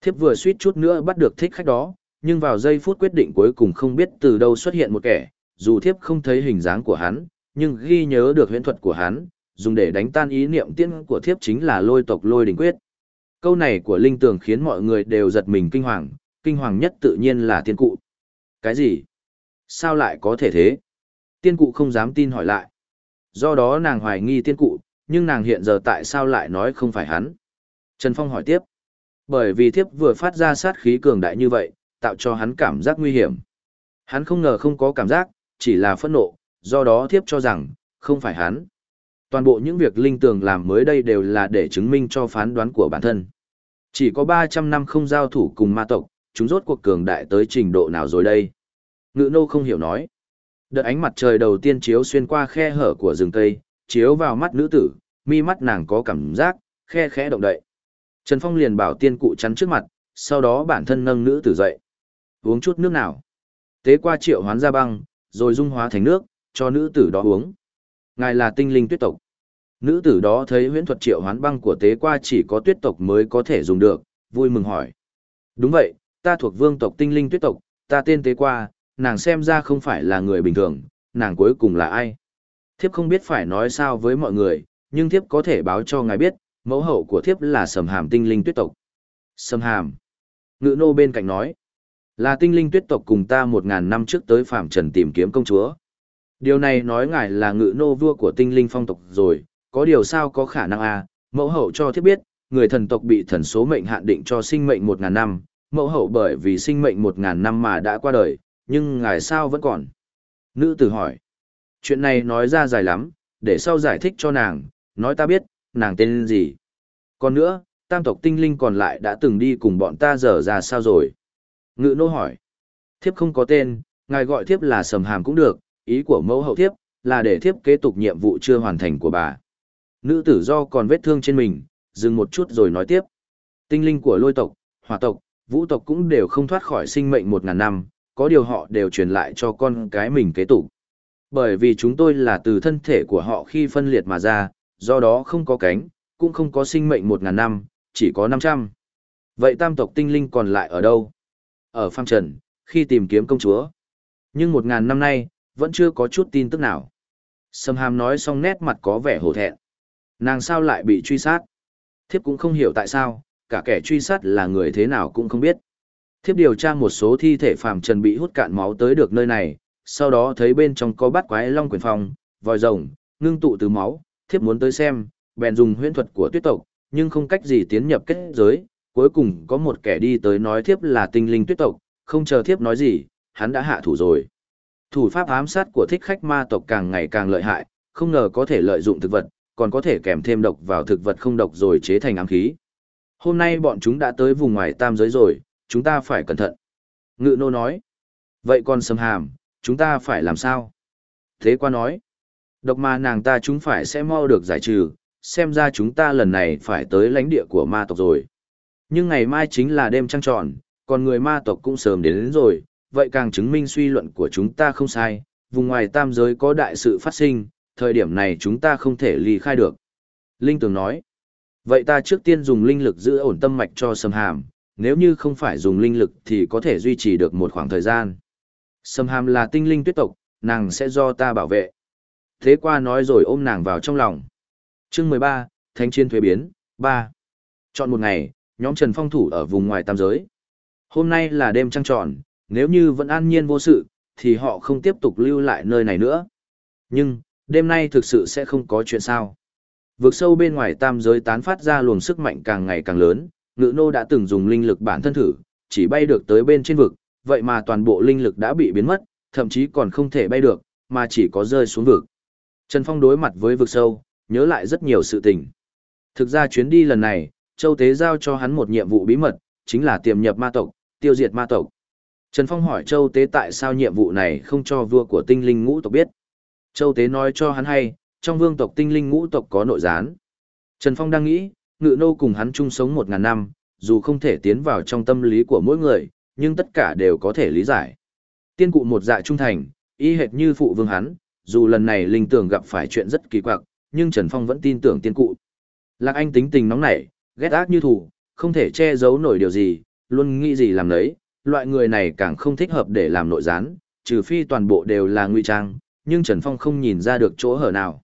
Thiếp vừa suýt chút nữa bắt được thích khách đó, nhưng vào giây phút quyết định cuối cùng không biết từ đâu xuất hiện một kẻ, dù thiếp không thấy hình dáng của hắn, nhưng ghi nhớ được huyễn thuật của hắn, dùng để đánh tan ý niệm tiên của thiếp chính là lôi tộc lôi đình quyết. Câu này của Linh Tường khiến mọi người đều giật mình kinh hoàng, kinh hoàng nhất tự nhiên là tiên cụ. Cái gì? Sao lại có thể thế? Tiên cụ không dám tin hỏi lại. Do đó nàng hoài nghi tiên cụ, nhưng nàng hiện giờ tại sao lại nói không phải hắn? Trần Phong hỏi tiếp. Bởi vì thiếp vừa phát ra sát khí cường đại như vậy, tạo cho hắn cảm giác nguy hiểm. Hắn không ngờ không có cảm giác, chỉ là phẫn nộ, do đó thiếp cho rằng, không phải hắn. Toàn bộ những việc linh tường làm mới đây đều là để chứng minh cho phán đoán của bản thân. Chỉ có 300 năm không giao thủ cùng ma tộc, chúng rốt cuộc cường đại tới trình độ nào rồi đây? Ngự nô không hiểu nói. Đợt ánh mặt trời đầu tiên chiếu xuyên qua khe hở của rừng cây, chiếu vào mắt nữ tử, mi mắt nàng có cảm giác, khe khẽ động đậy. Trần Phong liền bảo tiên cụ chắn trước mặt, sau đó bản thân nâng nữ tử dậy. Uống chút nước nào. Tế qua triệu hoán ra băng, rồi dung hóa thành nước, cho nữ tử đó uống. Ngài là tinh linh tuyết tộc. Nữ tử đó thấy huyễn thuật triệu hoán băng của tế qua chỉ có tuyết tộc mới có thể dùng được, vui mừng hỏi. Đúng vậy, ta thuộc vương tộc tinh linh tuyết tộc, ta tên tế qua, nàng xem ra không phải là người bình thường, nàng cuối cùng là ai? Thiếp không biết phải nói sao với mọi người, nhưng thiếp có thể báo cho ngài biết, mẫu hậu của thiếp là sầm hàm tinh linh tuyết tộc. Sầm hàm. Ngự nô bên cạnh nói. Là tinh linh tuyết tộc cùng ta một ngàn năm trước tới phạm trần tìm kiếm công chúa. Điều này nói ngài là ngự nô vua của tinh linh phong tộc rồi, có điều sao có khả năng à, mẫu hậu cho thiếp biết, người thần tộc bị thần số mệnh hạn định cho sinh mệnh một ngàn năm, mẫu hậu bởi vì sinh mệnh một ngàn năm mà đã qua đời, nhưng ngài sao vẫn còn? Nữ tử hỏi. Chuyện này nói ra dài lắm, để sau giải thích cho nàng, nói ta biết, nàng tên gì. Còn nữa, tam tộc tinh linh còn lại đã từng đi cùng bọn ta dở ra sao rồi? Ngự nô hỏi. Thiếp không có tên, ngài gọi thiếp là sầm hàm cũng được, ý của mẫu hậu thiếp, là để thiếp kế tục nhiệm vụ chưa hoàn thành của bà. Nữ tử do còn vết thương trên mình, dừng một chút rồi nói tiếp. Tinh linh của lôi tộc, hỏa tộc, vũ tộc cũng đều không thoát khỏi sinh mệnh một ngàn năm, có điều họ đều truyền lại cho con cái mình kế tục. Bởi vì chúng tôi là từ thân thể của họ khi phân liệt mà ra, do đó không có cánh, cũng không có sinh mệnh một ngàn năm, chỉ có năm trăm. Vậy tam tộc tinh linh còn lại ở đâu? Ở Phang Trần, khi tìm kiếm công chúa. Nhưng một ngàn năm nay, vẫn chưa có chút tin tức nào. Sâm hàm nói xong nét mặt có vẻ hổ thẹn. Nàng sao lại bị truy sát? Thiếp cũng không hiểu tại sao, cả kẻ truy sát là người thế nào cũng không biết. Thiếp điều tra một số thi thể phàm trần bị hút cạn máu tới được nơi này, sau đó thấy bên trong có bát quái long quyền phong, vòi rồng, ngưng tụ từ máu, thiếp muốn tới xem, bèn dùng huyễn thuật của tuyết tộc, nhưng không cách gì tiến nhập kết giới, cuối cùng có một kẻ đi tới nói thiếp là tinh linh tuyết tộc, không chờ thiếp nói gì, hắn đã hạ thủ rồi. Thủ pháp ám sát của thích khách ma tộc càng ngày càng lợi hại, không ngờ có thể lợi dụng thực vật, còn có thể kèm thêm độc vào thực vật không độc rồi chế thành ám khí. Hôm nay bọn chúng đã tới vùng ngoài tam giới rồi, chúng ta phải cẩn thận. Ngự nô nói. Vậy còn sầm hàm, chúng ta phải làm sao? Thế qua nói. Độc mà nàng ta chúng phải sẽ mau được giải trừ, xem ra chúng ta lần này phải tới lãnh địa của ma tộc rồi. Nhưng ngày mai chính là đêm trăng tròn, còn người ma tộc cũng sớm đến, đến rồi, vậy càng chứng minh suy luận của chúng ta không sai, vùng ngoài tam giới có đại sự phát sinh, thời điểm này chúng ta không thể ly khai được. Linh Tường nói, vậy ta trước tiên dùng linh lực giữ ổn tâm mạch cho sầm hàm, nếu như không phải dùng linh lực thì có thể duy trì được một khoảng thời gian. Sầm hàm là tinh linh tuyết tộc, nàng sẽ do ta bảo vệ. Thế qua nói rồi ôm nàng vào trong lòng. Chương 13, Thánh Chiến Thuế Biến, 3. Chọn một ngày, nhóm Trần Phong thủ ở vùng ngoài tam giới. Hôm nay là đêm trăng tròn, nếu như vẫn an nhiên vô sự, thì họ không tiếp tục lưu lại nơi này nữa. Nhưng, đêm nay thực sự sẽ không có chuyện sao. Vực sâu bên ngoài tam giới tán phát ra luồng sức mạnh càng ngày càng lớn, ngự nô đã từng dùng linh lực bản thân thử, chỉ bay được tới bên trên vực, vậy mà toàn bộ linh lực đã bị biến mất, thậm chí còn không thể bay được, mà chỉ có rơi xuống vực. Trần Phong đối mặt với vực sâu, nhớ lại rất nhiều sự tình. Thực ra chuyến đi lần này, Châu Tế giao cho hắn một nhiệm vụ bí mật, chính là tiềm nhập ma tộc, tiêu diệt ma tộc. Trần Phong hỏi Châu Tế tại sao nhiệm vụ này không cho vua của tinh linh ngũ tộc biết. Châu Tế nói cho hắn hay, trong vương tộc tinh linh ngũ tộc có nội gián. Trần Phong đang nghĩ, ngự nô cùng hắn chung sống một ngàn năm, dù không thể tiến vào trong tâm lý của mỗi người, nhưng tất cả đều có thể lý giải. Tiên cụ một dạ trung thành, y hệt như phụ vương hắn, dù lần này linh tưởng gặp phải chuyện rất kỳ quặc, nhưng Trần Phong vẫn tin tưởng tiên cụ. Lạc Anh tính tình nóng nảy, ghét ác như thủ, không thể che giấu nổi điều gì, luôn nghĩ gì làm đấy, loại người này càng không thích hợp để làm nội gián, trừ phi toàn bộ đều là nguy trang, nhưng Trần Phong không nhìn ra được chỗ hở nào.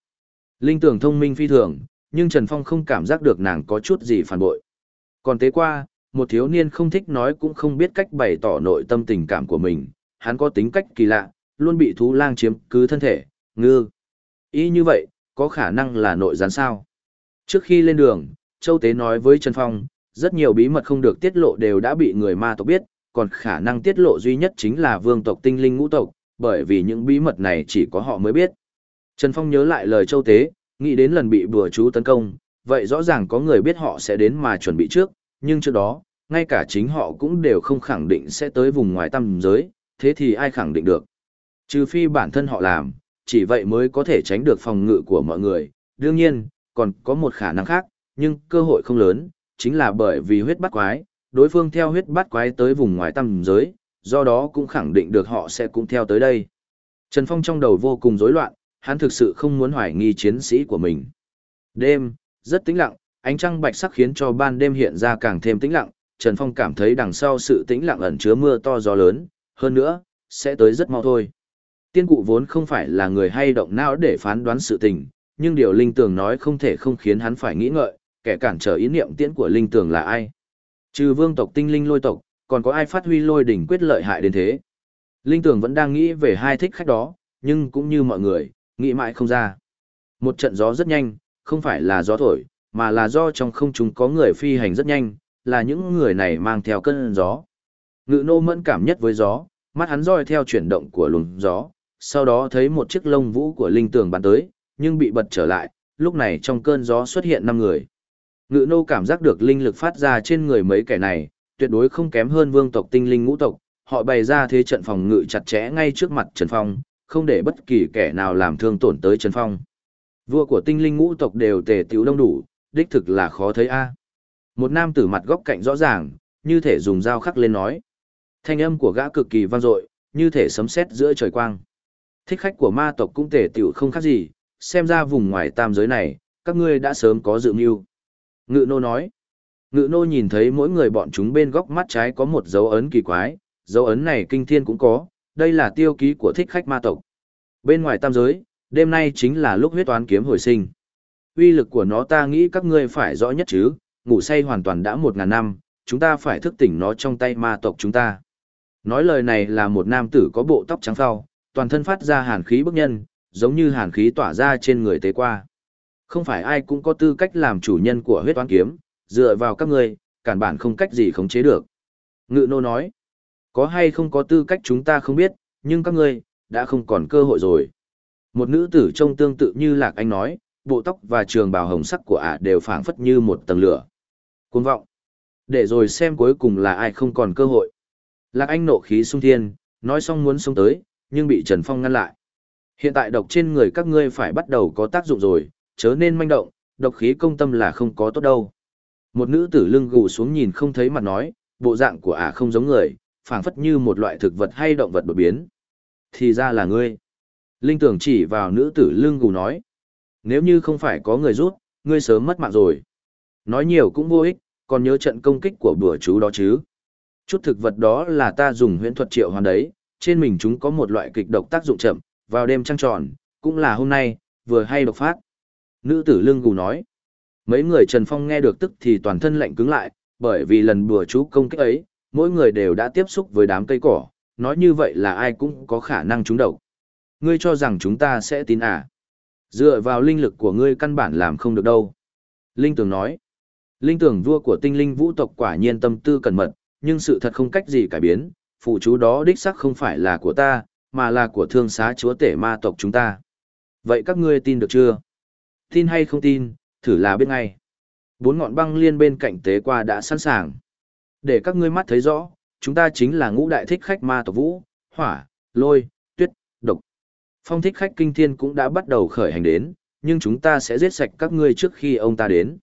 Linh tưởng thông minh phi thường, nhưng Trần Phong không cảm giác được nàng có chút gì phản bội. Còn tế qua, một thiếu niên không thích nói cũng không biết cách bày tỏ nội tâm tình cảm của mình, hắn có tính cách kỳ lạ, luôn bị thú lang chiếm cứ thân thể, ngư. Ý như vậy, có khả năng là nội gián sao. Trước khi lên đường, Châu Tế nói với Trần Phong, rất nhiều bí mật không được tiết lộ đều đã bị người ma tộc biết, còn khả năng tiết lộ duy nhất chính là vương tộc tinh linh ngũ tộc, bởi vì những bí mật này chỉ có họ mới biết. Trần Phong nhớ lại lời Châu Tế, nghĩ đến lần bị bừa chú tấn công, vậy rõ ràng có người biết họ sẽ đến mà chuẩn bị trước, nhưng trước đó, ngay cả chính họ cũng đều không khẳng định sẽ tới vùng ngoài tâm giới, thế thì ai khẳng định được. Trừ phi bản thân họ làm, chỉ vậy mới có thể tránh được phòng ngự của mọi người. Đương nhiên, còn có một khả năng khác, nhưng cơ hội không lớn, chính là bởi vì huyết bắt quái, đối phương theo huyết bắt quái tới vùng ngoài tâm giới, do đó cũng khẳng định được họ sẽ cũng theo tới đây. Trần Phong trong đầu vô cùng rối loạn, hắn thực sự không muốn hoài nghi chiến sĩ của mình. Đêm, rất tĩnh lặng, ánh trăng bạch sắc khiến cho ban đêm hiện ra càng thêm tĩnh lặng, Trần Phong cảm thấy đằng sau sự tĩnh lặng ẩn chứa mưa to gió lớn, hơn nữa, sẽ tới rất mau thôi. Tiên cụ vốn không phải là người hay động não để phán đoán sự tình, nhưng điều linh tường nói không thể không khiến hắn phải nghĩ ngợi, kẻ cản trở ý niệm tiễn của linh tường là ai. Trừ vương tộc tinh linh lôi tộc, còn có ai phát huy lôi đỉnh quyết lợi hại đến thế. Linh tường vẫn đang nghĩ về hai thích khách đó, nhưng cũng như mọi người, nghĩ mãi không ra. Một trận gió rất nhanh, không phải là gió thổi, mà là do trong không trung có người phi hành rất nhanh, là những người này mang theo cơn gió. Ngự nô mẫn cảm nhất với gió, mắt hắn roi theo chuyển động của luồng gió, sau đó thấy một chiếc lông vũ của linh tường bắn tới, nhưng bị bật trở lại, lúc này trong cơn gió xuất hiện năm người. Ngự nô cảm giác được linh lực phát ra trên người mấy kẻ này, tuyệt đối không kém hơn vương tộc tinh linh ngũ tộc, họ bày ra thế trận phòng ngự chặt chẽ ngay trước mặt Trần Phong, không để bất kỳ kẻ nào làm thương tổn tới Trần Phong. Vua của tinh linh ngũ tộc đều tề tiểu đông đủ, đích thực là khó thấy a. Một nam tử mặt góc cạnh rõ ràng, như thể dùng dao khắc lên nói. Thanh âm của gã cực kỳ vang dội, như thể sấm sét giữa trời quang. Thích khách của ma tộc cũng tề tiểu không khác gì, xem ra vùng ngoài tam giới này, các ngươi đã sớm có dự mưu. Ngự nô nói. Ngự nô nhìn thấy mỗi người bọn chúng bên góc mắt trái có một dấu ấn kỳ quái, dấu ấn này kinh thiên cũng có, đây là tiêu ký của thích khách ma tộc. Bên ngoài tam giới, đêm nay chính là lúc huyết toán kiếm hồi sinh. Uy lực của nó ta nghĩ các ngươi phải rõ nhất chứ, ngủ say hoàn toàn đã một ngàn năm, chúng ta phải thức tỉnh nó trong tay ma tộc chúng ta. Nói lời này là một nam tử có bộ tóc trắng phao, toàn thân phát ra hàn khí bức nhân, giống như hàn khí tỏa ra trên người tế qua. Không phải ai cũng có tư cách làm chủ nhân của huyết toán kiếm, dựa vào các ngươi, cản bản không cách gì khống chế được. Ngự nô nói, có hay không có tư cách chúng ta không biết, nhưng các ngươi, đã không còn cơ hội rồi. Một nữ tử trông tương tự như Lạc Anh nói, bộ tóc và trường bào hồng sắc của ả đều phảng phất như một tầng lửa. Cuồng vọng. Để rồi xem cuối cùng là ai không còn cơ hội. Lạc Anh nộ khí sung thiên, nói xong muốn xông tới, nhưng bị Trần Phong ngăn lại. Hiện tại độc trên người các ngươi phải bắt đầu có tác dụng rồi, chớ nên manh động, độc khí công tâm là không có tốt đâu. Một nữ tử lưng gù xuống nhìn không thấy mặt nói, bộ dạng của ả không giống người, phảng phất như một loại thực vật hay động vật đột biến. Thì ra là ngươi. Linh tưởng chỉ vào nữ tử lưng gù nói. Nếu như không phải có người rút, ngươi sớm mất mạng rồi. Nói nhiều cũng vô ích, còn nhớ trận công kích của bữa chú đó chứ. Chút thực vật đó là ta dùng huyễn thuật triệu hoàn đấy, trên mình chúng có một loại kịch độc tác dụng chậm, vào đêm trăng tròn, cũng là hôm nay, vừa hay độc phát. Nữ tử lưng gù nói. Mấy người Trần Phong nghe được tức thì toàn thân lạnh cứng lại, bởi vì lần bùa chú công kích ấy, mỗi người đều đã tiếp xúc với đám cây cỏ, nói như vậy là ai cũng có khả năng trúng độc. Ngươi cho rằng chúng ta sẽ tin à? Dựa vào linh lực của ngươi căn bản làm không được đâu. Linh Tường nói. Linh Tường vua của tinh linh vũ tộc quả nhiên tâm tư cẩn mật, nhưng sự thật không cách gì cải biến, phụ chú đó đích xác không phải là của ta, mà là của thương xá chúa tể ma tộc chúng ta. Vậy các ngươi tin được chưa? Tin hay không tin, thử là biết ngay. Bốn ngọn băng liên bên cạnh tế qua đã sẵn sàng. Để các ngươi mắt thấy rõ, chúng ta chính là ngũ đại thích khách ma tộc vũ, hỏa, lôi, tuyết, độc. Phong thích khách kinh thiên cũng đã bắt đầu khởi hành đến, nhưng chúng ta sẽ giết sạch các ngươi trước khi ông ta đến.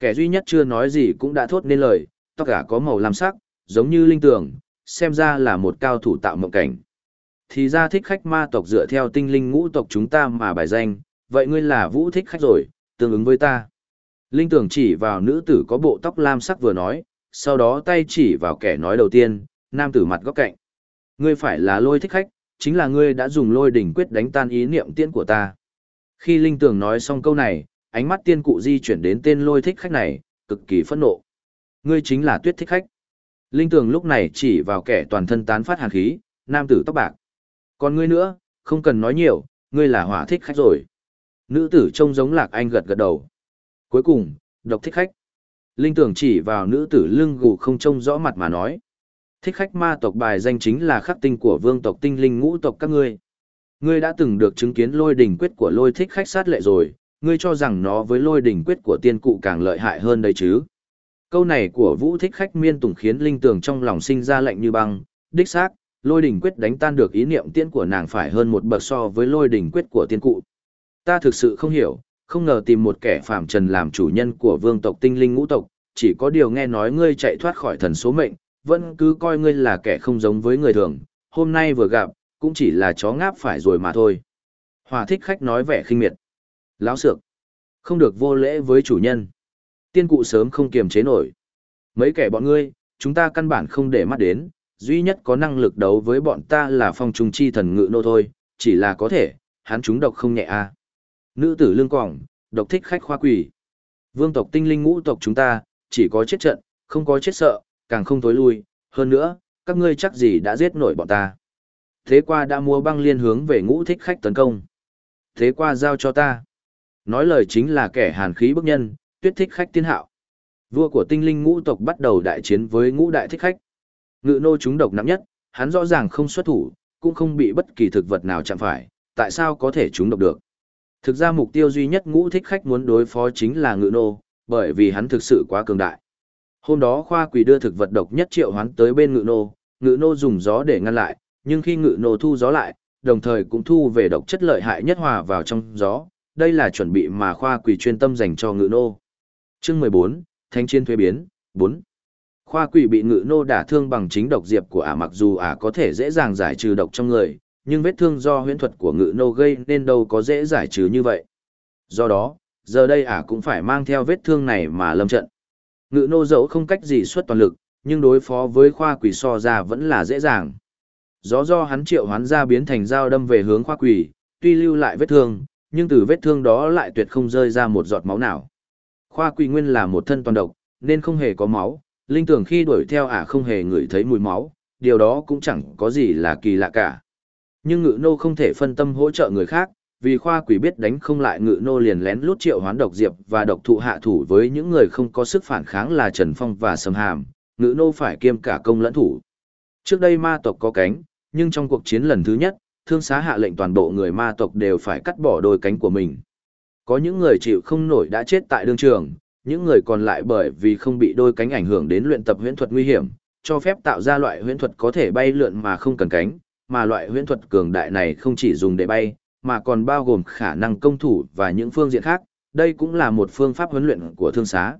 Kẻ duy nhất chưa nói gì cũng đã thốt nên lời, tóc cả có màu lam sắc, giống như linh tường, xem ra là một cao thủ tạo mộng cảnh. Thì ra thích khách ma tộc dựa theo tinh linh ngũ tộc chúng ta mà bài danh, Vậy ngươi là vũ thích khách rồi, tương ứng với ta. Linh tưởng chỉ vào nữ tử có bộ tóc lam sắc vừa nói, sau đó tay chỉ vào kẻ nói đầu tiên, nam tử mặt góc cạnh. Ngươi phải là lôi thích khách, chính là ngươi đã dùng lôi đỉnh quyết đánh tan ý niệm tiên của ta. Khi Linh tường nói xong câu này, ánh mắt tiên cụ di chuyển đến tên lôi thích khách này, cực kỳ phẫn nộ. Ngươi chính là tuyết thích khách. Linh tường lúc này chỉ vào kẻ toàn thân tán phát hàn khí, nam tử tóc bạc. Còn ngươi nữa, không cần nói nhiều, ngươi là hỏa thích khách rồi. Nữ tử trông giống lạc anh gật gật đầu. Cuối cùng, độc thích khách. Linh tưởng chỉ vào nữ tử lưng gù không trông rõ mặt mà nói. Thích khách ma tộc bài danh chính là khắc tinh của vương tộc tinh linh ngũ tộc các ngươi. Ngươi đã từng được chứng kiến lôi đỉnh quyết của lôi thích khách sát lệ rồi, ngươi cho rằng nó với lôi đỉnh quyết của tiên cụ càng lợi hại hơn đấy chứ. Câu này của vũ thích khách miên tùng khiến linh tường trong lòng sinh ra lệnh như băng, đích xác, lôi đỉnh quyết đánh tan được ý niệm tiên của nàng phải hơn một bậc so với lôi đỉnh quyết của tiên cụ. Ta thực sự không hiểu, không ngờ tìm một kẻ phạm trần làm chủ nhân của vương tộc tinh linh ngũ tộc, chỉ có điều nghe nói ngươi chạy thoát khỏi thần số mệnh, vẫn cứ coi ngươi là kẻ không giống với người thường, hôm nay vừa gặp, cũng chỉ là chó ngáp phải rồi mà thôi. Hòa thích khách nói vẻ khinh miệt. Lão sược. Không được vô lễ với chủ nhân. Tiên cụ sớm không kiềm chế nổi. Mấy kẻ bọn ngươi, chúng ta căn bản không để mắt đến, duy nhất có năng lực đấu với bọn ta là phong trung chi thần ngự nô thôi, chỉ là có thể, hắn chúng độc không nhẹ a. À. Nữ tử lương quỏng, độc thích khách khoa quỷ. Vương tộc tinh linh ngũ tộc chúng ta, chỉ có chết trận, không có chết sợ, càng không tối lui, hơn nữa, các ngươi chắc gì đã giết nổi bọn ta. Thế qua đã mua băng liên hướng về ngũ thích khách tấn công. Thế qua giao cho ta. Nói lời chính là kẻ hàn khí bức nhân, tuyết thích khách tiên hạo. Vua của tinh linh ngũ tộc bắt đầu đại chiến với ngũ đại thích khách. Ngự nô chúng độc nặng nhất, hắn rõ ràng không xuất thủ, cũng không bị bất kỳ thực vật nào chạm phải, tại sao có thể chúng độc được. Thực ra mục tiêu duy nhất ngũ thích khách muốn đối phó chính là ngự nô, bởi vì hắn thực sự quá cường đại. Hôm đó khoa quỷ đưa thực vật độc nhất triệu hoán tới bên ngự nô, ngự nô dùng gió để ngăn lại, nhưng khi ngự nô thu gió lại, đồng thời cũng thu về độc chất lợi hại nhất hòa vào trong gió. Đây là chuẩn bị mà khoa quỷ chuyên tâm dành cho ngự nô. Chương 14, Thanh chiến thuế biến, 4. Khoa quỷ bị ngự nô đả thương bằng chính độc diệp của ả mặc dù ả có thể dễ dàng giải trừ độc trong người, nhưng vết thương do huyễn thuật của ngự nô gây nên đâu có dễ giải trừ như vậy. Do đó, giờ đây ả cũng phải mang theo vết thương này mà lâm trận. Ngự nô dẫu không cách gì xuất toàn lực, nhưng đối phó với khoa quỷ so ra vẫn là dễ dàng. Gió do hắn triệu hoán ra biến thành dao đâm về hướng khoa quỷ, tuy lưu lại vết thương, nhưng từ vết thương đó lại tuyệt không rơi ra một giọt máu nào. Khoa quỷ nguyên là một thân toàn độc, nên không hề có máu, linh tưởng khi đuổi theo ả không hề ngửi thấy mùi máu, điều đó cũng chẳng có gì là kỳ lạ cả. Nhưng ngự nô không thể phân tâm hỗ trợ người khác, vì khoa quỷ biết đánh không lại ngự nô liền lén lút triệu hoán độc diệp và độc thụ hạ thủ với những người không có sức phản kháng là Trần Phong và Sầm Hàm, ngự nô phải kiêm cả công lẫn thủ. Trước đây ma tộc có cánh, nhưng trong cuộc chiến lần thứ nhất, thương xá hạ lệnh toàn bộ người ma tộc đều phải cắt bỏ đôi cánh của mình. Có những người chịu không nổi đã chết tại đương trường, những người còn lại bởi vì không bị đôi cánh ảnh hưởng đến luyện tập huyễn thuật nguy hiểm, cho phép tạo ra loại huyễn thuật có thể bay lượn mà không cần cánh, mà loại huyễn thuật cường đại này không chỉ dùng để bay, mà còn bao gồm khả năng công thủ và những phương diện khác, đây cũng là một phương pháp huấn luyện của thương xá.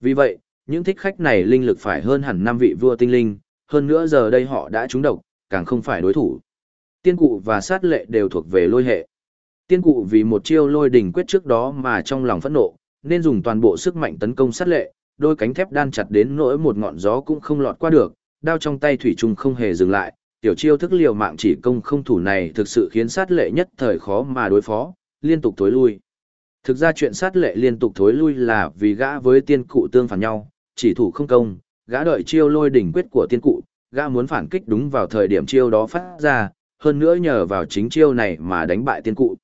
Vì vậy, những thích khách này linh lực phải hơn hẳn năm vị vua tinh linh, hơn nữa giờ đây họ đã trúng độc, càng không phải đối thủ. Tiên cụ và sát lệ đều thuộc về lôi hệ. Tiên cụ vì một chiêu lôi đỉnh quyết trước đó mà trong lòng phẫn nộ, nên dùng toàn bộ sức mạnh tấn công sát lệ, đôi cánh thép đan chặt đến nỗi một ngọn gió cũng không lọt qua được, đao trong tay thủy trùng không hề dừng lại, tiểu chiêu thức liều mạng chỉ công không thủ này thực sự khiến sát lệ nhất thời khó mà đối phó, liên tục thối lui. Thực ra chuyện sát lệ liên tục thối lui là vì gã với tiên cụ tương phản nhau, chỉ thủ không công, gã đợi chiêu lôi đỉnh quyết của tiên cụ, gã muốn phản kích đúng vào thời điểm chiêu đó phát ra, hơn nữa nhờ vào chính chiêu này mà đánh bại tiên cụ.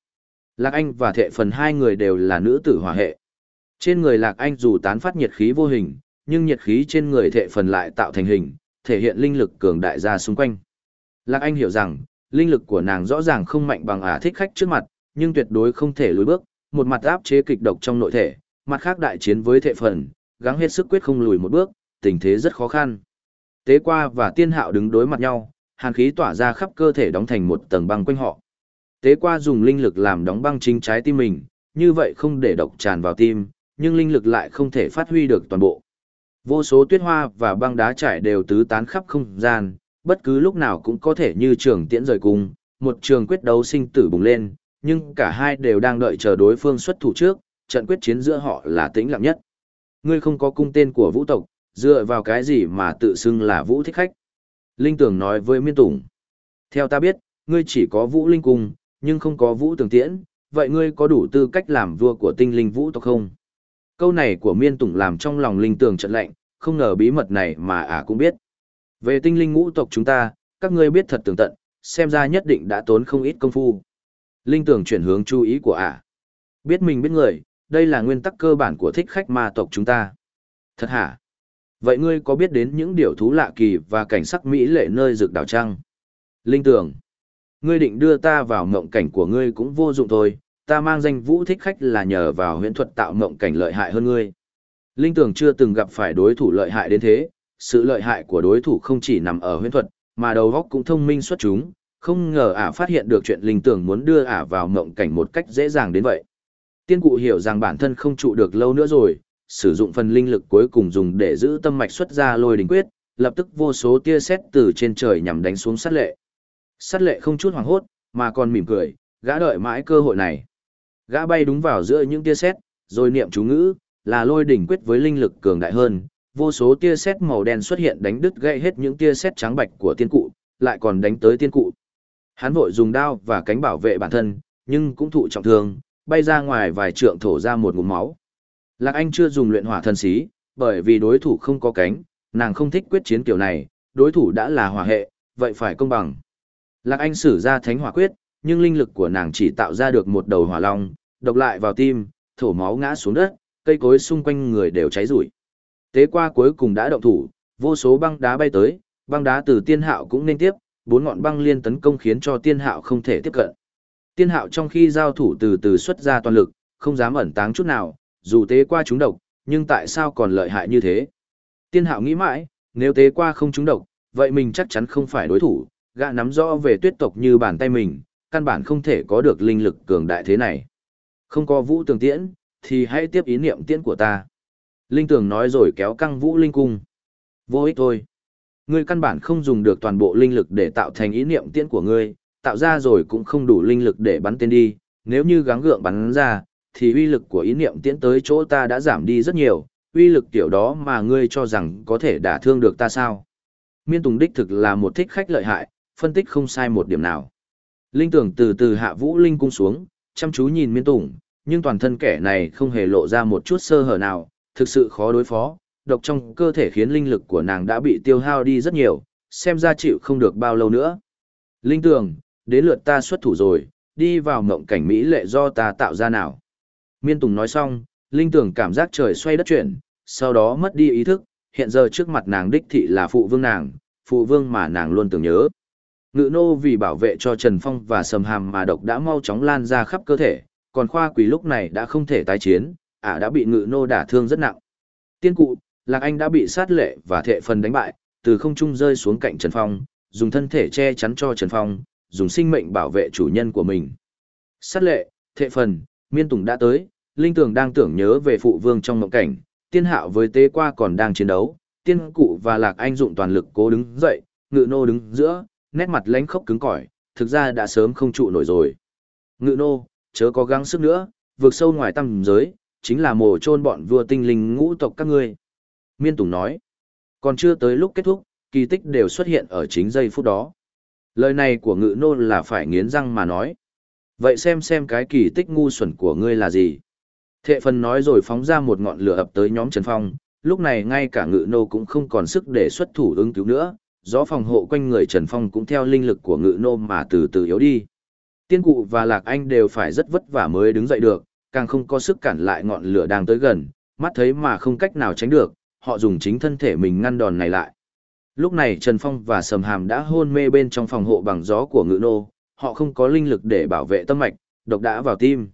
Lạc Anh và Thệ Phần hai người đều là nữ tử hỏa hệ. Trên người Lạc Anh dù tán phát nhiệt khí vô hình, nhưng nhiệt khí trên người Thệ Phần lại tạo thành hình, thể hiện linh lực cường đại ra xung quanh. Lạc Anh hiểu rằng, linh lực của nàng rõ ràng không mạnh bằng ả thích khách trước mặt, nhưng tuyệt đối không thể lùi bước, một mặt áp chế kịch độc trong nội thể, mặt khác đại chiến với thệ phần, gắng hết sức quyết không lùi một bước, tình thế rất khó khăn. Tế qua và tiên hạo đứng đối mặt nhau, hàn khí tỏa ra khắp cơ thể đóng thành một tầng băng quanh họ. Tế qua dùng linh lực làm đóng băng chính trái tim mình, như vậy không để độc tràn vào tim, nhưng linh lực lại không thể phát huy được toàn bộ. Vô số tuyết hoa và băng đá trải đều tứ tán khắp không gian, bất cứ lúc nào cũng có thể như trường tiễn rời cung, một trường quyết đấu sinh tử bùng lên, nhưng cả hai đều đang đợi chờ đối phương xuất thủ trước, trận quyết chiến giữa họ là tĩnh lặng nhất. Ngươi không có cung tên của vũ tộc, dựa vào cái gì mà tự xưng là vũ thích khách. Linh Tường nói với Miên Tùng. Theo ta biết, ngươi chỉ có vũ linh cung, nhưng không có vũ tường tiễn, vậy ngươi có đủ tư cách làm vua của tinh linh vũ tộc không? Câu này của Miên Tùng làm trong lòng Linh Tường trận lạnh, không ngờ bí mật này mà ả cũng biết. Về tinh linh ngũ tộc chúng ta, các ngươi biết thật tường tận, xem ra nhất định đã tốn không ít công phu. Linh Tưởng chuyển hướng chú ý của ả. Biết mình biết người, đây là nguyên tắc cơ bản của thích khách ma tộc chúng ta. Thật hả? Vậy ngươi có biết đến những điều thú lạ kỳ và cảnh sắc mỹ lệ nơi rực đảo trăng? Linh Tưởng, ngươi định đưa ta vào mộng cảnh của ngươi cũng vô dụng thôi, ta mang danh vũ thích khách là nhờ vào huyễn thuật tạo mộng cảnh lợi hại hơn ngươi. Linh Tưởng chưa từng gặp phải đối thủ lợi hại đến thế, sự lợi hại của đối thủ không chỉ nằm ở huyễn thuật, mà đầu óc cũng thông minh xuất chúng, không ngờ ả phát hiện được chuyện Linh tưởng muốn đưa ả vào mộng cảnh một cách dễ dàng đến vậy. Tiên cụ hiểu rằng bản thân không trụ được lâu nữa rồi, sử dụng phần linh lực cuối cùng dùng để giữ tâm mạch xuất ra lôi đình quyết, lập tức vô số tia sét từ trên trời nhằm đánh xuống sát lệ. Sát lệ không chút hoảng hốt, mà còn mỉm cười, gã đợi mãi cơ hội này. Gã bay đúng vào giữa những tia sét, rồi niệm chú ngữ, là lôi đỉnh quyết với linh lực cường đại hơn, vô số tia sét màu đen xuất hiện đánh đứt gãy hết những tia sét trắng bạch của tiên cụ, lại còn đánh tới tiên cụ. Hắn vội dùng đao và cánh bảo vệ bản thân, nhưng cũng thụ trọng thương, bay ra ngoài vài trượng thổ ra một ngụm máu. Lạc Anh chưa dùng luyện hỏa thần sĩ, bởi vì đối thủ không có cánh, nàng không thích quyết chiến kiểu này, đối thủ đã là hỏa hệ, vậy phải công bằng. Lạc Anh sử ra thánh hỏa quyết, nhưng linh lực của nàng chỉ tạo ra được một đầu hỏa long, độc lại vào tim, thổ máu ngã xuống đất, cây cối xung quanh người đều cháy rủi. Tế qua cuối cùng đã động thủ, vô số băng đá bay tới, băng đá từ tiên hạo cũng nên tiếp, bốn ngọn băng liên tấn công khiến cho tiên hạo không thể tiếp cận. Tiên hạo trong khi giao thủ từ từ xuất ra toàn lực, không dám ẩn táng chút nào, dù tế qua chúng độc, nhưng tại sao còn lợi hại như thế? Tiên hạo nghĩ mãi, nếu tế qua không trúng độc, vậy mình chắc chắn không phải đối thủ, gã nắm rõ về tuyết tộc như bàn tay mình, căn bản không thể có được linh lực cường đại thế này. Không có vũ tường tiễn, thì hãy tiếp ý niệm tiễn của ta. Linh tường nói rồi kéo căng vũ linh cung. Vô ích thôi. Ngươi căn bản không dùng được toàn bộ linh lực để tạo thành ý niệm tiễn của ngươi, tạo ra rồi cũng không đủ linh lực để bắn tên đi, nếu như gắng gượng bắn ra, thì uy lực của ý niệm tiễn tới chỗ ta đã giảm đi rất nhiều, uy lực tiểu đó mà ngươi cho rằng có thể đả thương được ta sao. Miên Tùng đích thực là một thích khách lợi hại, phân tích không sai một điểm nào. Linh tưởng từ từ hạ vũ linh cung xuống, chăm chú nhìn Miên Tùng, nhưng toàn thân kẻ này không hề lộ ra một chút sơ hở nào, thực sự khó đối phó, độc trong cơ thể khiến linh lực của nàng đã bị tiêu hao đi rất nhiều, xem ra chịu không được bao lâu nữa. Linh tường, đến lượt ta xuất thủ rồi, đi vào mộng cảnh mỹ lệ do ta tạo ra nào. Miên Tùng nói xong, Linh Tưởng cảm giác trời xoay đất chuyển, sau đó mất đi ý thức, hiện giờ trước mặt nàng đích thị là phụ vương nàng, phụ vương mà nàng luôn tưởng nhớ. Ngự nô vì bảo vệ cho Trần Phong và sầm hàm mà độc đã mau chóng lan ra khắp cơ thể, còn khoa quỷ lúc này đã không thể tái chiến, ả đã bị ngự nô đả thương rất nặng. Tiên cụ, Lạc Anh đã bị sát lệ và thệ phần đánh bại, từ không trung rơi xuống cạnh Trần Phong, dùng thân thể che chắn cho Trần Phong, dùng sinh mệnh bảo vệ chủ nhân của mình. Sát lệ, thệ phần, miên tùng đã tới, Linh Tường đang tưởng nhớ về phụ vương trong mộng cảnh, tiên hạo với tế qua còn đang chiến đấu, tiên cụ và lạc anh dụng toàn lực cố đứng dậy, ngự nô đứng giữa, nét mặt lánh khốc cứng cỏi, thực ra đã sớm không trụ nổi rồi. Ngự nô, chớ có gắng sức nữa, vượt sâu ngoài tầm giới, chính là mồ chôn bọn vua tinh linh ngũ tộc các ngươi. Miên Tùng nói, còn chưa tới lúc kết thúc, kỳ tích đều xuất hiện ở chính giây phút đó. Lời này của ngự nô là phải nghiến răng mà nói. Vậy xem xem cái kỳ tích ngu xuẩn của ngươi là gì. Thệ phần nói rồi phóng ra một ngọn lửa ập tới nhóm Trần Phong, lúc này ngay cả ngự nô cũng không còn sức để xuất thủ ứng cứu nữa, gió phòng hộ quanh người Trần Phong cũng theo linh lực của ngự nô mà từ từ yếu đi. Tiên cụ và Lạc Anh đều phải rất vất vả mới đứng dậy được, càng không có sức cản lại ngọn lửa đang tới gần, mắt thấy mà không cách nào tránh được, họ dùng chính thân thể mình ngăn đòn này lại. Lúc này Trần Phong và Sầm Hàm đã hôn mê bên trong phòng hộ bằng gió của ngự nô, họ không có linh lực để bảo vệ tâm mạch, độc đã vào tim.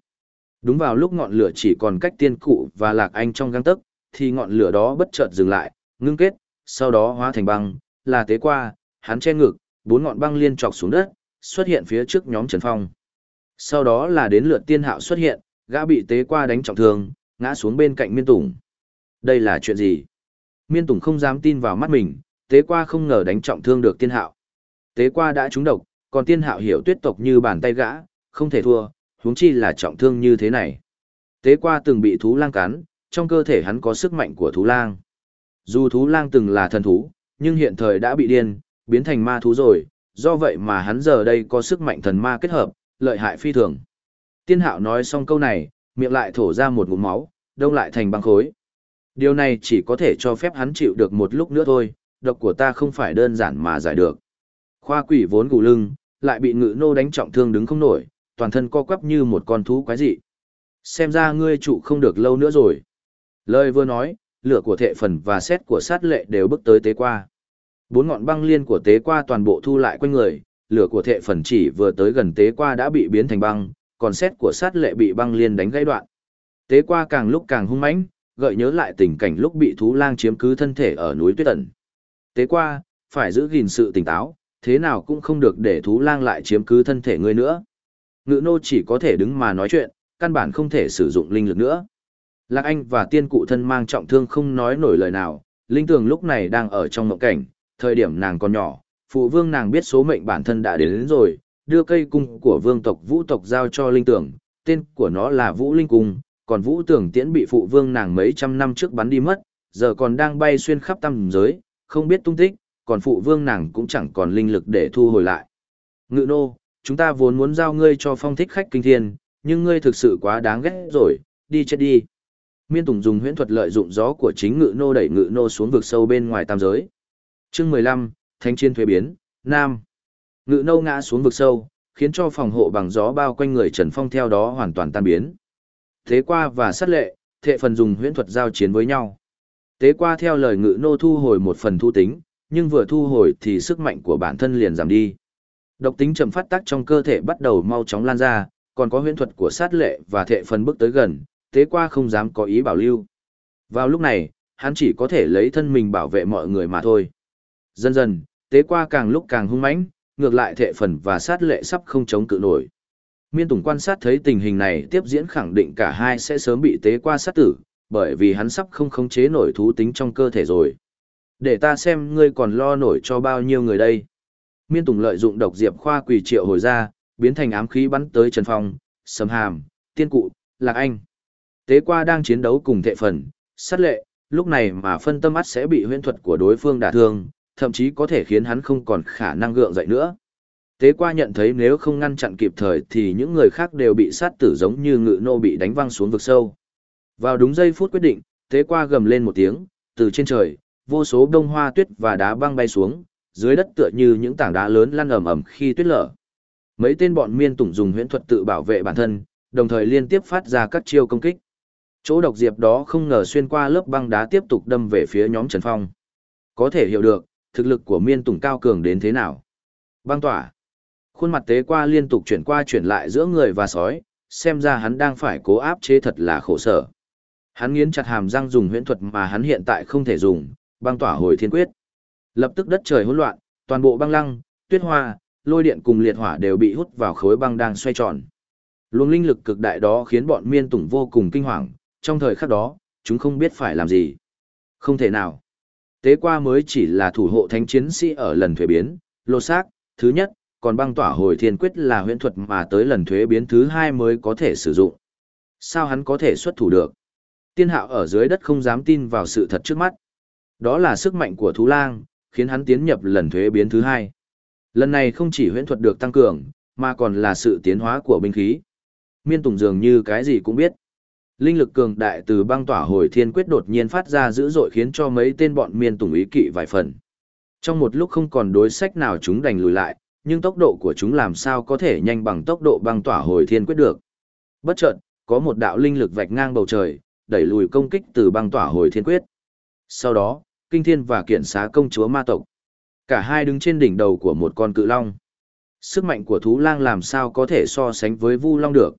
Đúng vào lúc ngọn lửa chỉ còn cách tiên cụ và lạc anh trong găng tấc, thì ngọn lửa đó bất chợt dừng lại, ngưng kết, sau đó hóa thành băng, là tế qua, hắn che ngực, bốn ngọn băng liên chọc xuống đất, xuất hiện phía trước nhóm Trần Phong. Sau đó là đến lượt tiên hạo xuất hiện, gã bị tế qua đánh trọng thương, ngã xuống bên cạnh miên tùng. Đây là chuyện gì? Miên tùng không dám tin vào mắt mình, tế qua không ngờ đánh trọng thương được tiên hạo. Tế qua đã trúng độc, còn tiên hạo hiểu tuyết tộc như bàn tay gã, không thể thua, huống chi là trọng thương như thế này. Tế qua từng bị thú lang cắn, trong cơ thể hắn có sức mạnh của thú lang. Dù thú lang từng là thần thú, nhưng hiện thời đã bị điên, biến thành ma thú rồi, do vậy mà hắn giờ đây có sức mạnh thần ma kết hợp, lợi hại phi thường. Tiên hạo nói xong câu này, miệng lại thổ ra một ngụm máu, đông lại thành băng khối. Điều này chỉ có thể cho phép hắn chịu được một lúc nữa thôi, độc của ta không phải đơn giản mà giải được. Khoa quỷ vốn gù lưng, lại bị ngự nô đánh trọng thương đứng không nổi, toàn thân co quắp như một con thú quái dị. Xem ra ngươi trụ không được lâu nữa rồi. Lời vừa nói, lửa của thệ phần và xét của sát lệ đều bước tới tế qua. Bốn ngọn băng liên của tế qua toàn bộ thu lại quanh người, lửa của thệ phần chỉ vừa tới gần tế qua đã bị biến thành băng, còn xét của sát lệ bị băng liên đánh gãy đoạn. Tế qua càng lúc càng hung mãnh, gợi nhớ lại tình cảnh lúc bị thú lang chiếm cứ thân thể ở núi tuyết ẩn. Tế qua, phải giữ gìn sự tỉnh táo, thế nào cũng không được để thú lang lại chiếm cứ thân thể ngươi nữa. Ngự nô chỉ có thể đứng mà nói chuyện, căn bản không thể sử dụng linh lực nữa. Lạc Anh và tiên cụ thân mang trọng thương không nói nổi lời nào, linh tường lúc này đang ở trong mộng cảnh, thời điểm nàng còn nhỏ, phụ vương nàng biết số mệnh bản thân đã đến, đến rồi, đưa cây cung của vương tộc vũ tộc giao cho linh tưởng tên của nó là Vũ Linh Cung, còn Vũ Tưởng Tiễn bị phụ vương nàng mấy trăm năm trước bắn đi mất, giờ còn đang bay xuyên khắp tam giới, không biết tung tích, còn phụ vương nàng cũng chẳng còn linh lực để thu hồi lại. Ngự nô, chúng ta vốn muốn giao ngươi cho phong thích khách kinh thiên, nhưng ngươi thực sự quá đáng ghét rồi, đi chết đi. Miên Tùng dùng huyễn thuật lợi dụng gió của chính ngự nô đẩy ngự nô xuống vực sâu bên ngoài tam giới. Chương mười lăm Thánh chiến thuế biến, Nam. Ngự Nâu ngã xuống vực sâu, khiến cho phòng hộ bằng gió bao quanh người Trần Phong theo đó hoàn toàn tan biến. Thế qua và sát lệ, thệ phần dùng huyễn thuật giao chiến với nhau. Tế qua theo lời ngự nô thu hồi một phần thu tính, nhưng vừa thu hồi thì sức mạnh của bản thân liền giảm đi. Độc tính chậm phát tác trong cơ thể bắt đầu mau chóng lan ra, còn có huyễn thuật của sát lệ và thệ phần bước tới gần, tế qua không dám có ý bảo lưu. Vào lúc này, hắn chỉ có thể lấy thân mình bảo vệ mọi người mà thôi. Dần dần, tế qua càng lúc càng hung mãnh, ngược lại thệ phần và sát lệ sắp không chống cự nổi. Miên Tùng quan sát thấy tình hình này tiếp diễn khẳng định cả hai sẽ sớm bị tế qua sát tử, bởi vì hắn sắp không khống chế nổi thú tính trong cơ thể rồi. Để ta xem ngươi còn lo nổi cho bao nhiêu người đây. Miên Tùng lợi dụng độc diệp khoa quỷ triệu hồi ra, biến thành ám khí bắn tới Trần Phong, Sầm Hàm, Tiên Cụ, Lạc Anh. Tế qua đang chiến đấu cùng thệ phần, sát lệ, lúc này mà phân tâm mắt sẽ bị huyễn thuật của đối phương đả thương, thậm chí có thể khiến hắn không còn khả năng gượng dậy nữa. Tế qua nhận thấy nếu không ngăn chặn kịp thời thì những người khác đều bị sát tử giống như ngự nô bị đánh văng xuống vực sâu. Vào đúng giây phút quyết định, tế qua gầm lên một tiếng, từ trên trời, vô số đông hoa tuyết và đá băng bay xuống, dưới đất tựa như những tảng đá lớn lăn ầm ầm khi tuyết lở. Mấy tên bọn miên tủng dùng huyễn thuật tự bảo vệ bản thân, đồng thời liên tiếp phát ra các chiêu công kích. Chỗ độc diệp đó không ngờ xuyên qua lớp băng đá tiếp tục đâm về phía nhóm Trần Phong. Có thể hiểu được, thực lực của miên tùng cao cường đến thế nào. Băng tỏa. Khuôn mặt tế qua liên tục chuyển qua chuyển lại giữa người và sói, xem ra hắn đang phải cố áp chế thật là khổ sở. Hắn nghiến chặt hàm răng dùng huyễn thuật mà hắn hiện tại không thể dùng, băng tỏa hồi thiên quyết. Lập tức đất trời hỗn loạn, toàn bộ băng lăng, tuyết hoa, lôi điện cùng liệt hỏa đều bị hút vào khối băng đang xoay tròn. Luồng linh lực cực đại đó khiến bọn miên tùng vô cùng kinh hoàng, trong thời khắc đó, chúng không biết phải làm gì. Không thể nào. Tế qua mới chỉ là thủ hộ thánh chiến sĩ ở lần thuế biến, lô xác, thứ nhất, còn băng tỏa hồi thiên quyết là huyễn thuật mà tới lần thuế biến thứ hai mới có thể sử dụng. Sao hắn có thể xuất thủ được? Tiên hạo ở dưới đất không dám tin vào sự thật trước mắt. Đó là sức mạnh của thú lang, khiến hắn tiến nhập lần thuế biến thứ hai. Lần này không chỉ huyễn thuật được tăng cường, mà còn là sự tiến hóa của binh khí. Miên Tùng dường như cái gì cũng biết. Linh lực cường đại từ băng tỏa hồi thiên quyết đột nhiên phát ra dữ dội khiến cho mấy tên bọn Miên Tùng ý kỵ vài phần. Trong một lúc không còn đối sách nào chúng đành lùi lại, nhưng tốc độ của chúng làm sao có thể nhanh bằng tốc độ băng tỏa hồi thiên quyết được. Bất chợt, có một đạo linh lực vạch ngang bầu trời, đẩy lùi công kích từ băng tỏa hồi thiên quyết. Sau đó, kinh thiên và kiện xá công chúa ma tộc. Cả hai đứng trên đỉnh đầu của một con cự long. Sức mạnh của thú lang làm sao có thể so sánh với vu long được.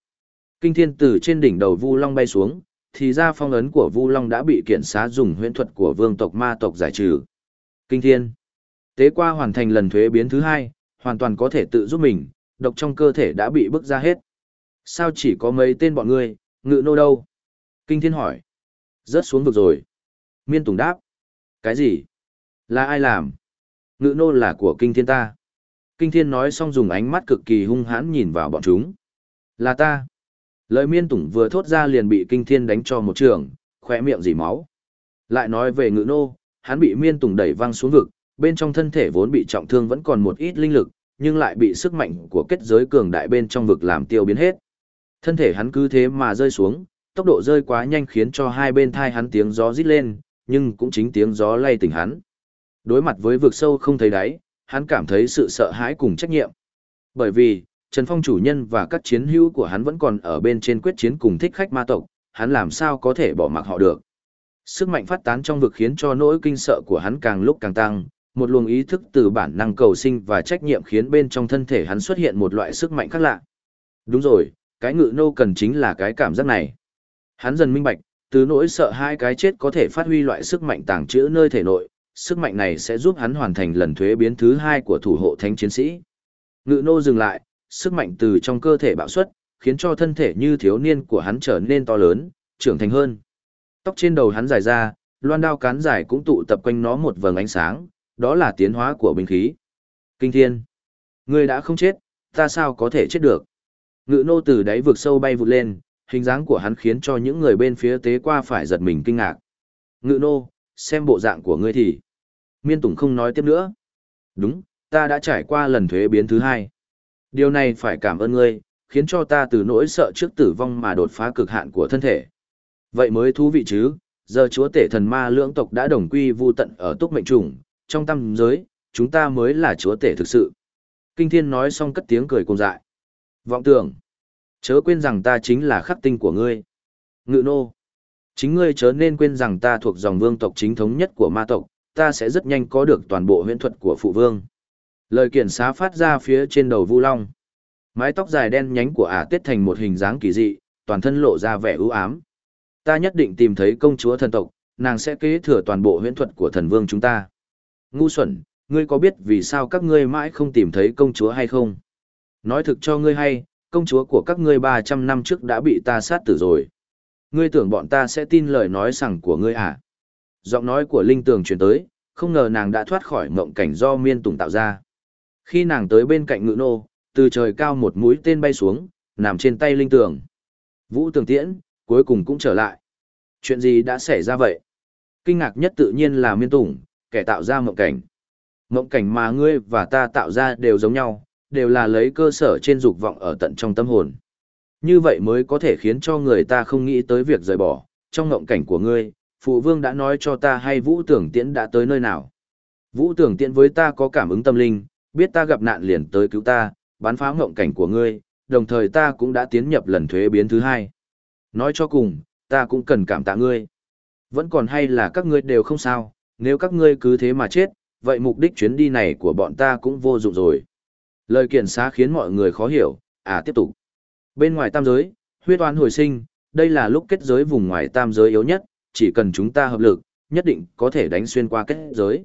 Kinh thiên từ trên đỉnh đầu vu long bay xuống, thì ra phong ấn của vu long đã bị kiện xá dùng huyễn thuật của vương tộc ma tộc giải trừ. Kinh thiên. Tế qua hoàn thành lần thuế biến thứ hai, hoàn toàn có thể tự giúp mình, độc trong cơ thể đã bị bức ra hết. Sao chỉ có mấy tên bọn ngươi, ngự nô đâu? Kinh thiên hỏi. Rớt xuống vực rồi. Miên Tùng đáp. Cái gì? Là ai làm? Ngự nô là của kinh thiên ta. Kinh thiên nói xong dùng ánh mắt cực kỳ hung hãn nhìn vào bọn chúng. Là ta. Lời miên tủng vừa thốt ra liền bị kinh thiên đánh cho một trường, khỏe miệng dì máu. Lại nói về ngự nô, hắn bị miên tùng đẩy văng xuống vực, bên trong thân thể vốn bị trọng thương vẫn còn một ít linh lực, nhưng lại bị sức mạnh của kết giới cường đại bên trong vực làm tiêu biến hết. Thân thể hắn cứ thế mà rơi xuống, tốc độ rơi quá nhanh khiến cho hai bên thai hắn tiếng gió rít lên, nhưng cũng chính tiếng gió lay tỉnh hắn. Đối mặt với vực sâu không thấy đáy, hắn cảm thấy sự sợ hãi cùng trách nhiệm. Bởi vì, Trần Phong chủ nhân và các chiến hữu của hắn vẫn còn ở bên trên quyết chiến cùng thích khách ma tộc, hắn làm sao có thể bỏ mặc họ được. Sức mạnh phát tán trong vực khiến cho nỗi kinh sợ của hắn càng lúc càng tăng, một luồng ý thức từ bản năng cầu sinh và trách nhiệm khiến bên trong thân thể hắn xuất hiện một loại sức mạnh khác lạ. Đúng rồi, cái ngự nô cần chính là cái cảm giác này. Hắn dần minh bạch, từ nỗi sợ hai cái chết có thể phát huy loại sức mạnh tàng trữ nơi thể nội, sức mạnh này sẽ giúp hắn hoàn thành lần thuế biến thứ hai của thủ hộ thánh chiến sĩ. Ngự nô dừng lại, sức mạnh từ trong cơ thể bạo xuất, khiến cho thân thể như thiếu niên của hắn trở nên to lớn, trưởng thành hơn. Tóc trên đầu hắn dài ra, loan đao cán dài cũng tụ tập quanh nó một vầng ánh sáng, đó là tiến hóa của binh khí. Kinh thiên! Ngươi đã không chết, ta sao có thể chết được? Ngự nô từ đáy vực sâu bay vụt lên, hình dáng của hắn khiến cho những người bên phía tế qua phải giật mình kinh ngạc. Ngự nô, xem bộ dạng của ngươi thì. Miên Tùng không nói tiếp nữa. Đúng, ta đã trải qua lần thuế biến thứ hai. Điều này phải cảm ơn ngươi, khiến cho ta từ nỗi sợ trước tử vong mà đột phá cực hạn của thân thể. Vậy mới thú vị chứ, giờ chúa tể thần ma lưỡng tộc đã đồng quy vu tận ở túc mệnh trùng, trong tâm giới, chúng ta mới là chúa tể thực sự. Kinh thiên nói xong cất tiếng cười cùng dại. Vọng tưởng, chớ quên rằng ta chính là khắc tinh của ngươi. Ngự nô, chính ngươi chớ nên quên rằng ta thuộc dòng vương tộc chính thống nhất của ma tộc, ta sẽ rất nhanh có được toàn bộ huyễn thuật của phụ vương. Lời kiện xá phát ra phía trên đầu Vu Long. Mái tóc dài đen nhánh của ả tết thành một hình dáng kỳ dị, toàn thân lộ ra vẻ ưu ám. Ta nhất định tìm thấy công chúa thần tộc, nàng sẽ kế thừa toàn bộ huyễn thuật của thần vương chúng ta. Ngu xuẩn, ngươi có biết vì sao các ngươi mãi không tìm thấy công chúa hay không? Nói thực cho ngươi hay, công chúa của các ngươi 300 năm trước đã bị ta sát tử rồi. Ngươi tưởng bọn ta sẽ tin lời nói sằng của ngươi à? Giọng nói của Linh Tường truyền tới, không ngờ nàng đã thoát khỏi mộng cảnh do miên tùng tạo ra. Khi nàng tới bên cạnh ngự nô, từ trời cao một mũi tên bay xuống, nằm trên tay Linh Tường. Vũ Tường Tiễn, cuối cùng cũng trở lại. Chuyện gì đã xảy ra vậy? Kinh ngạc nhất tự nhiên là miên tùng, kẻ tạo ra mộng cảnh. Mộng cảnh mà ngươi và ta tạo ra đều giống nhau, đều là lấy cơ sở trên dục vọng ở tận trong tâm hồn. Như vậy mới có thể khiến cho người ta không nghĩ tới việc rời bỏ. Trong mộng cảnh của ngươi, phụ vương đã nói cho ta hay vũ tưởng tiễn đã tới nơi nào. Vũ tưởng tiễn với ta có cảm ứng tâm linh, biết ta gặp nạn liền tới cứu ta, bán phá ngộng cảnh của ngươi, đồng thời ta cũng đã tiến nhập lần thuế biến thứ hai. Nói cho cùng, ta cũng cần cảm tạ ngươi. Vẫn còn hay là các ngươi đều không sao, nếu các ngươi cứ thế mà chết, vậy mục đích chuyến đi này của bọn ta cũng vô dụng rồi. Lời kiện xá khiến mọi người khó hiểu, à tiếp tục. Bên ngoài tam giới, huyết oán hồi sinh, đây là lúc kết giới vùng ngoài tam giới yếu nhất, chỉ cần chúng ta hợp lực, nhất định có thể đánh xuyên qua kết giới.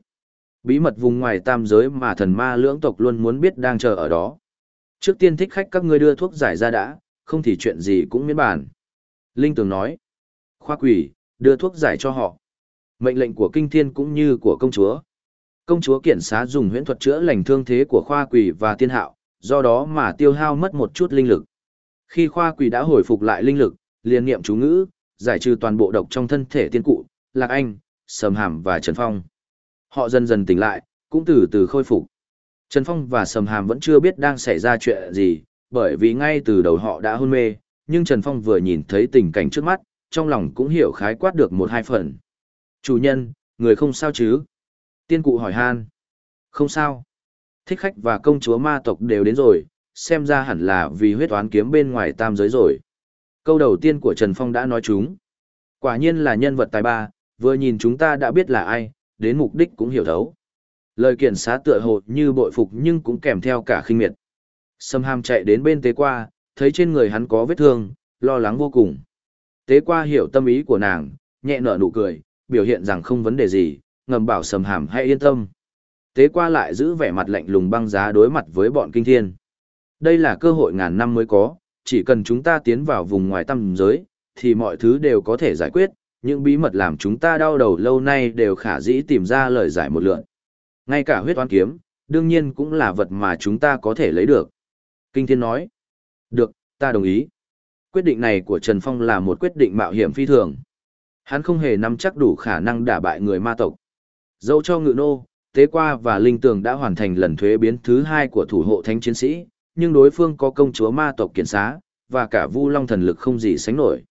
Bí mật vùng ngoài tam giới mà thần ma lưỡng tộc luôn muốn biết đang chờ ở đó. Trước tiên thích khách các ngươi đưa thuốc giải ra đã, không thì chuyện gì cũng miễn bàn. Linh Tường nói, khoa quỷ, đưa thuốc giải cho họ. Mệnh lệnh của kinh thiên cũng như của công chúa. Công chúa kiển xá dùng huyễn thuật chữa lành thương thế của khoa quỷ và tiên hạo, do đó mà tiêu hao mất một chút linh lực. Khi khoa quỷ đã hồi phục lại linh lực, liền niệm chú ngữ, giải trừ toàn bộ độc trong thân thể tiên cụ, Lạc Anh, Sầm Hàm và Trần Phong. Họ dần dần tỉnh lại, cũng từ từ khôi phục. Trần Phong và Sầm Hàm vẫn chưa biết đang xảy ra chuyện gì, bởi vì ngay từ đầu họ đã hôn mê, nhưng Trần Phong vừa nhìn thấy tình cảnh trước mắt, trong lòng cũng hiểu khái quát được một hai phần. Chủ nhân, người không sao chứ? Tiên cụ hỏi han. Không sao. Thích khách và công chúa ma tộc đều đến rồi, xem ra hẳn là vì huyết toán kiếm bên ngoài tam giới rồi. Câu đầu tiên của Trần Phong đã nói chúng. Quả nhiên là nhân vật tài ba, vừa nhìn chúng ta đã biết là ai, đến mục đích cũng hiểu thấu. Lời kiện xá tựa hồ như bội phục nhưng cũng kèm theo cả khinh miệt. Sâm hàm chạy đến bên tế qua, thấy trên người hắn có vết thương, lo lắng vô cùng. Tế qua hiểu tâm ý của nàng, nhẹ nở nụ cười, biểu hiện rằng không vấn đề gì, ngầm bảo sầm hàm hãy yên tâm. Tế qua lại giữ vẻ mặt lạnh lùng băng giá đối mặt với bọn kinh thiên. Đây là cơ hội ngàn năm mới có, chỉ cần chúng ta tiến vào vùng ngoài tâm giới, thì mọi thứ đều có thể giải quyết, những bí mật làm chúng ta đau đầu lâu nay đều khả dĩ tìm ra lời giải một lượn. Ngay cả huyết toán kiếm, đương nhiên cũng là vật mà chúng ta có thể lấy được. Kinh thiên nói. Được, ta đồng ý. Quyết định này của Trần Phong là một quyết định mạo hiểm phi thường. Hắn không hề nắm chắc đủ khả năng đả bại người ma tộc. Dẫu cho ngự nô, tế qua và linh tường đã hoàn thành lần thuế biến thứ hai của thủ hộ thánh chiến sĩ, nhưng đối phương có công chúa ma tộc kiện xá, và cả vu long thần lực không gì sánh nổi.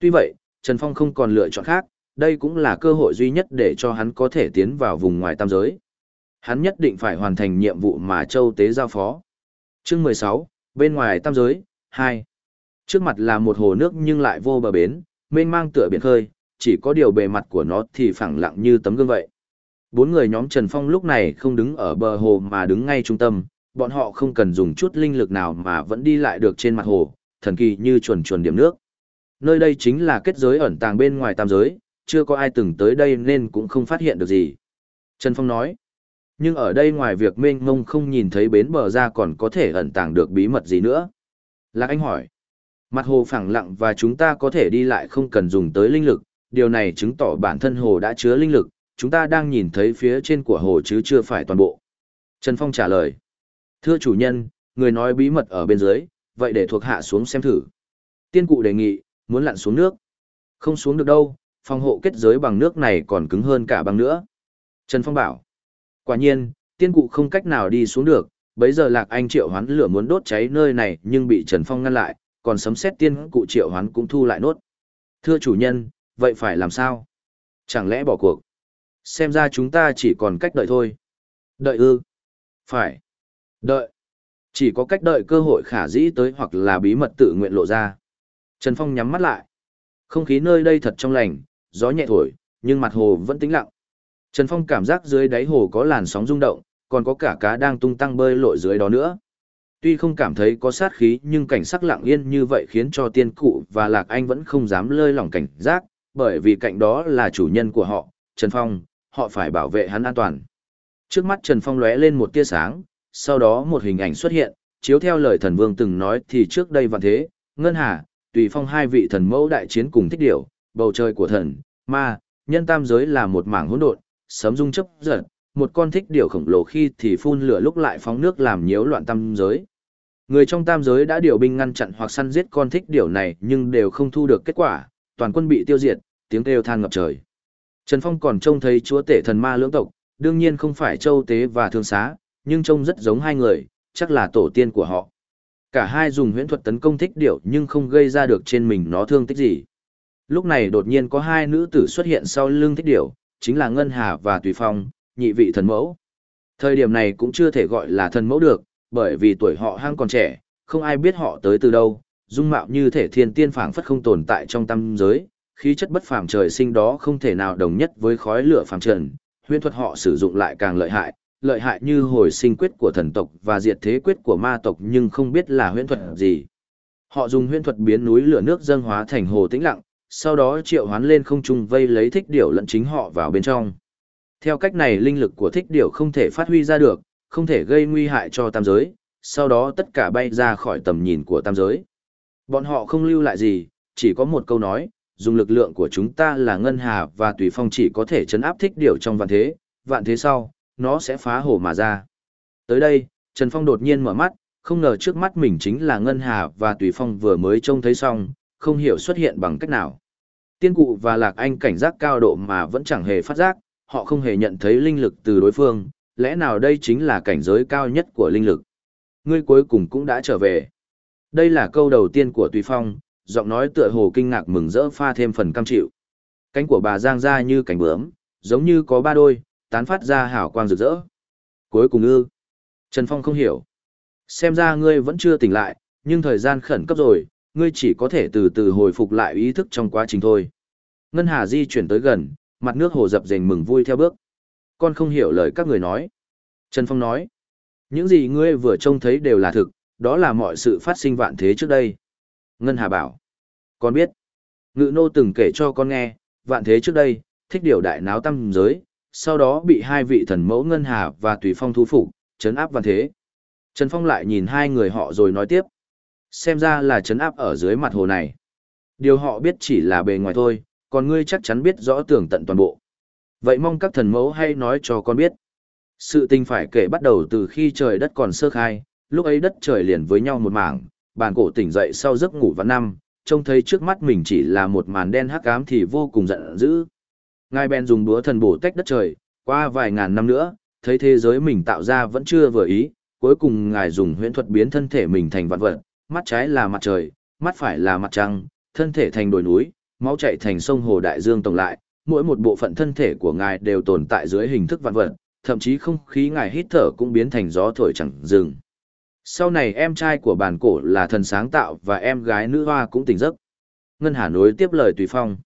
Tuy vậy, Trần Phong không còn lựa chọn khác, đây cũng là cơ hội duy nhất để cho hắn có thể tiến vào vùng ngoài tam giới. Hắn nhất định phải hoàn thành nhiệm vụ mà Châu Tế giao phó. Chương 16, bên ngoài tam giới, 2. Trước mặt là một hồ nước nhưng lại vô bờ bến, mênh mang tựa biển khơi, chỉ có điều bề mặt của nó thì phẳng lặng như tấm gương vậy. Bốn người nhóm Trần Phong lúc này không đứng ở bờ hồ mà đứng ngay trung tâm, bọn họ không cần dùng chút linh lực nào mà vẫn đi lại được trên mặt hồ, thần kỳ như chuồn chuồn điểm nước. Nơi đây chính là kết giới ẩn tàng bên ngoài tam giới, chưa có ai từng tới đây nên cũng không phát hiện được gì. Trần Phong nói, nhưng ở đây ngoài việc mênh mông không nhìn thấy bến bờ ra còn có thể ẩn tàng được bí mật gì nữa. Lạc Anh hỏi, mặt hồ phẳng lặng và chúng ta có thể đi lại không cần dùng tới linh lực, điều này chứng tỏ bản thân hồ đã chứa linh lực, chúng ta đang nhìn thấy phía trên của hồ chứ chưa phải toàn bộ. Trần Phong trả lời, thưa chủ nhân, người nói bí mật ở bên dưới, vậy để thuộc hạ xuống xem thử. Tiên cụ đề nghị, muốn lặn xuống nước. Không xuống được đâu, phòng hộ kết giới bằng nước này còn cứng hơn cả băng nữa. Trần Phong bảo, quả nhiên, tiên cụ không cách nào đi xuống được, bấy giờ lạc anh triệu hoán lửa muốn đốt cháy nơi này nhưng bị Trần Phong ngăn lại, còn sấm xét tiên cụ triệu hoán cũng thu lại nốt. Thưa chủ nhân, vậy phải làm sao? Chẳng lẽ bỏ cuộc? Xem ra chúng ta chỉ còn cách đợi thôi. Đợi ư? Phải. Đợi. Chỉ có cách đợi cơ hội khả dĩ tới hoặc là bí mật tự nguyện lộ ra. Trần Phong nhắm mắt lại. Không khí nơi đây thật trong lành, gió nhẹ thổi, nhưng mặt hồ vẫn tĩnh lặng. Trần Phong cảm giác dưới đáy hồ có làn sóng rung động, còn có cả cá đang tung tăng bơi lội dưới đó nữa. Tuy không cảm thấy có sát khí nhưng cảnh sắc lặng yên như vậy khiến cho tiên cụ và Lạc Anh vẫn không dám lơi lỏng cảnh giác, bởi vì cạnh đó là chủ nhân của họ, Trần Phong, họ phải bảo vệ hắn an toàn. Trước mắt Trần Phong lóe lên một tia sáng, sau đó một hình ảnh xuất hiện, chiếu theo lời thần vương từng nói thì trước đây vạn thế, Ngân Hà, tùy phong hai vị thần mẫu đại chiến cùng thích điểu, bầu trời của thần, ma, nhân tam giới là một mảng hỗn độn, sấm rung chấp giật, một con thích điểu khổng lồ khi thì phun lửa lúc lại phóng nước làm nhiễu loạn tam giới. Người trong tam giới đã điều binh ngăn chặn hoặc săn giết con thích điểu này nhưng đều không thu được kết quả, toàn quân bị tiêu diệt, tiếng kêu than ngập trời. Trần Phong còn trông thấy chúa tể thần ma lưỡng tộc, đương nhiên không phải châu tế và thương xá, nhưng trông rất giống hai người, chắc là tổ tiên của họ. Cả hai dùng huyễn thuật tấn công thích điểu nhưng không gây ra được trên mình nó thương tích gì. Lúc này đột nhiên có hai nữ tử xuất hiện sau lưng thích điểu, chính là Ngân Hà và Tùy Phong, nhị vị thần mẫu. Thời điểm này cũng chưa thể gọi là thần mẫu được, bởi vì tuổi họ hang còn trẻ, không ai biết họ tới từ đâu, dung mạo như thể thiên tiên phảng phất không tồn tại trong tâm giới, khí chất bất phàm trời sinh đó không thể nào đồng nhất với khói lửa phàm trần, huyễn thuật họ sử dụng lại càng lợi hại, lợi hại như hồi sinh quyết của thần tộc và diệt thế quyết của ma tộc nhưng không biết là huyễn thuật gì. Họ dùng huyễn thuật biến núi lửa nước dâng hóa thành hồ tĩnh lặng, sau đó triệu hoán lên không trung vây lấy thích điểu lẫn chính họ vào bên trong. Theo cách này linh lực của thích điểu không thể phát huy ra được, không thể gây nguy hại cho tam giới, sau đó tất cả bay ra khỏi tầm nhìn của tam giới. Bọn họ không lưu lại gì, chỉ có một câu nói, dùng lực lượng của chúng ta là ngân hà và tùy phong chỉ có thể chấn áp thích điểu trong vạn thế, vạn thế sau, nó sẽ phá hồ mà ra. Tới đây, Trần Phong đột nhiên mở mắt, không ngờ trước mắt mình chính là ngân hà và tùy phong vừa mới trông thấy xong, không hiểu xuất hiện bằng cách nào. Tiên cụ và Lạc Anh cảnh giác cao độ mà vẫn chẳng hề phát giác, họ không hề nhận thấy linh lực từ đối phương, lẽ nào đây chính là cảnh giới cao nhất của linh lực. Ngươi cuối cùng cũng đã trở về. Đây là câu đầu tiên của Tùy Phong, giọng nói tựa hồ kinh ngạc mừng rỡ pha thêm phần cam chịu. Cánh của bà giang ra như cánh bướm, giống như có ba đôi, tán phát ra hào quang rực rỡ. Cuối cùng ư. Trần Phong không hiểu. Xem ra ngươi vẫn chưa tỉnh lại, nhưng thời gian khẩn cấp rồi, ngươi chỉ có thể từ từ hồi phục lại ý thức trong quá trình thôi. Ngân Hà di chuyển tới gần, mặt nước hồ dập dềnh mừng vui theo bước. Con không hiểu lời các người nói. Trần Phong nói. Những gì ngươi vừa trông thấy đều là thực, đó là mọi sự phát sinh vạn thế trước đây. Ngân Hà bảo. Con biết. Ngự nô từng kể cho con nghe, vạn thế trước đây, thích điều đại náo tâm giới, sau đó bị hai vị thần mẫu Ngân Hà và Tùy Phong thu phục, chấn áp văn thế. Trần Phong lại nhìn hai người họ rồi nói tiếp. Xem ra là chấn áp ở dưới mặt hồ này. Điều họ biết chỉ là bề ngoài thôi, còn ngươi chắc chắn biết rõ tường tận toàn bộ. Vậy mong các thần mẫu hay nói cho con biết. Sự tình phải kể bắt đầu từ khi trời đất còn sơ khai, lúc ấy đất trời liền với nhau một mảng, bàn cổ tỉnh dậy sau giấc ngủ vạn năm, trông thấy trước mắt mình chỉ là một màn đen hắc ám thì vô cùng giận dữ. Ngài bèn dùng búa thần bổ tách đất trời, qua vài ngàn năm nữa, thấy thế giới mình tạo ra vẫn chưa vừa ý, cuối cùng ngài dùng huyễn thuật biến thân thể mình thành vạn vật, mắt trái là mặt trời, mắt phải là mặt trăng, thân thể thành đồi núi, máu chảy thành sông hồ đại dương tổng lại, mỗi một bộ phận thân thể của ngài đều tồn tại dưới hình thức vạn vật, thậm chí không khí ngài hít thở cũng biến thành gió thổi chẳng dừng. Sau này em trai của bản cổ là thần sáng tạo và em gái nữ hoa cũng tỉnh giấc. Ngân Hà nối tiếp lời Tùy Phong.